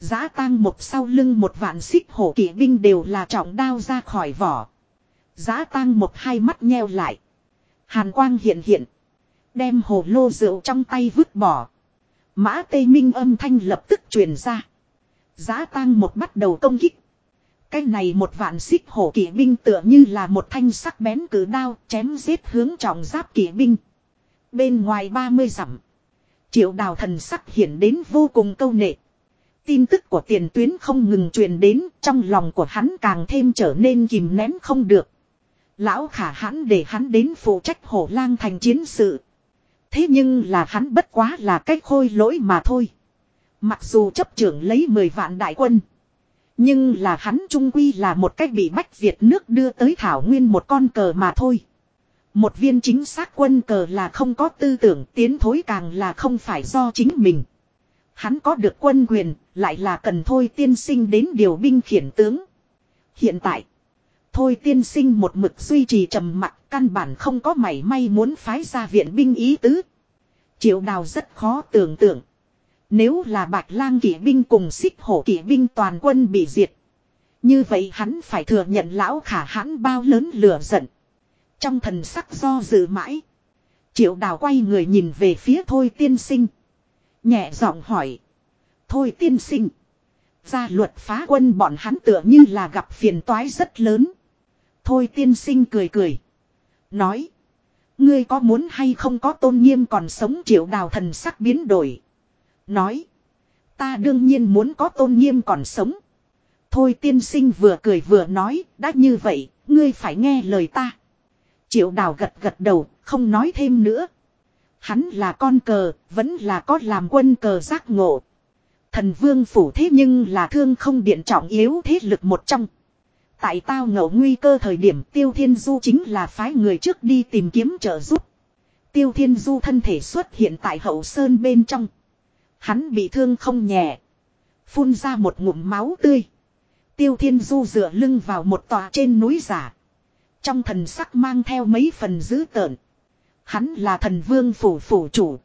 Giá tang một sau lưng một vạn xích hổ kỵ binh đều là trọng đao ra khỏi vỏ. Giá tang một hai mắt nheo lại. Hàn quang hiện hiện. Đem hồ lô rượu trong tay vứt bỏ. Mã Tây Minh âm thanh lập tức truyền ra. Giá tang một bắt đầu công kích. Cái này một vạn xích hổ kỵ binh tựa như là một thanh sắc bén cử đao chém giết hướng trọng giáp kỵ binh. Bên ngoài 30 dặm. Triệu đào thần sắc hiện đến vô cùng câu nệ. Tin tức của tiền tuyến không ngừng truyền đến, trong lòng của hắn càng thêm trở nên kìm nén không được. Lão khả hãn để hắn đến phụ trách hổ lang thành chiến sự. Thế nhưng là hắn bất quá là cách khôi lỗi mà thôi. Mặc dù chấp trưởng lấy 10 vạn đại quân. Nhưng là hắn trung quy là một cách bị bách Việt nước đưa tới thảo nguyên một con cờ mà thôi. Một viên chính xác quân cờ là không có tư tưởng tiến thối càng là không phải do chính mình. Hắn có được quân quyền, lại là cần thôi tiên sinh đến điều binh khiển tướng. Hiện tại, thôi tiên sinh một mực duy trì trầm mặc căn bản không có mảy may muốn phái ra viện binh ý tứ. Triệu đào rất khó tưởng tượng. Nếu là bạch lang kỵ binh cùng xích hổ kỵ binh toàn quân bị diệt. Như vậy hắn phải thừa nhận lão khả hãn bao lớn lửa giận. Trong thần sắc do dự mãi. Triệu đào quay người nhìn về phía thôi tiên sinh. Nhẹ giọng hỏi. Thôi tiên sinh. Gia luật phá quân bọn hắn tựa như là gặp phiền toái rất lớn. Thôi tiên sinh cười cười. Nói. Ngươi có muốn hay không có tôn nghiêm còn sống triệu đào thần sắc biến đổi. Nói. Ta đương nhiên muốn có tôn nghiêm còn sống. Thôi tiên sinh vừa cười vừa nói. Đã như vậy, ngươi phải nghe lời ta. Triệu đào gật gật đầu, không nói thêm nữa. Hắn là con cờ, vẫn là có làm quân cờ giác ngộ. Thần vương phủ thế nhưng là thương không điện trọng yếu thế lực một trong. Tại tao ngẫu nguy cơ thời điểm Tiêu Thiên Du chính là phái người trước đi tìm kiếm trợ giúp. Tiêu Thiên Du thân thể xuất hiện tại hậu sơn bên trong. Hắn bị thương không nhẹ. Phun ra một ngụm máu tươi. Tiêu Thiên Du dựa lưng vào một tòa trên núi giả. Trong thần sắc mang theo mấy phần dữ tợn. Hắn là thần vương phủ phủ chủ.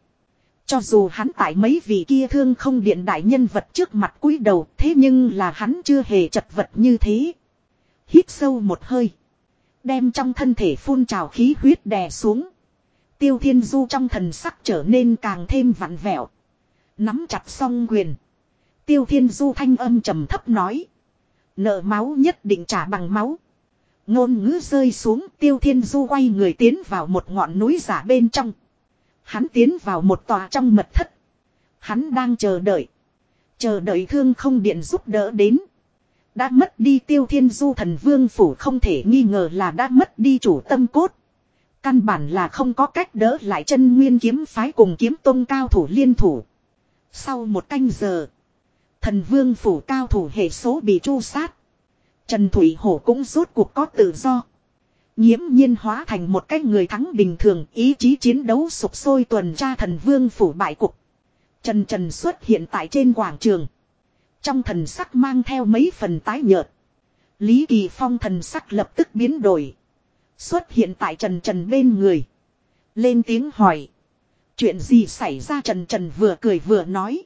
Cho dù hắn tại mấy vị kia thương không điện đại nhân vật trước mặt cúi đầu, thế nhưng là hắn chưa hề chật vật như thế. Hít sâu một hơi. Đem trong thân thể phun trào khí huyết đè xuống. Tiêu thiên du trong thần sắc trở nên càng thêm vặn vẹo. Nắm chặt song quyền. Tiêu thiên du thanh âm trầm thấp nói. Nợ máu nhất định trả bằng máu. Ngôn ngữ rơi xuống, tiêu thiên du quay người tiến vào một ngọn núi giả bên trong. Hắn tiến vào một tòa trong mật thất. Hắn đang chờ đợi. Chờ đợi thương không điện giúp đỡ đến. Đã mất đi tiêu thiên du thần vương phủ không thể nghi ngờ là đã mất đi chủ tâm cốt. Căn bản là không có cách đỡ lại chân nguyên kiếm phái cùng kiếm tôn cao thủ liên thủ. Sau một canh giờ. Thần vương phủ cao thủ hệ số bị tru sát. Trần Thủy Hổ cũng rốt cuộc có tự do. Nhiễm nhiên hóa thành một cái người thắng bình thường, ý chí chiến đấu sụp sôi tuần tra thần vương phủ bại cục. Trần Trần xuất hiện tại trên quảng trường. Trong thần sắc mang theo mấy phần tái nhợt. Lý Kỳ Phong thần sắc lập tức biến đổi. Xuất hiện tại Trần Trần bên người. Lên tiếng hỏi. Chuyện gì xảy ra Trần Trần vừa cười vừa nói.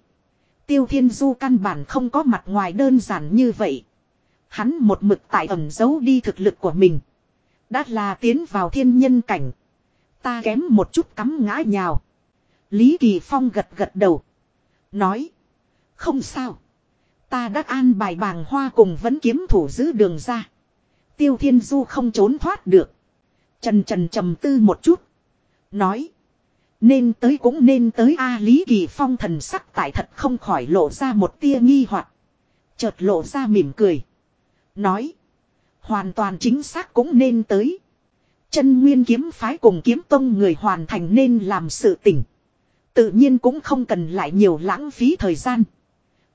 Tiêu Thiên Du căn bản không có mặt ngoài đơn giản như vậy. Hắn một mực tại ẩn giấu đi thực lực của mình. Đã là tiến vào thiên nhân cảnh. Ta kém một chút cắm ngã nhào. Lý Kỳ Phong gật gật đầu. Nói. Không sao. Ta đã an bài bàng hoa cùng vẫn kiếm thủ giữ đường ra. Tiêu Thiên Du không trốn thoát được. Trần Trần trầm tư một chút. Nói. Nên tới cũng nên tới A Lý Kỳ Phong thần sắc tại thật không khỏi lộ ra một tia nghi hoặc Chợt lộ ra mỉm cười. Nói. Hoàn toàn chính xác cũng nên tới. Chân nguyên kiếm phái cùng kiếm tông người hoàn thành nên làm sự tỉnh. Tự nhiên cũng không cần lại nhiều lãng phí thời gian.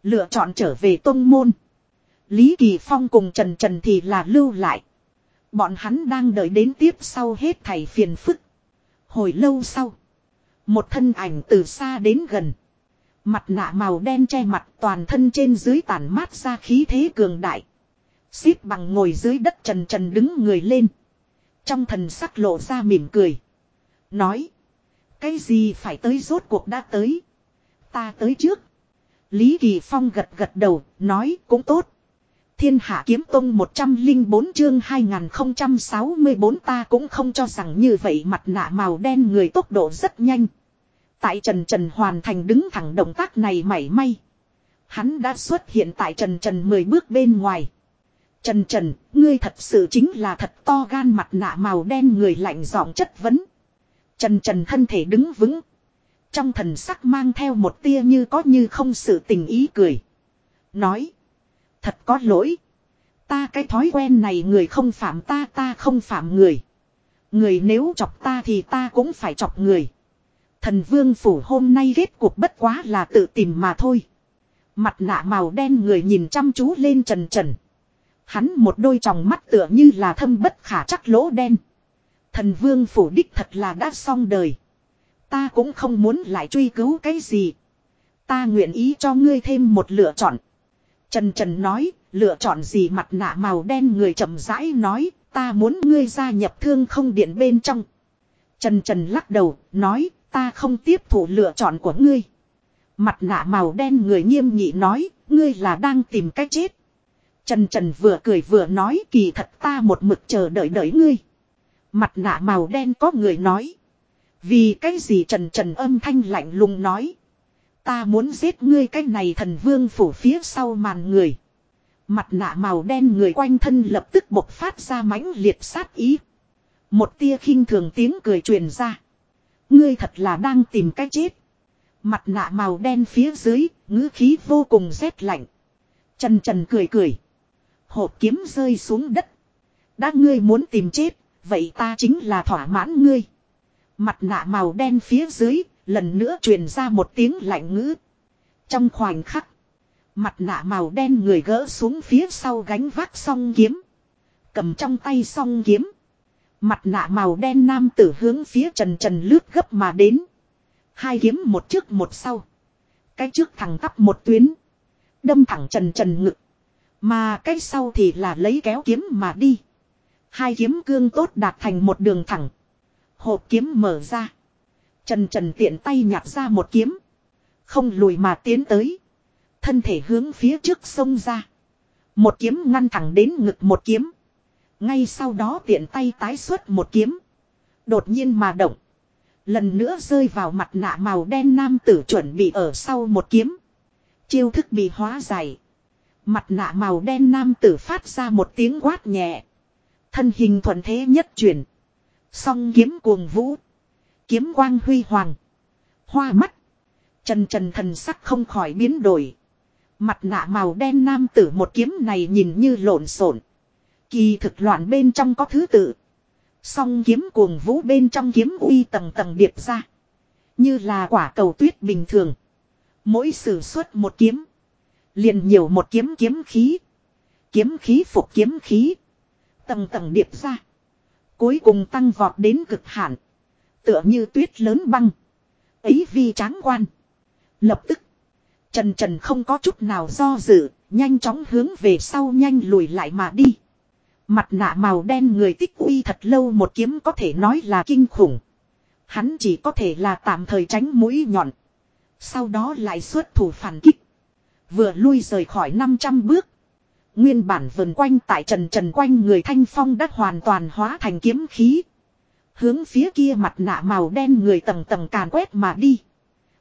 Lựa chọn trở về tông môn. Lý Kỳ Phong cùng Trần Trần thì là lưu lại. Bọn hắn đang đợi đến tiếp sau hết thầy phiền phức. Hồi lâu sau. Một thân ảnh từ xa đến gần. Mặt nạ màu đen che mặt toàn thân trên dưới tàn mát ra khí thế cường đại. Xít bằng ngồi dưới đất trần trần đứng người lên. Trong thần sắc lộ ra mỉm cười. Nói. Cái gì phải tới rốt cuộc đã tới. Ta tới trước. Lý Kỳ Phong gật gật đầu, nói cũng tốt. Thiên Hạ Kiếm Tông 104 chương 2064 ta cũng không cho rằng như vậy mặt nạ màu đen người tốc độ rất nhanh. Tại Trần Trần hoàn thành đứng thẳng động tác này mảy may. Hắn đã xuất hiện tại Trần Trần 10 bước bên ngoài. Trần Trần, ngươi thật sự chính là thật to gan mặt nạ màu đen người lạnh giọng chất vấn. Trần Trần thân thể đứng vững. Trong thần sắc mang theo một tia như có như không sự tình ý cười. Nói. Thật có lỗi. Ta cái thói quen này người không phạm ta ta không phạm người. Người nếu chọc ta thì ta cũng phải chọc người. Thần vương phủ hôm nay kết cuộc bất quá là tự tìm mà thôi. Mặt nạ màu đen người nhìn chăm chú lên trần trần. Hắn một đôi tròng mắt tựa như là thâm bất khả chắc lỗ đen. Thần vương phủ đích thật là đã xong đời. Ta cũng không muốn lại truy cứu cái gì. Ta nguyện ý cho ngươi thêm một lựa chọn. Trần Trần nói, lựa chọn gì mặt nạ màu đen người chậm rãi nói, ta muốn ngươi gia nhập thương không điện bên trong. Trần Trần lắc đầu, nói, ta không tiếp thụ lựa chọn của ngươi. Mặt nạ màu đen người nghiêm nghị nói, ngươi là đang tìm cách chết. Trần Trần vừa cười vừa nói kỳ thật ta một mực chờ đợi đợi ngươi. Mặt nạ màu đen có người nói. Vì cái gì Trần Trần âm thanh lạnh lùng nói. Ta muốn giết ngươi cái này thần vương phủ phía sau màn người. Mặt nạ màu đen người quanh thân lập tức bộc phát ra mãnh liệt sát ý. Một tia khinh thường tiếng cười truyền ra. Ngươi thật là đang tìm cách chết. Mặt nạ màu đen phía dưới, ngữ khí vô cùng rét lạnh. Trần trần cười cười. Hộp kiếm rơi xuống đất. Đã ngươi muốn tìm chết, vậy ta chính là thỏa mãn ngươi. Mặt nạ màu đen phía dưới, lần nữa truyền ra một tiếng lạnh ngữ. Trong khoảnh khắc, mặt nạ màu đen người gỡ xuống phía sau gánh vác song kiếm. Cầm trong tay song kiếm. Mặt nạ màu đen nam tử hướng phía trần trần lướt gấp mà đến. Hai kiếm một trước một sau. Cái trước thẳng tắp một tuyến. Đâm thẳng trần trần ngực. Mà cái sau thì là lấy kéo kiếm mà đi. Hai kiếm cương tốt đạt thành một đường thẳng. Hộp kiếm mở ra. Trần trần tiện tay nhặt ra một kiếm. Không lùi mà tiến tới. Thân thể hướng phía trước sông ra. Một kiếm ngăn thẳng đến ngực một kiếm. Ngay sau đó tiện tay tái xuất một kiếm. Đột nhiên mà động. Lần nữa rơi vào mặt nạ màu đen nam tử chuẩn bị ở sau một kiếm. Chiêu thức bị hóa giải. Mặt nạ màu đen nam tử phát ra một tiếng quát nhẹ. Thân hình thuận thế nhất chuyển. Song kiếm cuồng vũ. Kiếm quang huy hoàng. Hoa mắt. Trần trần thần sắc không khỏi biến đổi. Mặt nạ màu đen nam tử một kiếm này nhìn như lộn xộn. Kỳ thực loạn bên trong có thứ tự. Song kiếm cuồng vũ bên trong kiếm uy tầng tầng điệp ra. Như là quả cầu tuyết bình thường. Mỗi sử xuất một kiếm. Liền nhiều một kiếm kiếm khí. Kiếm khí phục kiếm khí. Tầng tầng điệp ra. Cuối cùng tăng vọt đến cực hạn. Tựa như tuyết lớn băng. Ấy vi tráng quan. Lập tức. Trần Trần không có chút nào do dự. Nhanh chóng hướng về sau nhanh lùi lại mà đi. Mặt nạ màu đen người tích uy thật lâu một kiếm có thể nói là kinh khủng. Hắn chỉ có thể là tạm thời tránh mũi nhọn. Sau đó lại xuất thủ phản kích. Vừa lui rời khỏi 500 bước. Nguyên bản vần quanh tại trần trần quanh người thanh phong đã hoàn toàn hóa thành kiếm khí. Hướng phía kia mặt nạ màu đen người tầng tầng càn quét mà đi.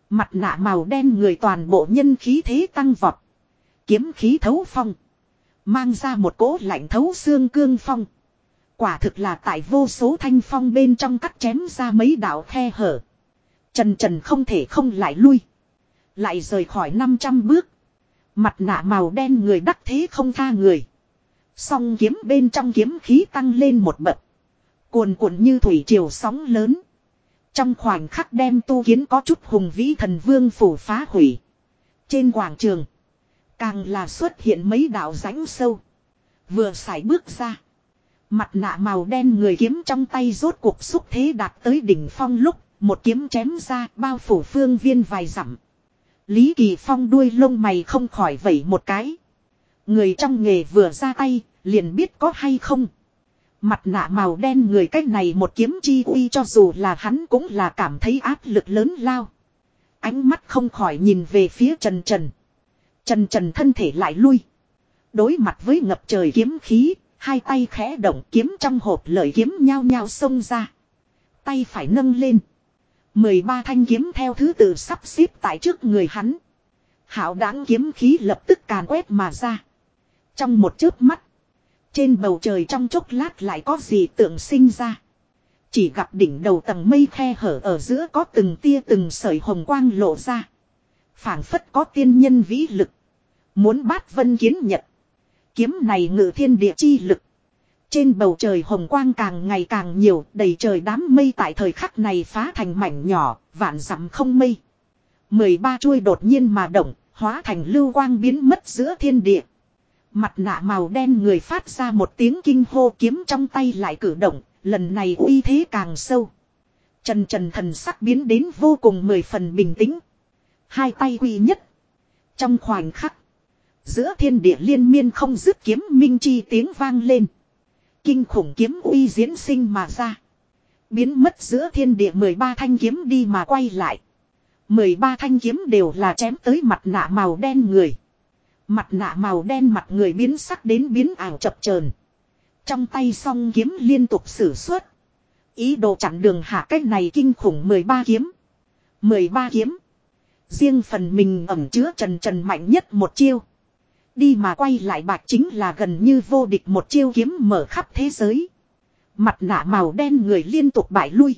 Mặt nạ màu đen người toàn bộ nhân khí thế tăng vọt. Kiếm khí thấu phong. Mang ra một cỗ lạnh thấu xương cương phong. Quả thực là tại vô số thanh phong bên trong cắt chém ra mấy đạo khe hở. Trần trần không thể không lại lui. Lại rời khỏi 500 bước. Mặt nạ màu đen người đắc thế không tha người. Song kiếm bên trong kiếm khí tăng lên một bậc. Cuồn cuộn như thủy triều sóng lớn. Trong khoảnh khắc đem tu kiến có chút hùng vĩ thần vương phủ phá hủy. Trên quảng trường. Càng là xuất hiện mấy đạo rãnh sâu. Vừa xài bước ra. Mặt nạ màu đen người kiếm trong tay rốt cuộc xúc thế đạt tới đỉnh phong lúc. Một kiếm chém ra, bao phủ phương viên vài dặm. Lý Kỳ Phong đuôi lông mày không khỏi vẩy một cái. Người trong nghề vừa ra tay, liền biết có hay không. Mặt nạ màu đen người cách này một kiếm chi uy cho dù là hắn cũng là cảm thấy áp lực lớn lao. Ánh mắt không khỏi nhìn về phía Trần Trần. Trần Trần thân thể lại lui. Đối mặt với ngập trời kiếm khí, hai tay khẽ động kiếm trong hộp lợi kiếm nhao nhao xông ra. Tay phải nâng lên. 13 thanh kiếm theo thứ tự sắp xếp tại trước người hắn. Hảo đáng kiếm khí lập tức càn quét mà ra. Trong một chớp mắt. Trên bầu trời trong chốc lát lại có gì tượng sinh ra. Chỉ gặp đỉnh đầu tầng mây khe hở ở giữa có từng tia từng sợi hồng quang lộ ra. phảng phất có tiên nhân vĩ lực. Muốn bát vân kiến nhật. Kiếm này ngự thiên địa chi lực. Trên bầu trời hồng quang càng ngày càng nhiều, đầy trời đám mây tại thời khắc này phá thành mảnh nhỏ, vạn dặm không mây. 13 chuôi đột nhiên mà động, hóa thành lưu quang biến mất giữa thiên địa. Mặt nạ màu đen người phát ra một tiếng kinh hô kiếm trong tay lại cử động, lần này uy thế càng sâu. Trần trần thần sắc biến đến vô cùng mười phần bình tĩnh. Hai tay quy nhất. Trong khoảnh khắc, giữa thiên địa liên miên không dứt kiếm minh chi tiếng vang lên. Kinh khủng kiếm uy diễn sinh mà ra. Biến mất giữa thiên địa 13 thanh kiếm đi mà quay lại. 13 thanh kiếm đều là chém tới mặt nạ màu đen người. Mặt nạ màu đen mặt người biến sắc đến biến ảo chập chờn Trong tay song kiếm liên tục sử xuất. Ý đồ chặn đường hạ cách này kinh khủng 13 kiếm. 13 kiếm. Riêng phần mình ẩm chứa trần trần mạnh nhất một chiêu. Đi mà quay lại bạc chính là gần như vô địch một chiêu kiếm mở khắp thế giới. Mặt nạ màu đen người liên tục bại lui.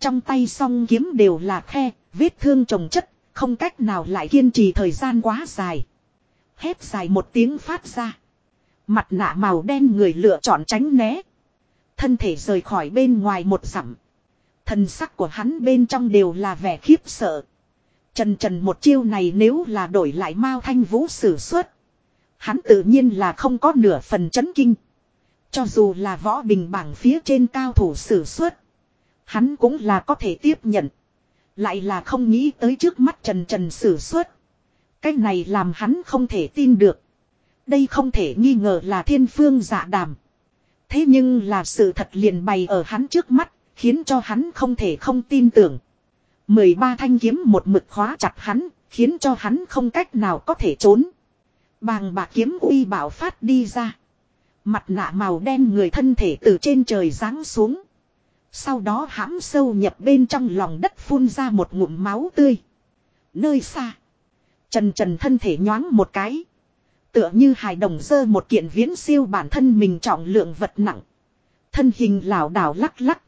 Trong tay song kiếm đều là khe, vết thương trồng chất, không cách nào lại kiên trì thời gian quá dài. Hét dài một tiếng phát ra. Mặt nạ màu đen người lựa chọn tránh né. Thân thể rời khỏi bên ngoài một dặm. Thần sắc của hắn bên trong đều là vẻ khiếp sợ. Trần trần một chiêu này nếu là đổi lại Mao Thanh Vũ sử xuất. Hắn tự nhiên là không có nửa phần chấn kinh. Cho dù là võ bình bảng phía trên cao thủ sử xuất. Hắn cũng là có thể tiếp nhận. Lại là không nghĩ tới trước mắt trần trần sử xuất. Cái này làm hắn không thể tin được. Đây không thể nghi ngờ là thiên phương dạ đàm. Thế nhưng là sự thật liền bày ở hắn trước mắt, khiến cho hắn không thể không tin tưởng. 13 thanh kiếm một mực khóa chặt hắn, khiến cho hắn không cách nào có thể trốn. Bàng bạc kiếm uy bảo phát đi ra. Mặt nạ màu đen người thân thể từ trên trời giáng xuống. Sau đó hãm sâu nhập bên trong lòng đất phun ra một ngụm máu tươi. Nơi xa. Trần trần thân thể nhoáng một cái. Tựa như hài đồng dơ một kiện viễn siêu bản thân mình trọng lượng vật nặng. Thân hình lảo đảo lắc lắc.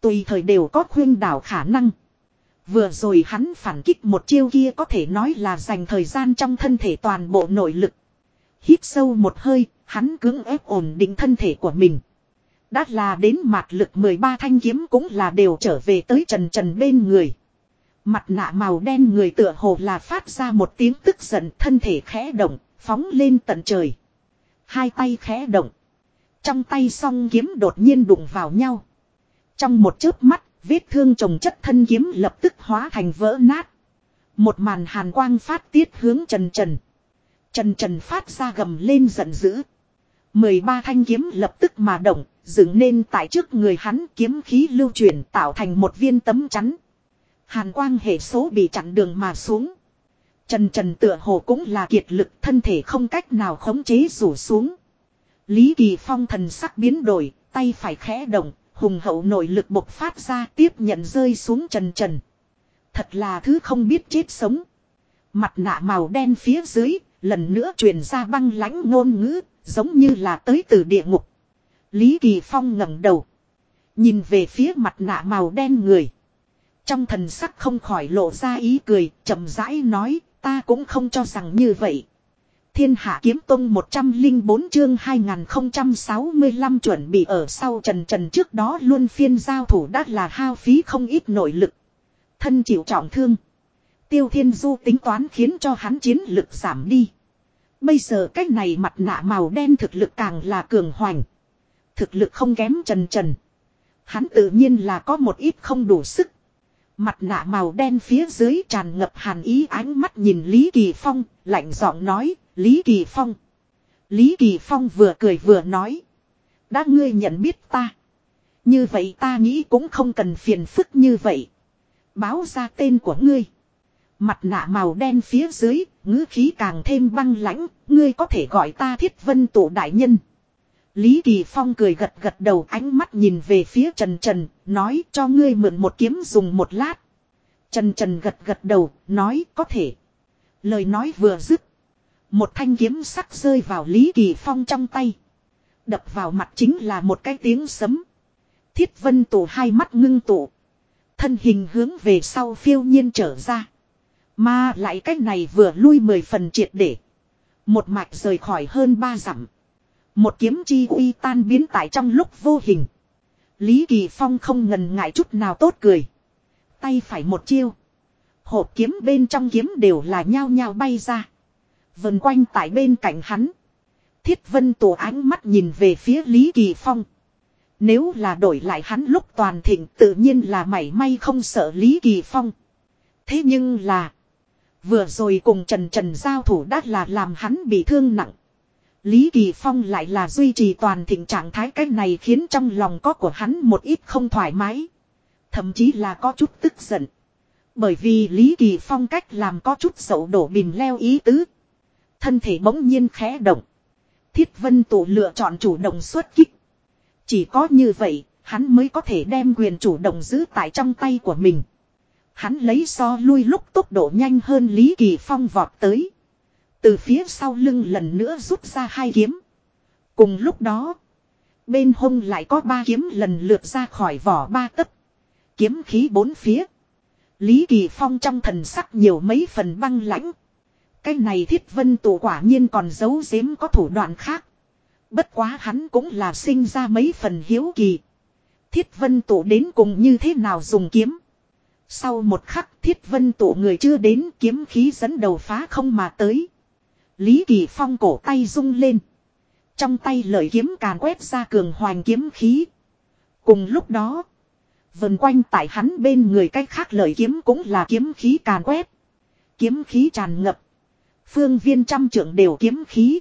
Tùy thời đều có khuyên đảo khả năng. Vừa rồi hắn phản kích một chiêu kia có thể nói là dành thời gian trong thân thể toàn bộ nội lực. Hít sâu một hơi, hắn cứng ép ổn định thân thể của mình. Đã là đến mặt lực 13 thanh kiếm cũng là đều trở về tới trần trần bên người. Mặt nạ màu đen người tựa hồ là phát ra một tiếng tức giận thân thể khẽ động, phóng lên tận trời. Hai tay khẽ động. Trong tay song kiếm đột nhiên đụng vào nhau. Trong một chớp mắt, vết thương trồng chất thân kiếm lập tức hóa thành vỡ nát. Một màn hàn quang phát tiết hướng trần trần. Trần trần phát ra gầm lên giận dữ. 13 thanh kiếm lập tức mà động, dựng nên tại trước người hắn kiếm khí lưu chuyển tạo thành một viên tấm chắn. Hàn quang hệ số bị chặn đường mà xuống. Trần trần tựa hồ cũng là kiệt lực thân thể không cách nào khống chế rủ xuống. Lý Kỳ Phong thần sắc biến đổi, tay phải khẽ động, hùng hậu nội lực bộc phát ra tiếp nhận rơi xuống trần trần. Thật là thứ không biết chết sống. Mặt nạ màu đen phía dưới, lần nữa truyền ra băng lãnh ngôn ngữ, giống như là tới từ địa ngục. Lý Kỳ Phong ngẩng đầu. Nhìn về phía mặt nạ màu đen người. Trong thần sắc không khỏi lộ ra ý cười, chậm rãi nói, ta cũng không cho rằng như vậy. Thiên Hạ Kiếm Tông 104 chương 2065 chuẩn bị ở sau trần trần trước đó luôn phiên giao thủ đã là hao phí không ít nội lực. Thân chịu trọng thương. Tiêu Thiên Du tính toán khiến cho hắn chiến lực giảm đi. Bây giờ cách này mặt nạ màu đen thực lực càng là cường hoành. Thực lực không kém trần trần. Hắn tự nhiên là có một ít không đủ sức. Mặt nạ màu đen phía dưới tràn ngập hàn ý ánh mắt nhìn Lý Kỳ Phong, lạnh giọng nói, Lý Kỳ Phong. Lý Kỳ Phong vừa cười vừa nói. Đã ngươi nhận biết ta. Như vậy ta nghĩ cũng không cần phiền phức như vậy. Báo ra tên của ngươi. Mặt nạ màu đen phía dưới, ngữ khí càng thêm băng lãnh, ngươi có thể gọi ta thiết vân tổ đại nhân. Lý Kỳ Phong cười gật gật đầu ánh mắt nhìn về phía Trần Trần, nói cho ngươi mượn một kiếm dùng một lát. Trần Trần gật gật đầu, nói có thể. Lời nói vừa dứt. Một thanh kiếm sắc rơi vào Lý Kỳ Phong trong tay. Đập vào mặt chính là một cái tiếng sấm. Thiết vân tổ hai mắt ngưng tụ. Thân hình hướng về sau phiêu nhiên trở ra. Mà lại cách này vừa lui mười phần triệt để. Một mạch rời khỏi hơn ba dặm. Một kiếm chi uy tan biến tại trong lúc vô hình. Lý Kỳ Phong không ngần ngại chút nào tốt cười. Tay phải một chiêu. Hộp kiếm bên trong kiếm đều là nhao nhao bay ra. Vần quanh tại bên cạnh hắn. Thiết vân tổ ánh mắt nhìn về phía Lý Kỳ Phong. Nếu là đổi lại hắn lúc toàn thịnh tự nhiên là mảy may không sợ Lý Kỳ Phong. Thế nhưng là. Vừa rồi cùng Trần Trần giao thủ đã là làm hắn bị thương nặng. Lý Kỳ Phong lại là duy trì toàn thịnh trạng thái cái này khiến trong lòng có của hắn một ít không thoải mái. Thậm chí là có chút tức giận. Bởi vì Lý Kỳ Phong cách làm có chút sậu đổ bìm leo ý tứ. Thân thể bỗng nhiên khẽ động. Thiết vân tụ lựa chọn chủ động xuất kích. Chỉ có như vậy, hắn mới có thể đem quyền chủ động giữ tại trong tay của mình. Hắn lấy so lui lúc tốc độ nhanh hơn Lý Kỳ Phong vọt tới. Từ phía sau lưng lần nữa rút ra hai kiếm. Cùng lúc đó, bên hông lại có ba kiếm lần lượt ra khỏi vỏ ba tấc. Kiếm khí bốn phía. Lý Kỳ Phong trong thần sắc nhiều mấy phần băng lãnh. Cái này thiết vân tụ quả nhiên còn giấu giếm có thủ đoạn khác. Bất quá hắn cũng là sinh ra mấy phần hiếu kỳ. Thiết vân tụ đến cùng như thế nào dùng kiếm. Sau một khắc, thiết vân tụ người chưa đến, kiếm khí dẫn đầu phá không mà tới. Lý Kỳ Phong cổ tay rung lên. Trong tay lợi kiếm càn quét ra cường hoành kiếm khí. Cùng lúc đó. Vần quanh tại hắn bên người cách khác lợi kiếm cũng là kiếm khí càn quét. Kiếm khí tràn ngập. Phương viên trăm trưởng đều kiếm khí.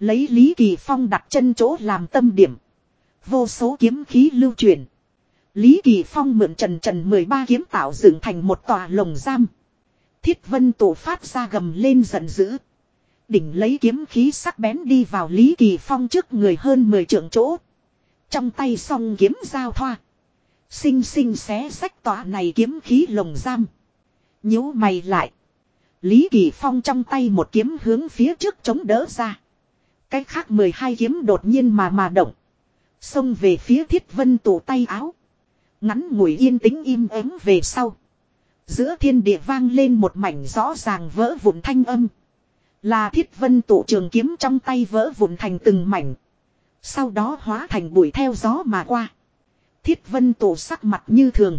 Lấy Lý Kỳ Phong đặt chân chỗ làm tâm điểm. Vô số kiếm khí lưu truyền. Lý Kỳ Phong mượn trần trần 13 kiếm tạo dựng thành một tòa lồng giam. Thiết vân tổ phát ra gầm lên giận dữ. Đỉnh lấy kiếm khí sắc bén đi vào Lý Kỳ Phong trước người hơn 10 trượng chỗ. Trong tay song kiếm giao thoa. Xinh xinh xé sách tòa này kiếm khí lồng giam. nhíu mày lại. Lý Kỳ Phong trong tay một kiếm hướng phía trước chống đỡ ra. Cái khác 12 kiếm đột nhiên mà mà động. Xông về phía thiết vân tủ tay áo. Ngắn ngủi yên tĩnh im ắng về sau. Giữa thiên địa vang lên một mảnh rõ ràng vỡ vụn thanh âm. Là thiết vân tụ trường kiếm trong tay vỡ vụn thành từng mảnh. Sau đó hóa thành bụi theo gió mà qua. Thiết vân tụ sắc mặt như thường.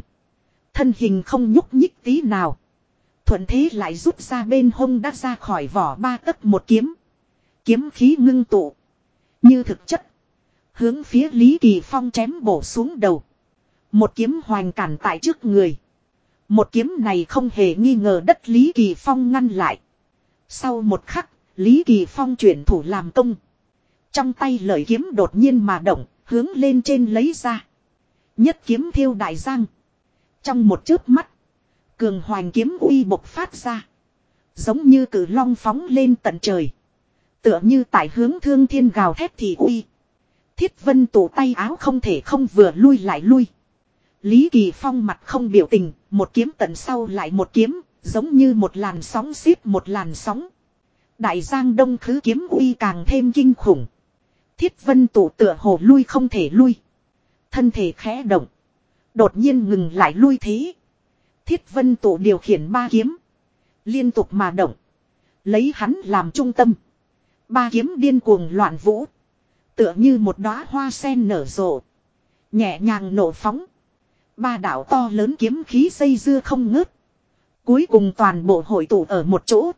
Thân hình không nhúc nhích tí nào. Thuận thế lại rút ra bên hông đã ra khỏi vỏ ba tấc một kiếm. Kiếm khí ngưng tụ. Như thực chất. Hướng phía Lý Kỳ Phong chém bổ xuống đầu. Một kiếm hoành cản tại trước người. Một kiếm này không hề nghi ngờ đất Lý Kỳ Phong ngăn lại. Sau một khắc, Lý Kỳ Phong chuyển thủ làm công. Trong tay lợi kiếm đột nhiên mà động, hướng lên trên lấy ra. Nhất kiếm thiêu đại giang. Trong một chớp mắt, cường hoành kiếm uy bộc phát ra. Giống như cử long phóng lên tận trời. Tựa như tại hướng thương thiên gào thét thì uy. Thiết vân tủ tay áo không thể không vừa lui lại lui. Lý Kỳ Phong mặt không biểu tình, một kiếm tận sau lại một kiếm, giống như một làn sóng xếp một làn sóng. Đại giang đông khứ kiếm uy càng thêm kinh khủng. Thiết vân tủ tựa hồ lui không thể lui. Thân thể khẽ động. Đột nhiên ngừng lại lui thế. Thiết vân tụ điều khiển ba kiếm. Liên tục mà động. Lấy hắn làm trung tâm. Ba kiếm điên cuồng loạn vũ. Tựa như một đóa hoa sen nở rộ. Nhẹ nhàng nổ phóng. Ba đảo to lớn kiếm khí xây dưa không ngớt. Cuối cùng toàn bộ hội tụ ở một chỗ.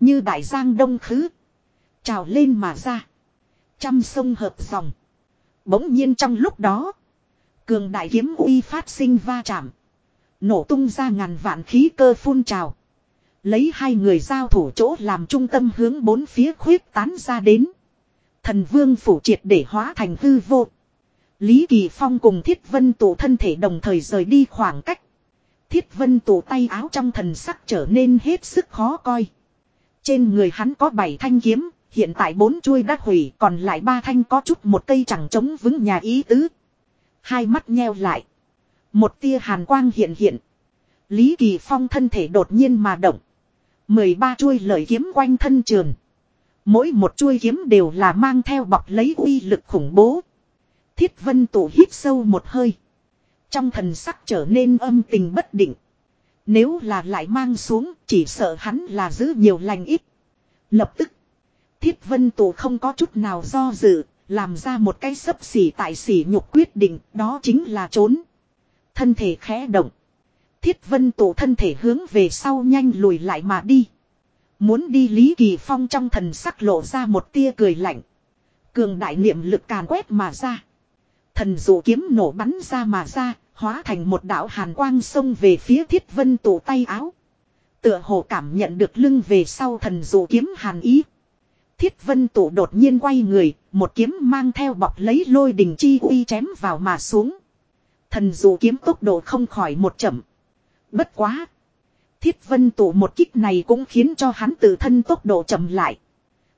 Như đại giang đông khứ. Trào lên mà ra. Trăm sông hợp dòng. Bỗng nhiên trong lúc đó. Cường đại kiếm uy phát sinh va chạm. Nổ tung ra ngàn vạn khí cơ phun trào. Lấy hai người giao thủ chỗ làm trung tâm hướng bốn phía khuyết tán ra đến. Thần vương phủ triệt để hóa thành hư vô. Lý Kỳ Phong cùng Thiết Vân Tụ thân thể đồng thời rời đi khoảng cách. Thiết Vân Tụ tay áo trong thần sắc trở nên hết sức khó coi. Trên người hắn có bảy thanh kiếm, hiện tại bốn chuôi đã hủy, còn lại ba thanh có chút một cây chẳng chống vững nhà ý tứ. Hai mắt nheo lại. Một tia hàn quang hiện hiện. Lý Kỳ Phong thân thể đột nhiên mà động. mười ba chuôi lợi kiếm quanh thân trường. Mỗi một chuôi kiếm đều là mang theo bọc lấy uy lực khủng bố. Thiết vân tụ hít sâu một hơi. Trong thần sắc trở nên âm tình bất định. Nếu là lại mang xuống, chỉ sợ hắn là giữ nhiều lành ít. Lập tức. Thiết vân tụ không có chút nào do dự. Làm ra một cái sấp xỉ tại xỉ nhục quyết định, đó chính là trốn. Thân thể khẽ động. Thiết vân tụ thân thể hướng về sau nhanh lùi lại mà đi. Muốn đi Lý Kỳ Phong trong thần sắc lộ ra một tia cười lạnh. Cường đại niệm lực càn quét mà ra. Thần dụ kiếm nổ bắn ra mà ra, hóa thành một đạo hàn quang xông về phía thiết vân tụ tay áo. Tựa hồ cảm nhận được lưng về sau thần dụ kiếm hàn ý. Thiết vân tụ đột nhiên quay người, một kiếm mang theo bọc lấy lôi đình chi uy chém vào mà xuống. Thần dù kiếm tốc độ không khỏi một chậm. Bất quá. Thiết vân tụ một kích này cũng khiến cho hắn tự thân tốc độ chậm lại.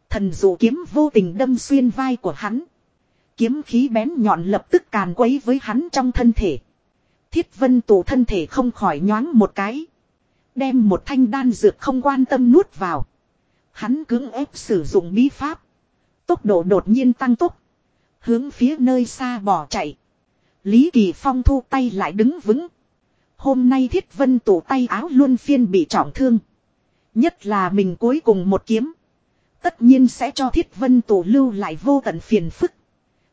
Thần dù kiếm vô tình đâm xuyên vai của hắn. Kiếm khí bén nhọn lập tức càn quấy với hắn trong thân thể. Thiết vân tụ thân thể không khỏi nhoáng một cái. Đem một thanh đan dược không quan tâm nuốt vào. Hắn cưỡng ép sử dụng bí pháp. Tốc độ đột nhiên tăng tốc. Hướng phía nơi xa bỏ chạy. Lý Kỳ Phong thu tay lại đứng vững. Hôm nay thiết vân tủ tay áo luôn phiên bị trọng thương. Nhất là mình cuối cùng một kiếm. Tất nhiên sẽ cho thiết vân tủ lưu lại vô tận phiền phức.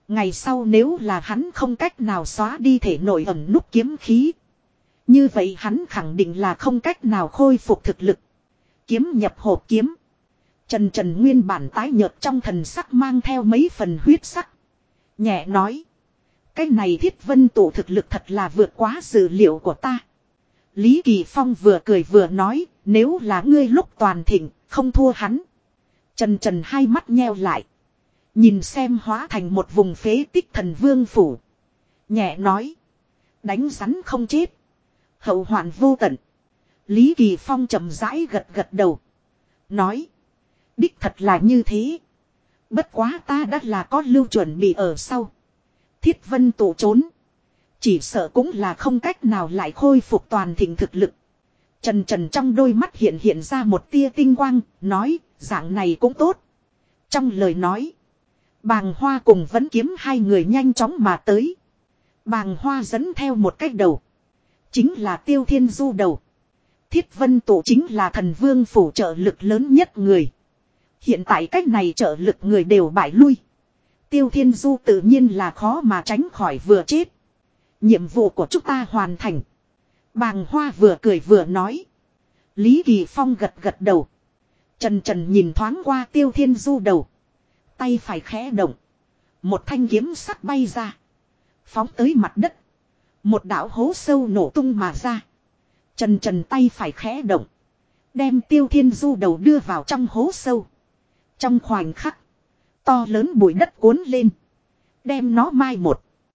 Ngày sau nếu là hắn không cách nào xóa đi thể nổi ẩn nút kiếm khí. Như vậy hắn khẳng định là không cách nào khôi phục thực lực. Kiếm nhập hộp kiếm. Trần Trần nguyên bản tái nhợt trong thần sắc mang theo mấy phần huyết sắc. Nhẹ nói. Cái này thiết vân tụ thực lực thật là vượt quá dự liệu của ta. Lý Kỳ Phong vừa cười vừa nói, nếu là ngươi lúc toàn thịnh, không thua hắn. Trần Trần hai mắt nheo lại. Nhìn xem hóa thành một vùng phế tích thần vương phủ. Nhẹ nói. Đánh rắn không chết. Hậu hoạn vô tận. Lý Kỳ Phong chậm rãi gật gật đầu. Nói. Đích thật là như thế. Bất quá ta đã là có lưu chuẩn bị ở sau. Thiết vân tụ trốn. Chỉ sợ cũng là không cách nào lại khôi phục toàn thịnh thực lực. Trần trần trong đôi mắt hiện hiện ra một tia tinh quang, nói, dạng này cũng tốt. Trong lời nói, bàng hoa cùng vẫn kiếm hai người nhanh chóng mà tới. Bàng hoa dẫn theo một cách đầu. Chính là tiêu thiên du đầu. Thiết vân Tụ chính là thần vương phủ trợ lực lớn nhất người. Hiện tại cách này trợ lực người đều bại lui. Tiêu Thiên Du tự nhiên là khó mà tránh khỏi vừa chết. Nhiệm vụ của chúng ta hoàn thành. Bàng Hoa vừa cười vừa nói. Lý Kỳ Phong gật gật đầu. Trần Trần nhìn thoáng qua Tiêu Thiên Du đầu. Tay phải khẽ động. Một thanh kiếm sắc bay ra. Phóng tới mặt đất. Một đảo hố sâu nổ tung mà ra. Trần Trần tay phải khẽ động. Đem Tiêu Thiên Du đầu đưa vào trong hố sâu. Trong khoảnh khắc to lớn bụi đất cuốn lên. Đem nó mai một.